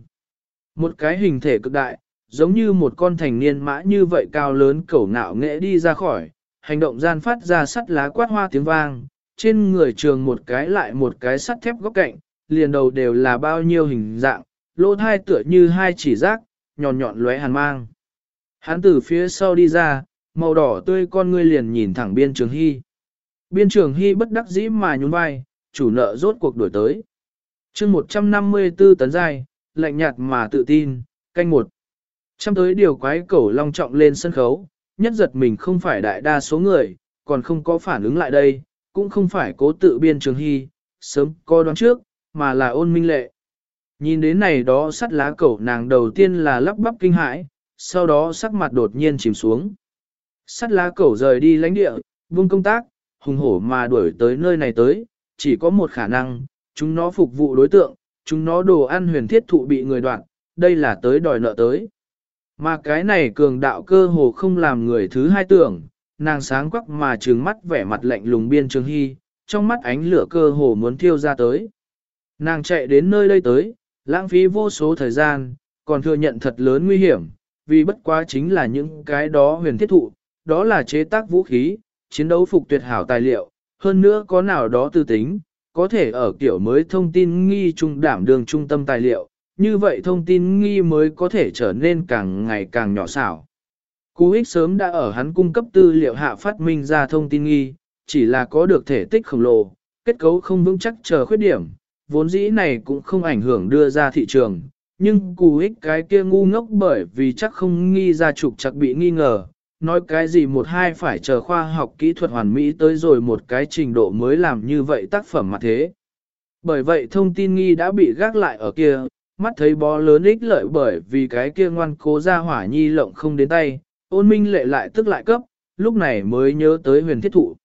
Một cái hình thể cực đại, giống như một con thành niên mã như vậy cao lớn cẩu nạo nghệ đi ra khỏi, hành động gian phát ra sắt lá quát hoa tiếng vang, trên người trường một cái lại một cái sắt thép góc cạnh, liền đầu đều là bao nhiêu hình dạng, lỗ thai tựa như hai chỉ rác, nhọn nhọn lóe hàn mang. Hắn từ phía sau đi ra, màu đỏ tươi con ngươi liền nhìn thẳng biên trường hy. Biên trường hy bất đắc dĩ mà nhún vai, chủ nợ rốt cuộc đổi tới. chương 154 tấn dài, lạnh nhạt mà tự tin, canh một. Trăm tới điều quái cẩu long trọng lên sân khấu, nhất giật mình không phải đại đa số người, còn không có phản ứng lại đây, cũng không phải cố tự biên trường hy, sớm có đoán trước, mà là ôn minh lệ. Nhìn đến này đó sắt lá cẩu nàng đầu tiên là lắp bắp kinh hãi, sau đó sắc mặt đột nhiên chìm xuống. Sắt lá cẩu rời đi lãnh địa, buông công tác, hùng hổ mà đuổi tới nơi này tới, chỉ có một khả năng, chúng nó phục vụ đối tượng, chúng nó đồ ăn huyền thiết thụ bị người đoạn, đây là tới đòi nợ tới. Mà cái này cường đạo cơ hồ không làm người thứ hai tưởng, nàng sáng quắc mà trừng mắt vẻ mặt lạnh lùng biên trường hy, trong mắt ánh lửa cơ hồ muốn thiêu ra tới. Nàng chạy đến nơi đây tới, lãng phí vô số thời gian, còn thừa nhận thật lớn nguy hiểm, vì bất quá chính là những cái đó huyền thiết thụ, đó là chế tác vũ khí, chiến đấu phục tuyệt hảo tài liệu, hơn nữa có nào đó tư tính, có thể ở kiểu mới thông tin nghi trung đảm đường trung tâm tài liệu, như vậy thông tin nghi mới có thể trở nên càng ngày càng nhỏ xảo. Cú ích sớm đã ở hắn cung cấp tư liệu hạ phát minh ra thông tin nghi, chỉ là có được thể tích khổng lồ, kết cấu không vững chắc chờ khuyết điểm, vốn dĩ này cũng không ảnh hưởng đưa ra thị trường, nhưng cú ích cái kia ngu ngốc bởi vì chắc không nghi ra trục chắc bị nghi ngờ, nói cái gì một hai phải chờ khoa học kỹ thuật hoàn mỹ tới rồi một cái trình độ mới làm như vậy tác phẩm mà thế. Bởi vậy thông tin nghi đã bị gác lại ở kia, mắt thấy bó lớn ích lợi bởi vì cái kia ngoan cố ra hỏa nhi lộng không đến tay, ôn minh lệ lại tức lại cấp, lúc này mới nhớ tới huyền thiết thụ.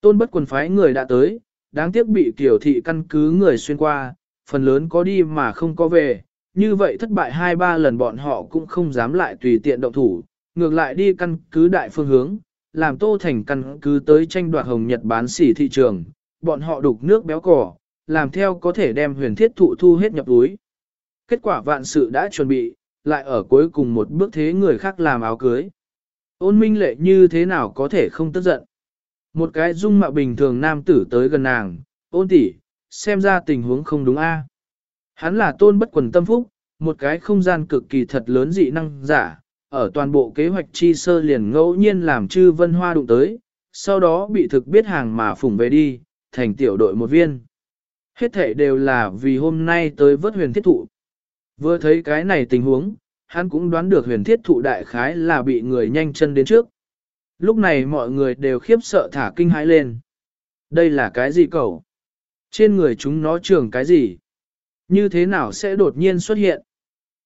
Tôn bất quần phái người đã tới, đáng tiếc bị kiểu thị căn cứ người xuyên qua, phần lớn có đi mà không có về, như vậy thất bại hai ba lần bọn họ cũng không dám lại tùy tiện động thủ, ngược lại đi căn cứ đại phương hướng, làm Tô Thành căn cứ tới tranh đoạt hồng Nhật bán xỉ thị trường, bọn họ đục nước béo cỏ, làm theo có thể đem huyền thiết thụ thu hết nhập túi. Kết quả vạn sự đã chuẩn bị, lại ở cuối cùng một bước thế người khác làm áo cưới. Ôn minh lệ như thế nào có thể không tức giận. Một cái dung mạo bình thường nam tử tới gần nàng, ôn tỷ, xem ra tình huống không đúng a. Hắn là tôn bất quần tâm phúc, một cái không gian cực kỳ thật lớn dị năng giả, ở toàn bộ kế hoạch chi sơ liền ngẫu nhiên làm chư vân hoa đụng tới, sau đó bị thực biết hàng mà phủng về đi, thành tiểu đội một viên. Hết thể đều là vì hôm nay tới vớt huyền thiết thụ. Vừa thấy cái này tình huống, hắn cũng đoán được huyền thiết thụ đại khái là bị người nhanh chân đến trước. Lúc này mọi người đều khiếp sợ thả kinh hãi lên. Đây là cái gì cậu? Trên người chúng nó trường cái gì? Như thế nào sẽ đột nhiên xuất hiện?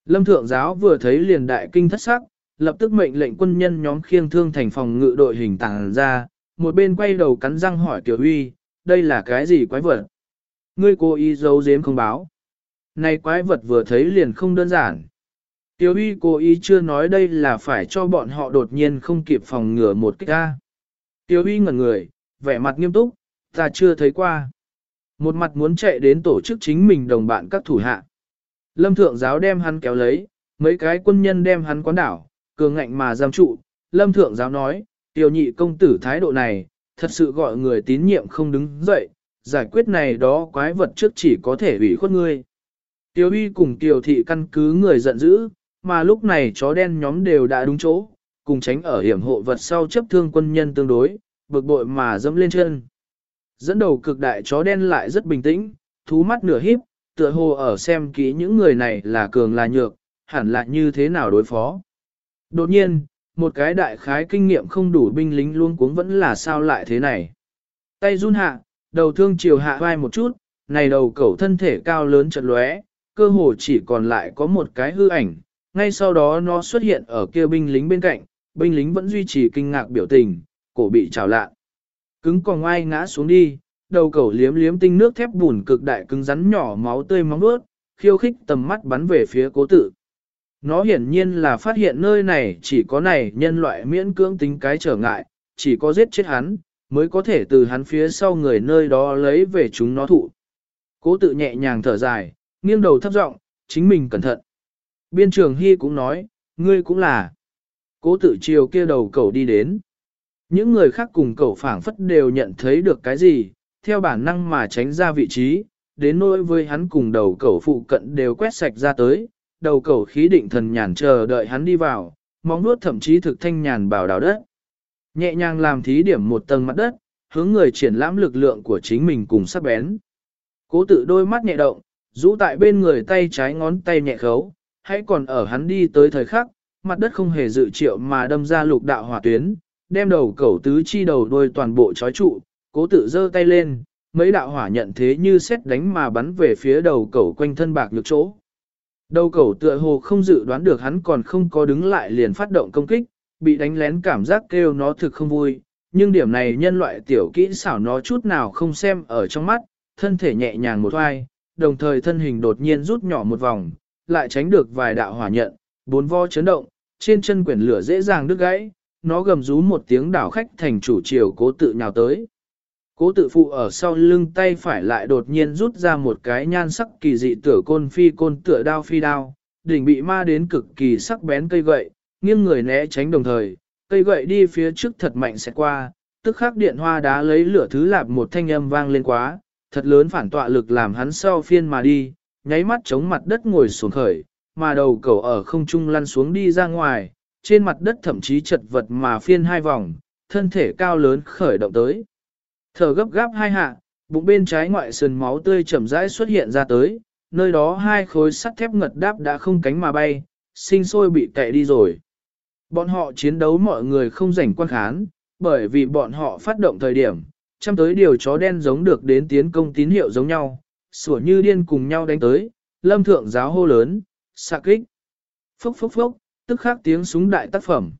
Lâm thượng giáo vừa thấy liền đại kinh thất sắc, lập tức mệnh lệnh quân nhân nhóm khiêng thương thành phòng ngự đội hình tàng ra, một bên quay đầu cắn răng hỏi Tiểu Huy, đây là cái gì quái vật? Ngươi cố ý giấu giếm không báo. Này quái vật vừa thấy liền không đơn giản. Tiểu Huy cố ý chưa nói đây là phải cho bọn họ đột nhiên không kịp phòng ngừa một cách ra. Tiểu Huy ngẩn người, vẻ mặt nghiêm túc, ta chưa thấy qua. Một mặt muốn chạy đến tổ chức chính mình đồng bạn các thủ hạ. Lâm thượng giáo đem hắn kéo lấy, mấy cái quân nhân đem hắn quán đảo, cường ngạnh mà giam trụ. Lâm thượng giáo nói, tiểu nhị công tử thái độ này, thật sự gọi người tín nhiệm không đứng dậy, giải quyết này đó quái vật trước chỉ có thể ủy khuất ngươi. Tiểu uy cùng tiểu thị căn cứ người giận dữ, mà lúc này chó đen nhóm đều đã đúng chỗ, cùng tránh ở hiểm hộ vật sau chấp thương quân nhân tương đối, bực bội mà dẫm lên chân. Dẫn đầu cực đại chó đen lại rất bình tĩnh, thú mắt nửa híp, tựa hồ ở xem kỹ những người này là cường là nhược, hẳn là như thế nào đối phó. Đột nhiên, một cái đại khái kinh nghiệm không đủ binh lính luôn cuống vẫn là sao lại thế này. Tay run hạ, đầu thương chiều hạ vai một chút, này đầu cẩu thân thể cao lớn chật lóe, cơ hồ chỉ còn lại có một cái hư ảnh, ngay sau đó nó xuất hiện ở kia binh lính bên cạnh, binh lính vẫn duy trì kinh ngạc biểu tình, cổ bị trào lạ. Cứng còn ngoai ngã xuống đi, đầu cẩu liếm liếm tinh nước thép bùn cực đại cứng rắn nhỏ máu tươi móng nuốt, khiêu khích tầm mắt bắn về phía cố tử nó hiển nhiên là phát hiện nơi này chỉ có này nhân loại miễn cưỡng tính cái trở ngại, chỉ có giết chết hắn, mới có thể từ hắn phía sau người nơi đó lấy về chúng nó thụ. Cố tự nhẹ nhàng thở dài, nghiêng đầu thấp giọng, chính mình cẩn thận. Biên trường Hy cũng nói, ngươi cũng là. Cố tự chiều kia đầu cầu đi đến. Những người khác cùng cầu phảng phất đều nhận thấy được cái gì, theo bản năng mà tránh ra vị trí, đến nỗi với hắn cùng đầu cầu phụ cận đều quét sạch ra tới, đầu cầu khí định thần nhàn chờ đợi hắn đi vào, móng nuốt thậm chí thực thanh nhàn bảo đào đất. Nhẹ nhàng làm thí điểm một tầng mặt đất, hướng người triển lãm lực lượng của chính mình cùng sắc bén. Cố tự đôi mắt nhẹ động, rũ tại bên người tay trái ngón tay nhẹ khấu, hãy còn ở hắn đi tới thời khắc, mặt đất không hề dự triệu mà đâm ra lục đạo hỏa tuyến, đem đầu cẩu tứ chi đầu đôi toàn bộ trói trụ, cố tự giơ tay lên, mấy đạo hỏa nhận thế như xét đánh mà bắn về phía đầu cẩu quanh thân bạc nhược chỗ. Đầu cẩu tựa hồ không dự đoán được hắn còn không có đứng lại liền phát động công kích, bị đánh lén cảm giác kêu nó thực không vui, nhưng điểm này nhân loại tiểu kỹ xảo nó chút nào không xem ở trong mắt, thân thể nhẹ nhàng một hoai, đồng thời thân hình đột nhiên rút nhỏ một vòng, lại tránh được vài đạo hỏa nhận, bốn vo chấn động, trên chân quyển lửa dễ dàng đứt gãy, nó gầm rú một tiếng đảo khách thành chủ chiều cố tự nhào tới. Cố tự phụ ở sau lưng tay phải lại đột nhiên rút ra một cái nhan sắc kỳ dị tựa côn phi côn tựa đao phi đao, đỉnh bị ma đến cực kỳ sắc bén cây gậy, nghiêng người né tránh đồng thời, cây gậy đi phía trước thật mạnh sẽ qua, tức khắc điện hoa đá lấy lửa thứ lạp một thanh âm vang lên quá, thật lớn phản tọa lực làm hắn sau phiên mà đi, nháy mắt chống mặt đất ngồi xuống khởi, mà đầu cầu ở không trung lăn xuống đi ra ngoài, trên mặt đất thậm chí chật vật mà phiên hai vòng, thân thể cao lớn khởi động tới. Thở gấp gáp hai hạ, bụng bên trái ngoại sườn máu tươi chậm rãi xuất hiện ra tới, nơi đó hai khối sắt thép ngật đáp đã không cánh mà bay, sinh sôi bị tệ đi rồi. Bọn họ chiến đấu mọi người không rảnh quan khán, bởi vì bọn họ phát động thời điểm, chăm tới điều chó đen giống được đến tiến công tín hiệu giống nhau, sủa như điên cùng nhau đánh tới, lâm thượng giáo hô lớn, xạ kích. Phốc phốc phốc, tức khắc tiếng súng đại tác phẩm.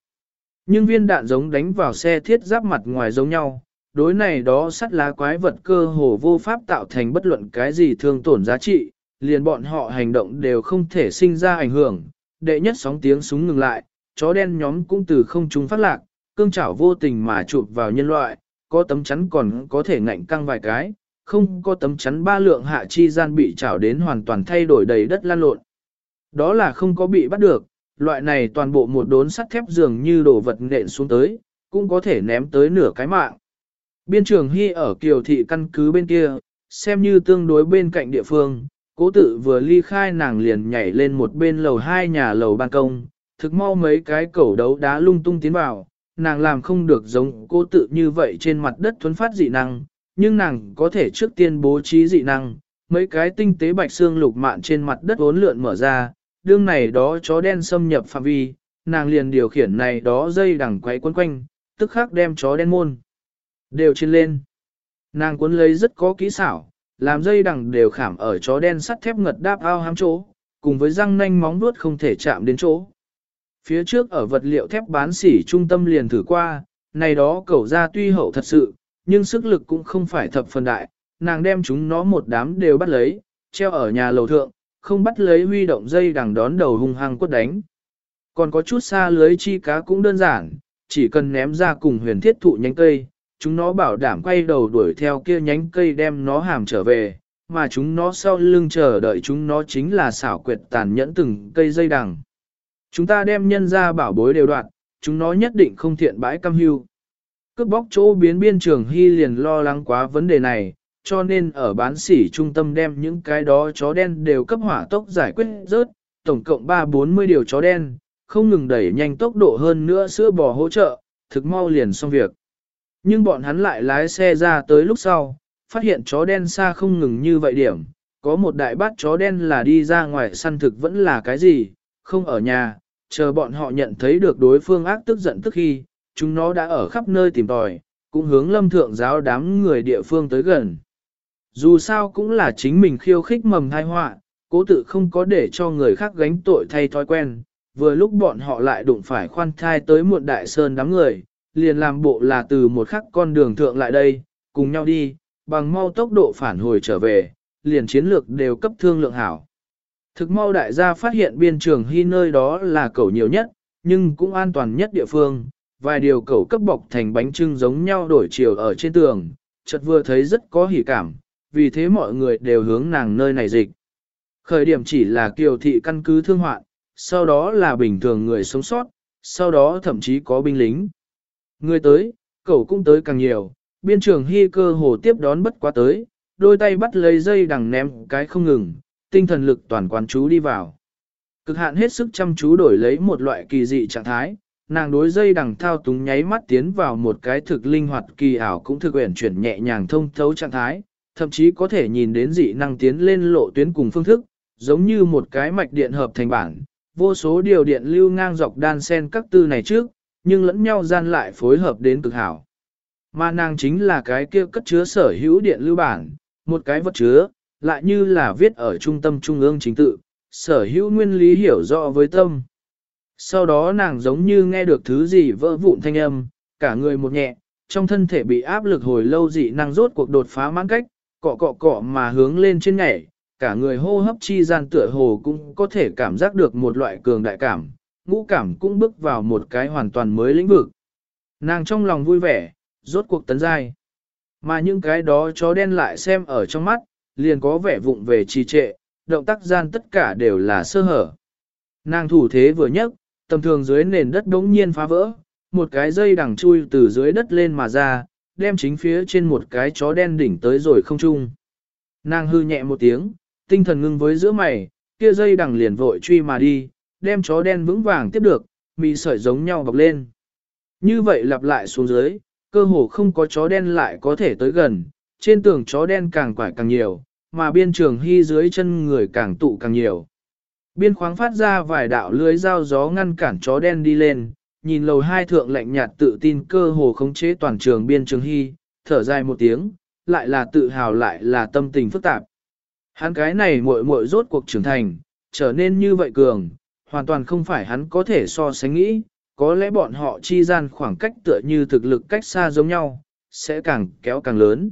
Nhưng viên đạn giống đánh vào xe thiết giáp mặt ngoài giống nhau, đối này đó sắt lá quái vật cơ hồ vô pháp tạo thành bất luận cái gì thương tổn giá trị, liền bọn họ hành động đều không thể sinh ra ảnh hưởng, đệ nhất sóng tiếng súng ngừng lại, chó đen nhóm cũng từ không trung phát lạc, cương chảo vô tình mà chụp vào nhân loại, có tấm chắn còn có thể ngạnh căng vài cái, không có tấm chắn ba lượng hạ chi gian bị chảo đến hoàn toàn thay đổi đầy đất lan lộn. Đó là không có bị bắt được, loại này toàn bộ một đốn sắt thép dường như đổ vật nện xuống tới, cũng có thể ném tới nửa cái mạng. Biên trường Hy ở kiều thị căn cứ bên kia, xem như tương đối bên cạnh địa phương, cố tự vừa ly khai nàng liền nhảy lên một bên lầu hai nhà lầu ban công, thực mau mấy cái cẩu đấu đá lung tung tiến vào, nàng làm không được giống cố tự như vậy trên mặt đất thuấn phát dị năng, nhưng nàng có thể trước tiên bố trí dị năng, mấy cái tinh tế bạch xương lục mạn trên mặt đất vốn lượn mở ra, đương này đó chó đen xâm nhập phạm vi, nàng liền điều khiển này đó dây đằng quay quấn quanh, tức khắc đem chó đen môn. Đều trên lên. Nàng cuốn lấy rất có kỹ xảo, làm dây đằng đều khảm ở chó đen sắt thép ngật đáp ao hám chỗ, cùng với răng nanh móng vuốt không thể chạm đến chỗ. Phía trước ở vật liệu thép bán sỉ trung tâm liền thử qua, này đó cẩu ra tuy hậu thật sự, nhưng sức lực cũng không phải thập phần đại, nàng đem chúng nó một đám đều bắt lấy, treo ở nhà lầu thượng, không bắt lấy huy động dây đằng đón đầu hung hăng quất đánh. Còn có chút xa lưới chi cá cũng đơn giản, chỉ cần ném ra cùng huyền thiết thụ nhánh cây, chúng nó bảo đảm quay đầu đuổi theo kia nhánh cây đem nó hàm trở về, mà chúng nó sau lưng chờ đợi chúng nó chính là xảo quyệt tàn nhẫn từng cây dây đằng. Chúng ta đem nhân ra bảo bối đều đoạn, chúng nó nhất định không thiện bãi cam hưu. Cướp bóc chỗ biến biên trường hy liền lo lắng quá vấn đề này, cho nên ở bán sỉ trung tâm đem những cái đó chó đen đều cấp hỏa tốc giải quyết rớt, tổng cộng 3-40 điều chó đen, không ngừng đẩy nhanh tốc độ hơn nữa sữa bò hỗ trợ, thực mau liền xong việc. Nhưng bọn hắn lại lái xe ra tới lúc sau, phát hiện chó đen xa không ngừng như vậy điểm, có một đại bát chó đen là đi ra ngoài săn thực vẫn là cái gì, không ở nhà, chờ bọn họ nhận thấy được đối phương ác tức giận tức khi, chúng nó đã ở khắp nơi tìm tòi, cũng hướng lâm thượng giáo đám người địa phương tới gần. Dù sao cũng là chính mình khiêu khích mầm thai họa, cố tự không có để cho người khác gánh tội thay thói quen, vừa lúc bọn họ lại đụng phải khoan thai tới muộn đại sơn đám người, liền làm bộ là từ một khắc con đường thượng lại đây, cùng nhau đi, bằng mau tốc độ phản hồi trở về, liền chiến lược đều cấp thương lượng hảo. Thực mau đại gia phát hiện biên trường hy nơi đó là cầu nhiều nhất, nhưng cũng an toàn nhất địa phương, vài điều cầu cấp bọc thành bánh trưng giống nhau đổi chiều ở trên tường, chợt vừa thấy rất có hỉ cảm, vì thế mọi người đều hướng nàng nơi này dịch. Khởi điểm chỉ là kiều thị căn cứ thương hoạn, sau đó là bình thường người sống sót, sau đó thậm chí có binh lính. Người tới, cậu cũng tới càng nhiều, biên trường hy cơ hồ tiếp đón bất quá tới, đôi tay bắt lấy dây đằng ném cái không ngừng, tinh thần lực toàn quán chú đi vào. Cực hạn hết sức chăm chú đổi lấy một loại kỳ dị trạng thái, nàng đối dây đằng thao túng nháy mắt tiến vào một cái thực linh hoạt kỳ ảo cũng thực uyển chuyển nhẹ nhàng thông thấu trạng thái, thậm chí có thể nhìn đến dị năng tiến lên lộ tuyến cùng phương thức, giống như một cái mạch điện hợp thành bản, vô số điều điện lưu ngang dọc đan sen các tư này trước, nhưng lẫn nhau gian lại phối hợp đến cực hảo. Mà nàng chính là cái kia cất chứa sở hữu điện lưu bản, một cái vật chứa, lại như là viết ở trung tâm trung ương chính tự, sở hữu nguyên lý hiểu rõ với tâm. Sau đó nàng giống như nghe được thứ gì vỡ vụn thanh âm, cả người một nhẹ, trong thân thể bị áp lực hồi lâu dị năng rốt cuộc đột phá mãn cách, cọ cọ cọ mà hướng lên trên nhảy, cả người hô hấp chi gian tựa hồ cũng có thể cảm giác được một loại cường đại cảm, ngũ cảm cũng bước vào một cái hoàn toàn mới lĩnh vực. Nàng trong lòng vui vẻ, rốt cuộc tấn giai. Mà những cái đó chó đen lại xem ở trong mắt, liền có vẻ vụng về trì trệ, động tác gian tất cả đều là sơ hở. Nàng thủ thế vừa nhấc, tầm thường dưới nền đất đống nhiên phá vỡ, một cái dây đằng chui từ dưới đất lên mà ra, đem chính phía trên một cái chó đen đỉnh tới rồi không trung. Nàng hư nhẹ một tiếng, tinh thần ngưng với giữa mày, kia dây đằng liền vội truy mà đi, đem chó đen vững vàng tiếp được, mì sợi giống nhau bọc lên. Như vậy lặp lại xuống dưới, cơ hồ không có chó đen lại có thể tới gần, trên tường chó đen càng quải càng nhiều, mà biên trường hy dưới chân người càng tụ càng nhiều. Biên khoáng phát ra vài đạo lưới dao gió ngăn cản chó đen đi lên, nhìn lầu hai thượng lạnh nhạt tự tin cơ hồ khống chế toàn trường biên trường hy, thở dài một tiếng, lại là tự hào lại là tâm tình phức tạp. Hắn cái này muội muội rốt cuộc trưởng thành, trở nên như vậy cường, hoàn toàn không phải hắn có thể so sánh nghĩ, có lẽ bọn họ chi gian khoảng cách tựa như thực lực cách xa giống nhau, sẽ càng kéo càng lớn.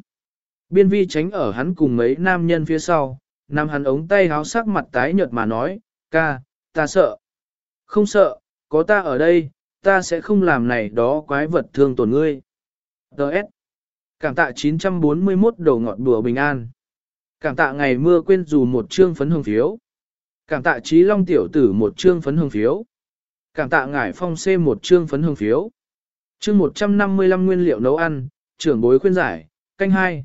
Biên vi tránh ở hắn cùng mấy nam nhân phía sau, nằm hắn ống tay háo sắc mặt tái nhợt mà nói, ca, ta sợ. Không sợ, có ta ở đây, ta sẽ không làm này đó quái vật thương tổn ngươi. Đợt. Cảm tạ 941 đầu ngọt đùa bình an. Cảm tạ ngày mưa quên dù một chương phấn hồng phiếu. Cảm tạ trí long tiểu tử một chương phấn hương phiếu. Cảm tạ ngải phong C một chương phấn hương phiếu. Chương 155 nguyên liệu nấu ăn, trưởng bối khuyên giải, canh hai.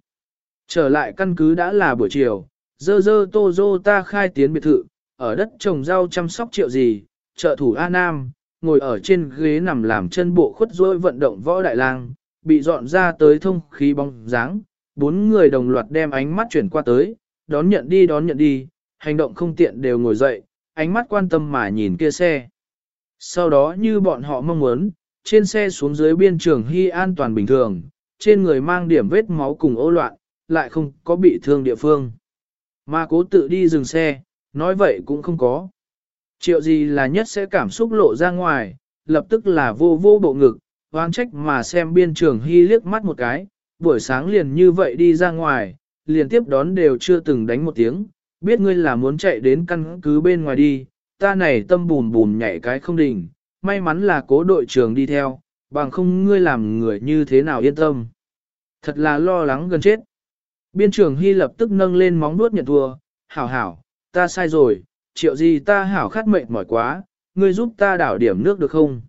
Trở lại căn cứ đã là buổi chiều, dơ dơ tô dô ta khai tiến biệt thự, ở đất trồng rau chăm sóc triệu gì, trợ thủ A Nam, ngồi ở trên ghế nằm làm chân bộ khuất rối vận động võ đại lang, bị dọn ra tới thông khí bóng dáng, bốn người đồng loạt đem ánh mắt chuyển qua tới, đón nhận đi đón nhận đi, hành động không tiện đều ngồi dậy, ánh mắt quan tâm mà nhìn kia xe. Sau đó như bọn họ mong muốn, trên xe xuống dưới biên trường hy an toàn bình thường, trên người mang điểm vết máu cùng ô loạn, lại không có bị thương địa phương. Mà cố tự đi dừng xe, nói vậy cũng không có. Triệu gì là nhất sẽ cảm xúc lộ ra ngoài, lập tức là vô vô bộ ngực, hoang trách mà xem biên trường hy liếc mắt một cái, buổi sáng liền như vậy đi ra ngoài, liền tiếp đón đều chưa từng đánh một tiếng, biết ngươi là muốn chạy đến căn cứ bên ngoài đi, ta này tâm bùn bùn nhảy cái không đình, may mắn là cố đội trưởng đi theo, bằng không ngươi làm người như thế nào yên tâm. Thật là lo lắng gần chết. Biên trưởng Hy lập tức nâng lên móng nuốt nhận thua, hảo hảo, ta sai rồi, triệu gì ta hảo khát mệnh mỏi quá, ngươi giúp ta đảo điểm nước được không?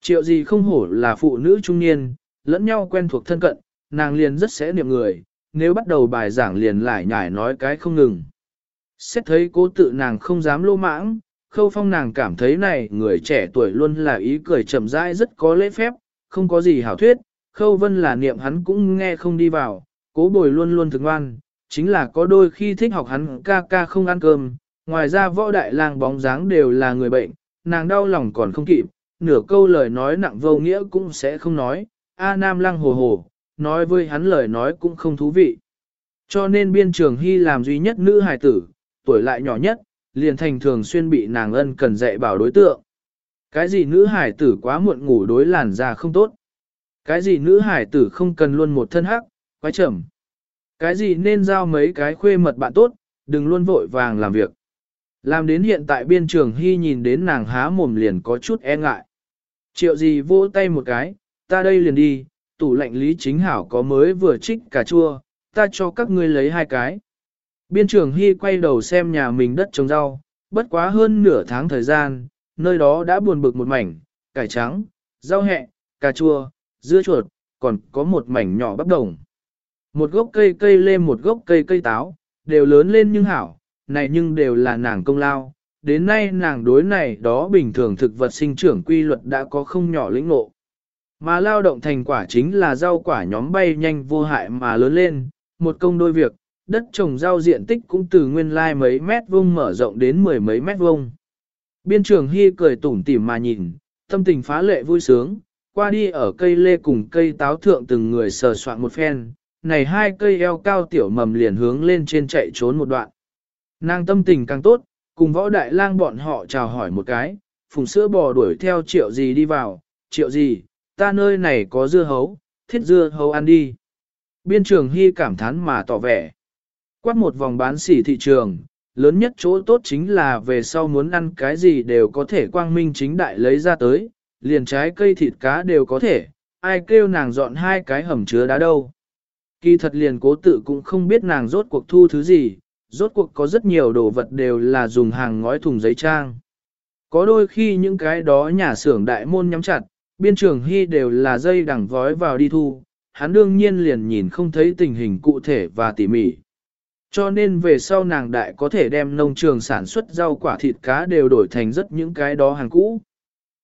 Triệu gì không hổ là phụ nữ trung niên, lẫn nhau quen thuộc thân cận, nàng liền rất sẽ niệm người, nếu bắt đầu bài giảng liền lại nhải nói cái không ngừng. Xét thấy cố tự nàng không dám lô mãng, khâu phong nàng cảm thấy này người trẻ tuổi luôn là ý cười chậm rãi rất có lễ phép, không có gì hảo thuyết, khâu vân là niệm hắn cũng nghe không đi vào, cố bồi luôn luôn thực ngoan, chính là có đôi khi thích học hắn ca ca không ăn cơm, ngoài ra võ đại lang bóng dáng đều là người bệnh, nàng đau lòng còn không kịp, nửa câu lời nói nặng vô nghĩa cũng sẽ không nói, A Nam lăng hồ hồ, nói với hắn lời nói cũng không thú vị. Cho nên biên trường hy làm duy nhất nữ hài tử, tuổi lại nhỏ nhất, liền thành thường xuyên bị nàng ân cần dạy bảo đối tượng. Cái gì nữ hải tử quá muộn ngủ đối làn da không tốt. Cái gì nữ hải tử không cần luôn một thân hắc, quái chậm. Cái gì nên giao mấy cái khuê mật bạn tốt, đừng luôn vội vàng làm việc. Làm đến hiện tại biên trường hy nhìn đến nàng há mồm liền có chút e ngại. Triệu gì vỗ tay một cái, ta đây liền đi, tủ lạnh lý chính hảo có mới vừa trích cà chua, ta cho các ngươi lấy hai cái. Biên trường Hy quay đầu xem nhà mình đất trồng rau, bất quá hơn nửa tháng thời gian, nơi đó đã buồn bực một mảnh, cải trắng, rau hẹ, cà chua, dưa chuột, còn có một mảnh nhỏ bắp đồng. Một gốc cây cây lê, một gốc cây cây táo, đều lớn lên nhưng hảo, này nhưng đều là nàng công lao. Đến nay nàng đối này đó bình thường thực vật sinh trưởng quy luật đã có không nhỏ lĩnh ngộ. Mà lao động thành quả chính là rau quả nhóm bay nhanh vô hại mà lớn lên, một công đôi việc, đất trồng rau diện tích cũng từ nguyên lai mấy mét vuông mở rộng đến mười mấy mét vuông. Biên trường Hy cười tủm tỉm mà nhìn, tâm tình phá lệ vui sướng, qua đi ở cây lê cùng cây táo thượng từng người sờ soạn một phen, này hai cây eo cao tiểu mầm liền hướng lên trên chạy trốn một đoạn. Nàng tâm tình càng tốt, cùng võ đại lang bọn họ chào hỏi một cái, phùng sữa bò đuổi theo triệu gì đi vào, triệu gì, ta nơi này có dưa hấu, thiết dưa hấu ăn đi. Biên trường Hy cảm thán mà tỏ vẻ. Quát một vòng bán sỉ thị trường, lớn nhất chỗ tốt chính là về sau muốn ăn cái gì đều có thể quang minh chính đại lấy ra tới, liền trái cây thịt cá đều có thể, ai kêu nàng dọn hai cái hầm chứa đá đâu. Kỳ thật liền cố tự cũng không biết nàng rốt cuộc thu thứ gì, rốt cuộc có rất nhiều đồ vật đều là dùng hàng ngói thùng giấy trang. Có đôi khi những cái đó nhà xưởng đại môn nhắm chặt, biên trường hy đều là dây đằng vói vào đi thu, hắn đương nhiên liền nhìn không thấy tình hình cụ thể và tỉ mỉ. Cho nên về sau nàng đại có thể đem nông trường sản xuất rau quả thịt cá đều đổi thành rất những cái đó hàng cũ.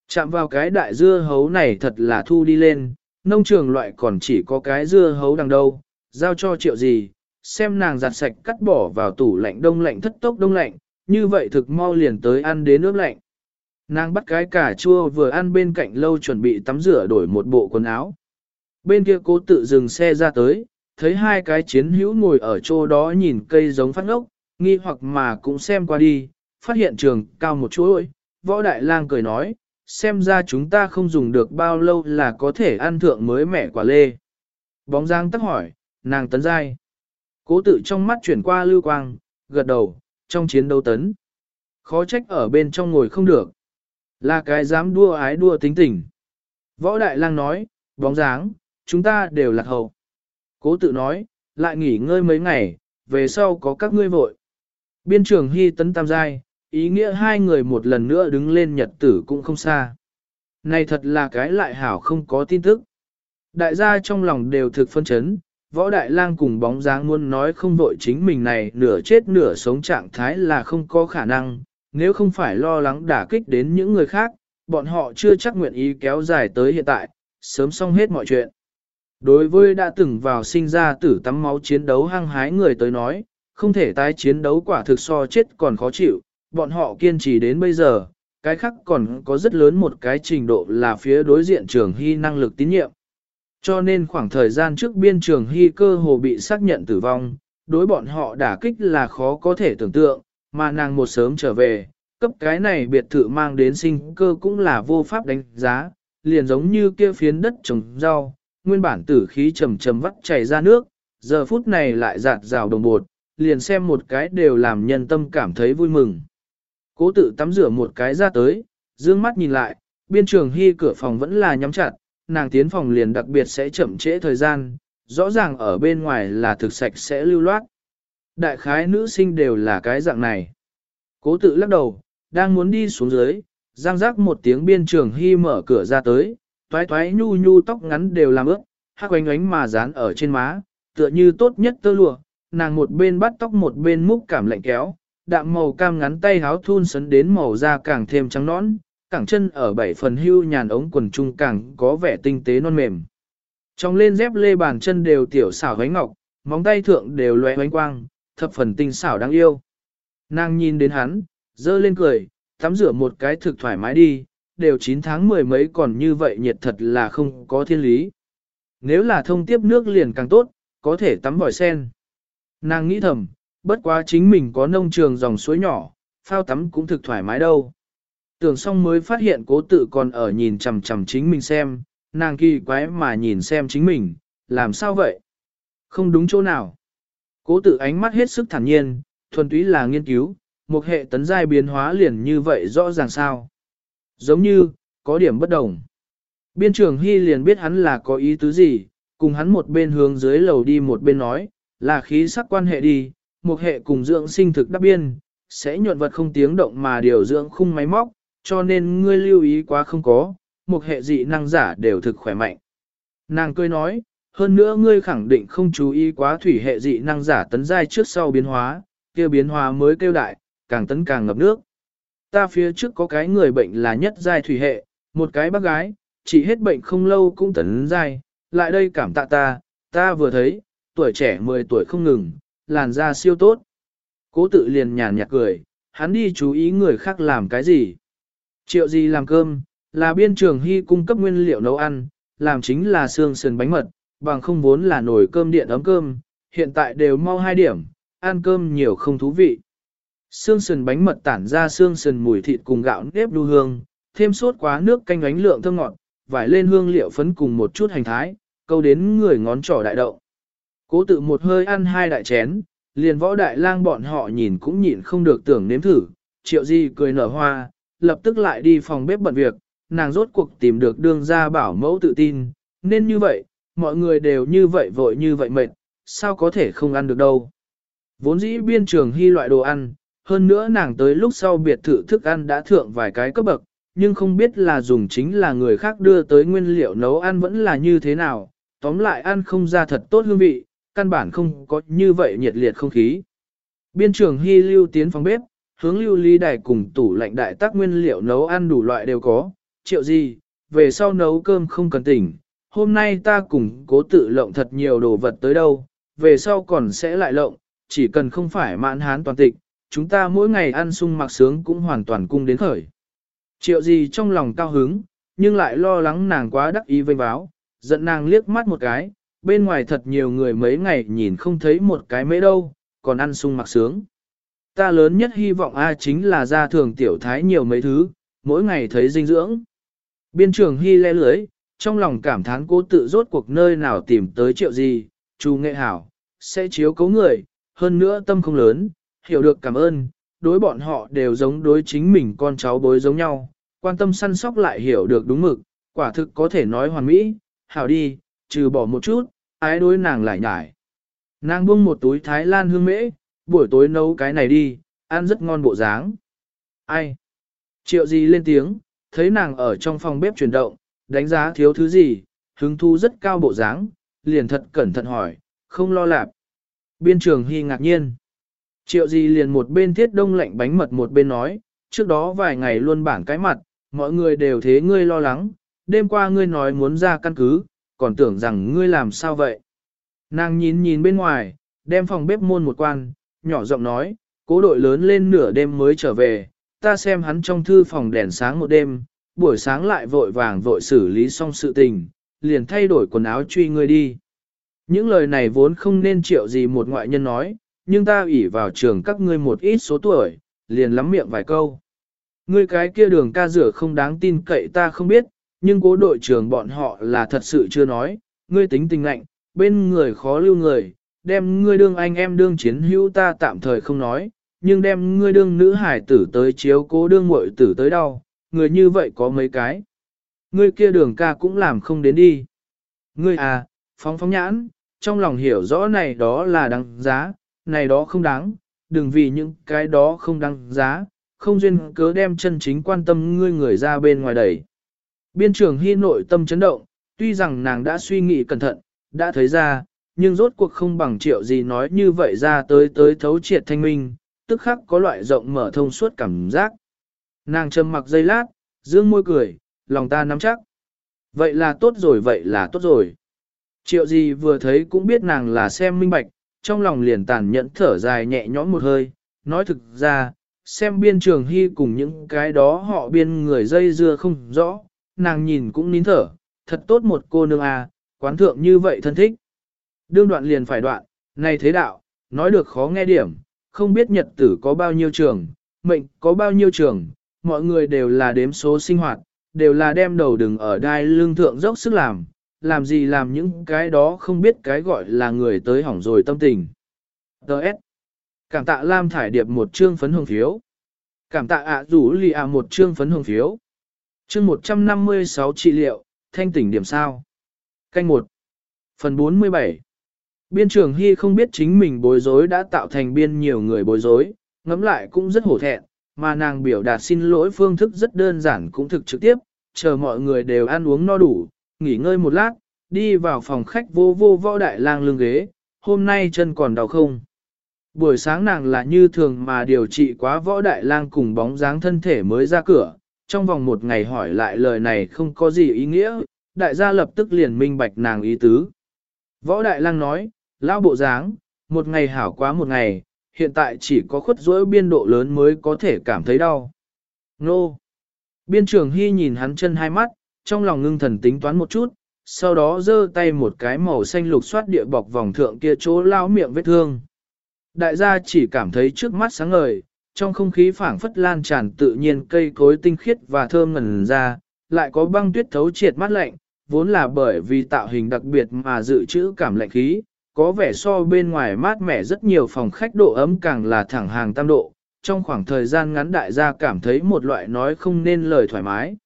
Chạm vào cái đại dưa hấu này thật là thu đi lên, nông trường loại còn chỉ có cái dưa hấu đằng đâu, giao cho triệu gì, xem nàng giặt sạch cắt bỏ vào tủ lạnh đông lạnh thất tốc đông lạnh, như vậy thực mau liền tới ăn đến nước lạnh. Nàng bắt cái cà chua vừa ăn bên cạnh lâu chuẩn bị tắm rửa đổi một bộ quần áo. Bên kia cố tự dừng xe ra tới, thấy hai cái chiến hữu ngồi ở chỗ đó nhìn cây giống phát ngốc, nghi hoặc mà cũng xem qua đi, phát hiện trường cao một chuỗi, võ đại lang cười nói, xem ra chúng ta không dùng được bao lâu là có thể ăn thượng mới mẻ quả lê. Bóng giang tắc hỏi, nàng tấn giai. Cố tự trong mắt chuyển qua lưu quang, gật đầu, trong chiến đấu tấn. Khó trách ở bên trong ngồi không được. Là cái dám đua ái đua tính tình. Võ Đại Lang nói, bóng dáng, chúng ta đều lạc hậu. Cố tự nói, lại nghỉ ngơi mấy ngày, về sau có các ngươi vội. Biên trường hy tấn tam giai, ý nghĩa hai người một lần nữa đứng lên nhật tử cũng không xa. Này thật là cái lại hảo không có tin tức. Đại gia trong lòng đều thực phân chấn, võ đại lang cùng bóng dáng muốn nói không vội chính mình này nửa chết nửa sống trạng thái là không có khả năng, nếu không phải lo lắng đả kích đến những người khác, bọn họ chưa chắc nguyện ý kéo dài tới hiện tại, sớm xong hết mọi chuyện. Đối với đã từng vào sinh ra tử tắm máu chiến đấu hăng hái người tới nói, không thể tái chiến đấu quả thực so chết còn khó chịu, bọn họ kiên trì đến bây giờ, cái khác còn có rất lớn một cái trình độ là phía đối diện trường hy năng lực tín nhiệm. Cho nên khoảng thời gian trước biên trường hy cơ hồ bị xác nhận tử vong, đối bọn họ đả kích là khó có thể tưởng tượng, mà nàng một sớm trở về, cấp cái này biệt thự mang đến sinh cơ cũng là vô pháp đánh giá, liền giống như kia phiến đất trồng rau, nguyên bản tử khí trầm trầm vắt chảy ra nước, giờ phút này lại giạt rào đồng bột, liền xem một cái đều làm nhân tâm cảm thấy vui mừng. Cố tự tắm rửa một cái ra tới, dương mắt nhìn lại, biên trường hy cửa phòng vẫn là nhắm chặt, nàng tiến phòng liền đặc biệt sẽ chậm trễ thời gian, rõ ràng ở bên ngoài là thực sạch sẽ lưu loát. Đại khái nữ sinh đều là cái dạng này. Cố tự lắc đầu, đang muốn đi xuống dưới, giang giác một tiếng biên trường hy mở cửa ra tới, toái toái nhu nhu tóc ngắn đều làm ướt, hắc oánh oánh mà dán ở trên má, tựa như tốt nhất tơ lụa, nàng một bên bắt tóc một bên múc cảm lạnh kéo, đạm màu cam ngắn tay háo thun sấn đến màu da càng thêm trắng nõn, cẳng chân ở bảy phần hưu nhàn ống quần trung càng có vẻ tinh tế non mềm. Trong lên dép lê bàn chân đều tiểu xảo vánh ngọc, móng tay thượng đều loe ánh quang, thập phần tinh xảo đáng yêu. Nàng nhìn đến hắn, dơ lên cười, tắm rửa một cái thực thoải mái đi, đều 9 tháng mười mấy còn như vậy nhiệt thật là không có thiên lý. Nếu là thông tiếp nước liền càng tốt, có thể tắm vòi sen. Nàng nghĩ thầm, bất quá chính mình có nông trường dòng suối nhỏ, phao tắm cũng thực thoải mái đâu. Tưởng xong mới phát hiện cố tự còn ở nhìn chằm chằm chính mình xem, nàng kỳ quái mà nhìn xem chính mình, làm sao vậy? Không đúng chỗ nào. Cố tự ánh mắt hết sức thản nhiên, thuần túy là nghiên cứu, một hệ tấn giai biến hóa liền như vậy rõ ràng sao. Giống như, có điểm bất đồng. Biên trưởng Hy liền biết hắn là có ý tứ gì, cùng hắn một bên hướng dưới lầu đi một bên nói, là khí sắc quan hệ đi, một hệ cùng dưỡng sinh thực đắp biên, sẽ nhuận vật không tiếng động mà điều dưỡng khung máy móc, cho nên ngươi lưu ý quá không có, một hệ dị năng giả đều thực khỏe mạnh. Nàng cười nói, hơn nữa ngươi khẳng định không chú ý quá thủy hệ dị năng giả tấn giai trước sau biến hóa, kia biến hóa mới kêu đại, càng tấn càng ngập nước. Ta phía trước có cái người bệnh là nhất giai thủy hệ, một cái bác gái, chỉ hết bệnh không lâu cũng tấn giai, lại đây cảm tạ ta, ta vừa thấy, tuổi trẻ 10 tuổi không ngừng, làn da siêu tốt. Cố tự liền nhàn nhạt cười, hắn đi chú ý người khác làm cái gì. Triệu gì làm cơm, là biên trường hy cung cấp nguyên liệu nấu ăn, làm chính là xương sườn bánh mật, bằng không vốn là nồi cơm điện ấm cơm, hiện tại đều mau hai điểm, ăn cơm nhiều không thú vị sương sườn bánh mật tản ra sương sườn mùi thịt cùng gạo nếp đu hương, thêm sốt quá nước canh ánh lượng thơm ngọt, vải lên hương liệu phấn cùng một chút hành thái, câu đến người ngón trỏ đại đậu. Cố tự một hơi ăn hai đại chén, liền võ đại lang bọn họ nhìn cũng nhịn không được tưởng nếm thử, triệu di cười nở hoa, lập tức lại đi phòng bếp bận việc, nàng rốt cuộc tìm được đương gia bảo mẫu tự tin, nên như vậy, mọi người đều như vậy vội như vậy mệt, sao có thể không ăn được đâu. Vốn dĩ biên trường hy loại đồ ăn, hơn nữa nàng tới lúc sau biệt thự thức ăn đã thượng vài cái cấp bậc, nhưng không biết là dùng chính là người khác đưa tới nguyên liệu nấu ăn vẫn là như thế nào, tóm lại ăn không ra thật tốt hương vị, căn bản không có như vậy nhiệt liệt không khí. Biên trường hy lưu tiến phòng bếp, hướng lưu ly đài cùng tủ lạnh đại tác nguyên liệu nấu ăn đủ loại đều có, triệu gì, về sau nấu cơm không cần tỉnh, hôm nay ta cùng cố tự lộng thật nhiều đồ vật tới đâu, về sau còn sẽ lại lộng, chỉ cần không phải mãn hán toàn tịch, chúng ta mỗi ngày ăn sung mặc sướng cũng hoàn toàn cung đến khởi. Triệu gì trong lòng cao hứng, nhưng lại lo lắng nàng quá đắc ý vây báo, giận nàng liếc mắt một cái, bên ngoài thật nhiều người mấy ngày nhìn không thấy một cái mấy đâu, còn ăn sung mặc sướng. Ta lớn nhất hy vọng A chính là ra thường tiểu thái nhiều mấy thứ, mỗi ngày thấy dinh dưỡng. Biên trường hy le lưới, trong lòng cảm thán cố tự rốt cuộc nơi nào tìm tới triệu gì, chu nghệ hảo, sẽ chiếu cấu người, hơn nữa tâm không lớn, hiểu được cảm ơn, đối bọn họ đều giống đối chính mình con cháu bối giống nhau, quan tâm săn sóc lại hiểu được đúng mực, quả thực có thể nói hoàn mỹ, hảo đi, trừ bỏ một chút, ái đối nàng lại nhải. Nàng buông một túi Thái Lan hương mễ, buổi tối nấu cái này đi, ăn rất ngon bộ dáng. Ai? Triệu gì lên tiếng, thấy nàng ở trong phòng bếp chuyển động, đánh giá thiếu thứ gì, hứng thu rất cao bộ dáng, liền thật cẩn thận hỏi, không lo lạp. Biên trường hy ngạc nhiên. Triệu gì liền một bên thiết đông lạnh bánh mật một bên nói, trước đó vài ngày luôn bảng cái mặt, mọi người đều thế ngươi lo lắng, đêm qua ngươi nói muốn ra căn cứ, còn tưởng rằng ngươi làm sao vậy. Nàng nhìn nhìn bên ngoài, đem phòng bếp môn một quan, nhỏ giọng nói, cố đội lớn lên nửa đêm mới trở về, ta xem hắn trong thư phòng đèn sáng một đêm, buổi sáng lại vội vàng vội xử lý xong sự tình, liền thay đổi quần áo truy ngươi đi. Những lời này vốn không nên triệu gì một ngoại nhân nói, nhưng ta ủy vào trường các ngươi một ít số tuổi, liền lắm miệng vài câu. Ngươi cái kia đường ca rửa không đáng tin cậy ta không biết, nhưng cố đội trưởng bọn họ là thật sự chưa nói, ngươi tính tình lạnh, bên người khó lưu người, đem ngươi đương anh em đương chiến hữu ta tạm thời không nói, nhưng đem ngươi đương nữ hải tử tới chiếu cố đương muội tử tới đâu, người như vậy có mấy cái. Ngươi kia đường ca cũng làm không đến đi. Ngươi à, phóng phóng nhãn, trong lòng hiểu rõ này đó là đáng giá, này đó không đáng, đừng vì những cái đó không đáng giá, không duyên cớ đem chân chính quan tâm ngươi người ra bên ngoài đẩy. Biên trưởng hy nội tâm chấn động, tuy rằng nàng đã suy nghĩ cẩn thận, đã thấy ra, nhưng rốt cuộc không bằng triệu gì nói như vậy ra tới tới thấu triệt thanh minh, tức khắc có loại rộng mở thông suốt cảm giác. Nàng trầm mặc dây lát, dương môi cười, lòng ta nắm chắc. Vậy là tốt rồi, vậy là tốt rồi. Triệu gì vừa thấy cũng biết nàng là xem minh bạch, trong lòng liền tàn nhẫn thở dài nhẹ nhõm một hơi, nói thực ra, xem biên trường hy cùng những cái đó họ biên người dây dưa không rõ, nàng nhìn cũng nín thở, thật tốt một cô nương à, quán thượng như vậy thân thích. Đương đoạn liền phải đoạn, này thế đạo, nói được khó nghe điểm, không biết nhật tử có bao nhiêu trường, mệnh có bao nhiêu trường, mọi người đều là đếm số sinh hoạt, đều là đem đầu đừng ở đai lương thượng dốc sức làm, làm gì làm những cái đó không biết cái gọi là người tới hỏng rồi tâm tình. Đợt. Cảm tạ Lam Thải Điệp một chương phấn hồng phiếu. Cảm tạ ạ rủ lì ạ một chương phấn hồng phiếu. Chương 156 trị liệu, thanh tỉnh điểm sao. Canh 1. Phần 47. Biên trưởng Hy không biết chính mình bối rối đã tạo thành biên nhiều người bối rối, ngẫm lại cũng rất hổ thẹn, mà nàng biểu đạt xin lỗi phương thức rất đơn giản cũng thực trực tiếp, chờ mọi người đều ăn uống no đủ, nghỉ ngơi một lát, đi vào phòng khách vô vô võ đại lang lưng ghế, hôm nay chân còn đau không. Buổi sáng nàng là như thường mà điều trị quá võ đại lang cùng bóng dáng thân thể mới ra cửa, trong vòng một ngày hỏi lại lời này không có gì ý nghĩa, đại gia lập tức liền minh bạch nàng ý tứ. Võ đại lang nói, lão bộ dáng, một ngày hảo quá một ngày, hiện tại chỉ có khuất rỗi biên độ lớn mới có thể cảm thấy đau. Nô! Biên trưởng Hy nhìn hắn chân hai mắt, trong lòng ngưng thần tính toán một chút, sau đó giơ tay một cái màu xanh lục xoát địa bọc vòng thượng kia chỗ lao miệng vết thương. Đại gia chỉ cảm thấy trước mắt sáng ngời, trong không khí phảng phất lan tràn tự nhiên cây cối tinh khiết và thơm ngần ra, lại có băng tuyết thấu triệt mát lạnh, vốn là bởi vì tạo hình đặc biệt mà dự trữ cảm lạnh khí, có vẻ so bên ngoài mát mẻ rất nhiều phòng khách độ ấm càng là thẳng hàng tam độ, trong khoảng thời gian ngắn đại gia cảm thấy một loại nói không nên lời thoải mái.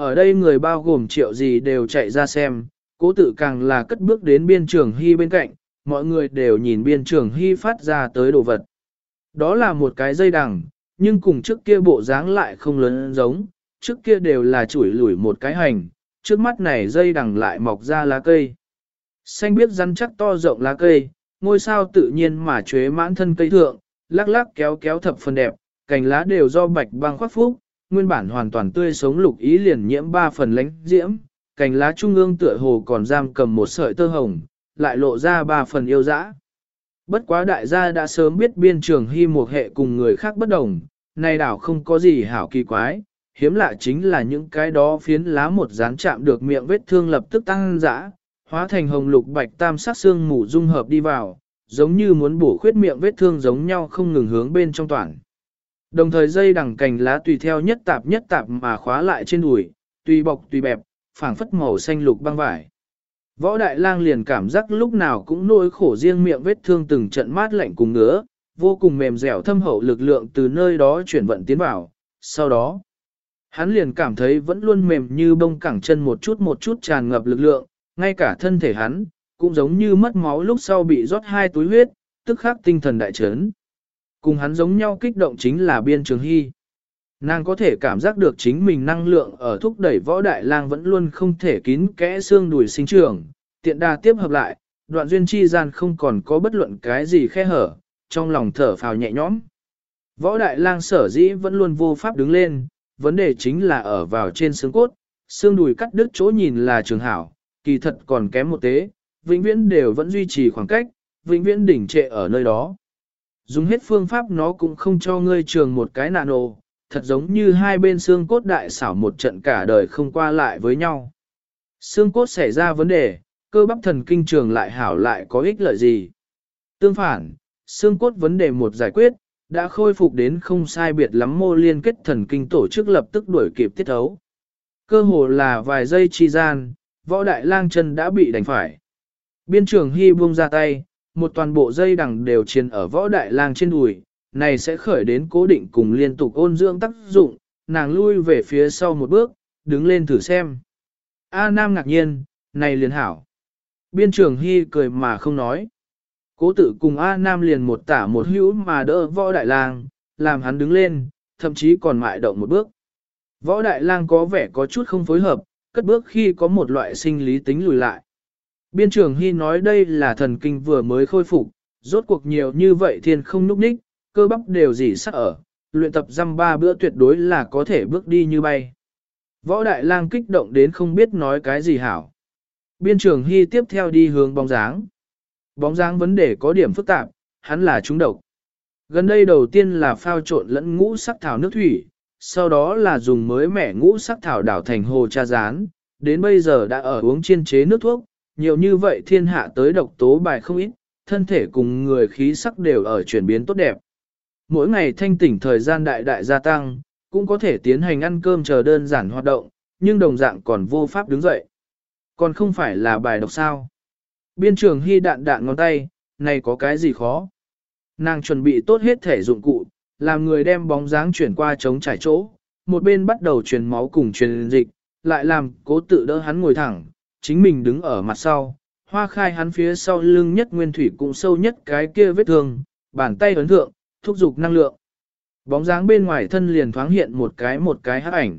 Ở đây người bao gồm triệu gì đều chạy ra xem, cố tự càng là cất bước đến biên trường hy bên cạnh, mọi người đều nhìn biên trường hy phát ra tới đồ vật. Đó là một cái dây đằng, nhưng cùng trước kia bộ dáng lại không lớn giống, trước kia đều là chuỗi lủi một cái hành, trước mắt này dây đằng lại mọc ra lá cây. Xanh biết rắn chắc to rộng lá cây, ngôi sao tự nhiên mà chế mãn thân cây thượng, lắc lắc kéo kéo thập phần đẹp, cành lá đều do bạch băng khoác phúc, nguyên bản hoàn toàn tươi sống lục ý liền nhiễm ba phần lánh diễm, cành lá trung ương tựa hồ còn giam cầm một sợi tơ hồng, lại lộ ra ba phần yêu dã. Bất quá đại gia đã sớm biết biên trường hy một hệ cùng người khác bất đồng, nay đảo không có gì hảo kỳ quái, hiếm lạ chính là những cái đó phiến lá một dán chạm được miệng vết thương lập tức tăng dã, hóa thành hồng lục bạch tam sắc xương mù dung hợp đi vào, giống như muốn bổ khuyết miệng vết thương giống nhau không ngừng hướng bên trong toàn. Đồng thời dây đằng cành lá tùy theo nhất tạp nhất tạp mà khóa lại trên đùi, tùy bọc tùy bẹp, phảng phất màu xanh lục băng vải. Võ Đại Lang liền cảm giác lúc nào cũng nỗi khổ riêng miệng vết thương từng trận mát lạnh cùng ngứa, vô cùng mềm dẻo thâm hậu lực lượng từ nơi đó chuyển vận tiến vào, sau đó, hắn liền cảm thấy vẫn luôn mềm như bông cẳng chân một chút một chút tràn ngập lực lượng, ngay cả thân thể hắn, cũng giống như mất máu lúc sau bị rót hai túi huyết, tức khắc tinh thần đại chấn. Cùng hắn giống nhau kích động chính là biên trường hy. Nàng có thể cảm giác được chính mình năng lượng ở thúc đẩy võ đại lang vẫn luôn không thể kín kẽ xương đùi sinh trưởng, tiện đà tiếp hợp lại, đoạn duyên chi gian không còn có bất luận cái gì khe hở, trong lòng thở phào nhẹ nhõm. Võ đại lang sở dĩ vẫn luôn vô pháp đứng lên, vấn đề chính là ở vào trên xương cốt, xương đùi cắt đứt chỗ nhìn là trường hảo, kỳ thật còn kém một tế, vĩnh viễn đều vẫn duy trì khoảng cách, vĩnh viễn đỉnh trệ ở nơi đó. Dùng hết phương pháp nó cũng không cho ngươi trường một cái nạn nổ, thật giống như hai bên xương cốt đại xảo một trận cả đời không qua lại với nhau. Xương cốt xảy ra vấn đề, cơ bắp thần kinh trường lại hảo lại có ích lợi gì. Tương phản, xương cốt vấn đề một giải quyết, đã khôi phục đến không sai biệt lắm mô liên kết thần kinh tổ chức lập tức đuổi kịp tiết ấu. Cơ hồ là vài giây chi gian, võ đại lang chân đã bị đánh phải. Biên trưởng Hy buông ra tay, một toàn bộ dây đằng đều chiến ở võ đại lang trên đùi, này sẽ khởi đến cố định cùng liên tục ôn dưỡng tác dụng, nàng lui về phía sau một bước, đứng lên thử xem. A Nam ngạc nhiên, này liền hảo. Biên trưởng Hy cười mà không nói. Cố tự cùng A Nam liền một tả một hữu mà đỡ võ đại lang, làm hắn đứng lên, thậm chí còn mại động một bước. Võ đại lang có vẻ có chút không phối hợp, cất bước khi có một loại sinh lý tính lùi lại. Biên trưởng Hy nói đây là thần kinh vừa mới khôi phục, rốt cuộc nhiều như vậy thiên không núp ních, cơ bắp đều dỉ sắc ở, luyện tập dăm ba bữa tuyệt đối là có thể bước đi như bay. Võ đại lang kích động đến không biết nói cái gì hảo. Biên trưởng Hy tiếp theo đi hướng bóng dáng. Bóng dáng vấn đề có điểm phức tạp, hắn là trúng độc. Gần đây đầu tiên là phao trộn lẫn ngũ sắc thảo nước thủy, sau đó là dùng mới mẻ ngũ sắc thảo đảo thành hồ cha rán, đến bây giờ đã ở uống chiên chế nước thuốc, nhiều như vậy thiên hạ tới độc tố bài không ít, thân thể cùng người khí sắc đều ở chuyển biến tốt đẹp. Mỗi ngày thanh tỉnh thời gian đại đại gia tăng, cũng có thể tiến hành ăn cơm chờ đơn giản hoạt động, nhưng đồng dạng còn vô pháp đứng dậy. Còn không phải là bài độc sao. Biên trường hy đạn đạn ngón tay, này có cái gì khó. Nàng chuẩn bị tốt hết thể dụng cụ, làm người đem bóng dáng chuyển qua chống trải chỗ, một bên bắt đầu truyền máu cùng truyền dịch, lại làm cố tự đỡ hắn ngồi thẳng, chính mình đứng ở mặt sau, hoa khai hắn phía sau lưng nhất nguyên thủy cũng sâu nhất cái kia vết thương, bàn tay ấn thượng, thúc giục năng lượng. Bóng dáng bên ngoài thân liền thoáng hiện một cái một cái hắc ảnh.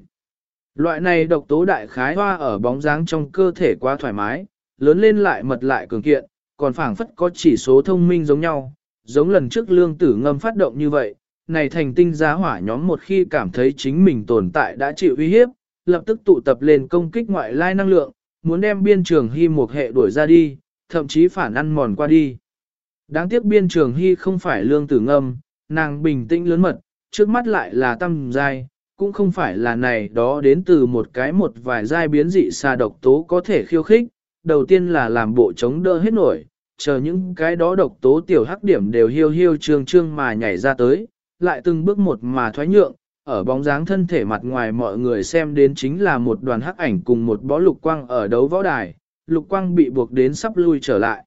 Loại này độc tố đại khái hoa ở bóng dáng trong cơ thể quá thoải mái, lớn lên lại mật lại cường kiện, còn phảng phất có chỉ số thông minh giống nhau, giống lần trước lương tử ngâm phát động như vậy, này thành tinh giá hỏa nhóm một khi cảm thấy chính mình tồn tại đã chịu uy hiếp, lập tức tụ tập lên công kích ngoại lai năng lượng, muốn đem biên trường hy một hệ đuổi ra đi, thậm chí phản ăn mòn qua đi. Đáng tiếc biên trường hy không phải lương tử ngâm, nàng bình tĩnh lớn mật, trước mắt lại là tâm giai, cũng không phải là này đó đến từ một cái một vài giai biến dị xa độc tố có thể khiêu khích, đầu tiên là làm bộ chống đỡ hết nổi, chờ những cái đó độc tố tiểu hắc điểm đều hiêu hiêu trương trương mà nhảy ra tới, lại từng bước một mà thoái nhượng, ở bóng dáng thân thể mặt ngoài mọi người xem đến chính là một đoàn hắc ảnh cùng một bó lục quang ở đấu võ đài, lục quang bị buộc đến sắp lui trở lại.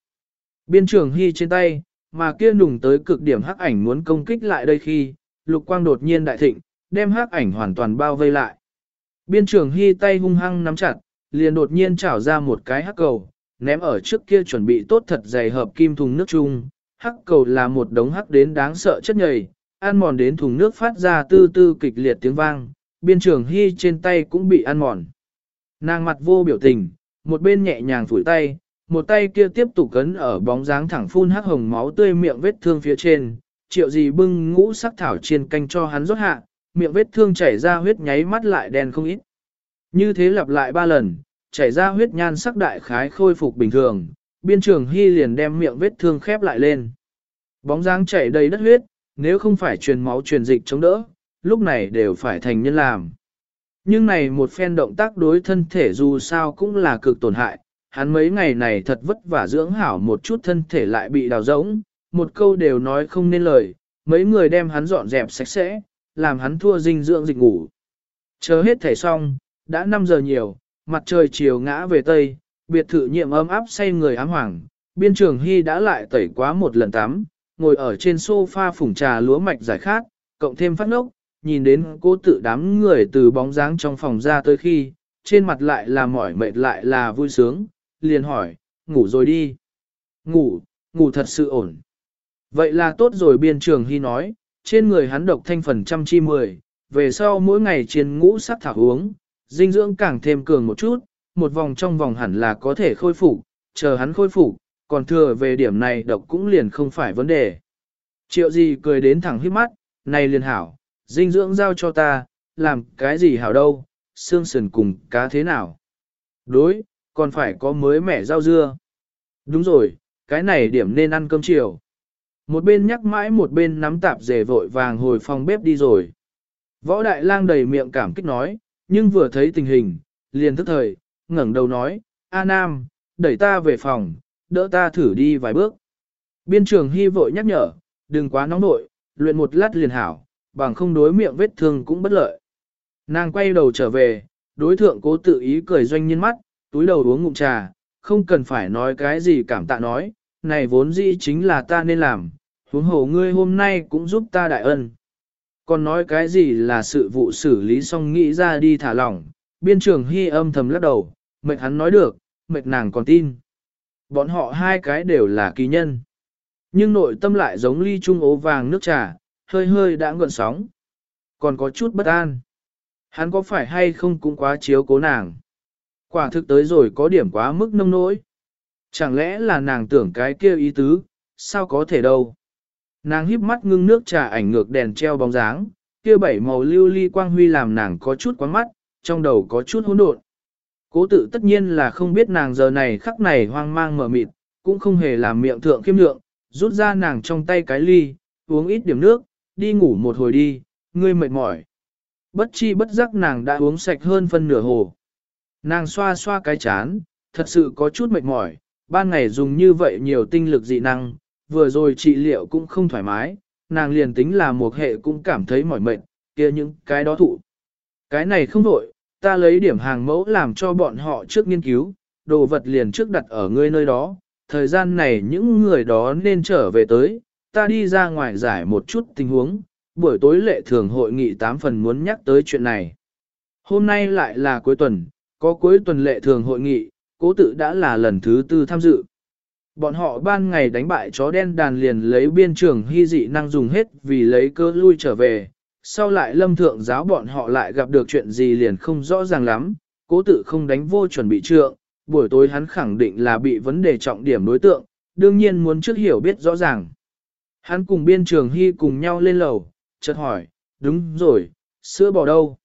Biên trường hy trên tay, mà kia nùng tới cực điểm hắc ảnh muốn công kích lại đây khi, lục quang đột nhiên đại thịnh, đem hắc ảnh hoàn toàn bao vây lại. Biên trường hy tay hung hăng nắm chặt, liền đột nhiên trảo ra một cái hắc cầu, ném ở trước kia chuẩn bị tốt thật dày hợp kim thùng nước chung. Hắc cầu là một đống hắc đến đáng sợ chất nhầy, ăn mòn đến thùng nước phát ra tư tư kịch liệt tiếng vang, biên trường hy trên tay cũng bị ăn mòn. Nàng mặt vô biểu tình, một bên nhẹ nhàng phủi tay, một tay kia tiếp tục cấn ở bóng dáng thẳng phun hắc hồng máu tươi miệng vết thương phía trên, triệu gì bưng ngũ sắc thảo chiên canh cho hắn rót hạ, miệng vết thương chảy ra huyết nháy mắt lại đen không ít. Như thế lặp lại ba lần, chảy ra huyết nhan sắc đại khái khôi phục bình thường, biên trường hy liền đem miệng vết thương khép lại lên. Bóng dáng chảy đầy đất huyết, nếu không phải truyền máu truyền dịch chống đỡ, lúc này đều phải thành nhân làm. Nhưng này một phen động tác đối thân thể dù sao cũng là cực tổn hại, hắn mấy ngày này thật vất vả dưỡng hảo một chút thân thể lại bị đào rỗng, một câu đều nói không nên lời, mấy người đem hắn dọn dẹp sạch sẽ, làm hắn thua dinh dưỡng dịch ngủ. Chờ hết thể xong, đã 5 giờ nhiều, mặt trời chiều ngã về Tây, biệt thự nhiệm ấm áp say người ám hoàng, biên trường hy đã lại tẩy quá một lần tắm, ngồi ở trên sofa phủng trà lúa mạch giải khát, cộng thêm phát ngốc, nhìn đến cô tự đám người từ bóng dáng trong phòng ra tới khi, trên mặt lại là mỏi mệt lại là vui sướng, liền hỏi, ngủ rồi đi. Ngủ, ngủ thật sự ổn. Vậy là tốt rồi biên trường hy nói, trên người hắn độc thanh phần trăm chi mười, về sau mỗi ngày chiên ngũ sắc thảo uống, dinh dưỡng càng thêm cường một chút, một vòng trong vòng hẳn là có thể khôi phục, chờ hắn khôi phục, còn thừa về điểm này độc cũng liền không phải vấn đề. Triệu gì cười đến thẳng hít mắt, này liền hảo, dinh dưỡng giao cho ta, làm cái gì hảo đâu, xương sườn cùng cá thế nào. Đối, còn phải có mới mẻ rau dưa. Đúng rồi, cái này điểm nên ăn cơm chiều. Một bên nhắc mãi một bên nắm tạp dề vội vàng hồi phòng bếp đi rồi. Võ đại lang đầy miệng cảm kích nói, nhưng vừa thấy tình hình, liền thức thời, ngẩng đầu nói, A Nam, đẩy ta về phòng, đỡ ta thử đi vài bước. Biên trường hy vội nhắc nhở, đừng quá nóng nội, luyện một lát liền hảo, bằng không đối miệng vết thương cũng bất lợi. Nàng quay đầu trở về, đối thượng cố tự ý cười doanh nhiên mắt, túi đầu uống ngụm trà, không cần phải nói cái gì cảm tạ nói, này vốn dĩ chính là ta nên làm, huống hồ ngươi hôm nay cũng giúp ta đại ân. Còn nói cái gì là sự vụ xử lý xong nghĩ ra đi thả lỏng, biên trường hy âm thầm lắc đầu, mệt hắn nói được, mệt nàng còn tin. Bọn họ hai cái đều là kỳ nhân. Nhưng nội tâm lại giống ly trung ố vàng nước trà, hơi hơi đã ngợn sóng. Còn có chút bất an. Hắn có phải hay không cũng quá chiếu cố nàng. Quả thực tới rồi có điểm quá mức nông nỗi. Chẳng lẽ là nàng tưởng cái kia ý tứ, sao có thể đâu. Nàng híp mắt ngưng nước trà ảnh ngược đèn treo bóng dáng, kia bảy màu lưu ly quang huy làm nàng có chút quá mắt, trong đầu có chút hỗn độn. Cố tự tất nhiên là không biết nàng giờ này khắc này hoang mang mở mịt, cũng không hề làm miệng thượng khiêm lượng, rút ra nàng trong tay cái ly, uống ít điểm nước, đi ngủ một hồi đi, ngươi mệt mỏi. Bất chi bất giác nàng đã uống sạch hơn phân nửa hồ. Nàng xoa xoa cái chán, thật sự có chút mệt mỏi, ban ngày dùng như vậy nhiều tinh lực dị năng, vừa rồi trị liệu cũng không thoải mái, nàng liền tính là một hệ cũng cảm thấy mỏi mệt, kia những cái đó thụ. Cái này không đổi, ta lấy điểm hàng mẫu làm cho bọn họ trước nghiên cứu, đồ vật liền trước đặt ở ngươi nơi đó, thời gian này những người đó nên trở về tới, ta đi ra ngoài giải một chút tình huống, buổi tối lệ thường hội nghị 8 phần muốn nhắc tới chuyện này. Hôm nay lại là cuối tuần, có cuối tuần lệ thường hội nghị, cố tự đã là lần thứ tư tham dự. Bọn họ ban ngày đánh bại chó đen đàn liền lấy biên trường hy dị năng dùng hết vì lấy cơ lui trở về, sau lại lâm thượng giáo bọn họ lại gặp được chuyện gì liền không rõ ràng lắm, cố tự không đánh vô chuẩn bị trượng, buổi tối hắn khẳng định là bị vấn đề trọng điểm đối tượng, đương nhiên muốn trước hiểu biết rõ ràng. Hắn cùng biên trường hy cùng nhau lên lầu, chợt hỏi, đúng rồi, sữa bò đâu?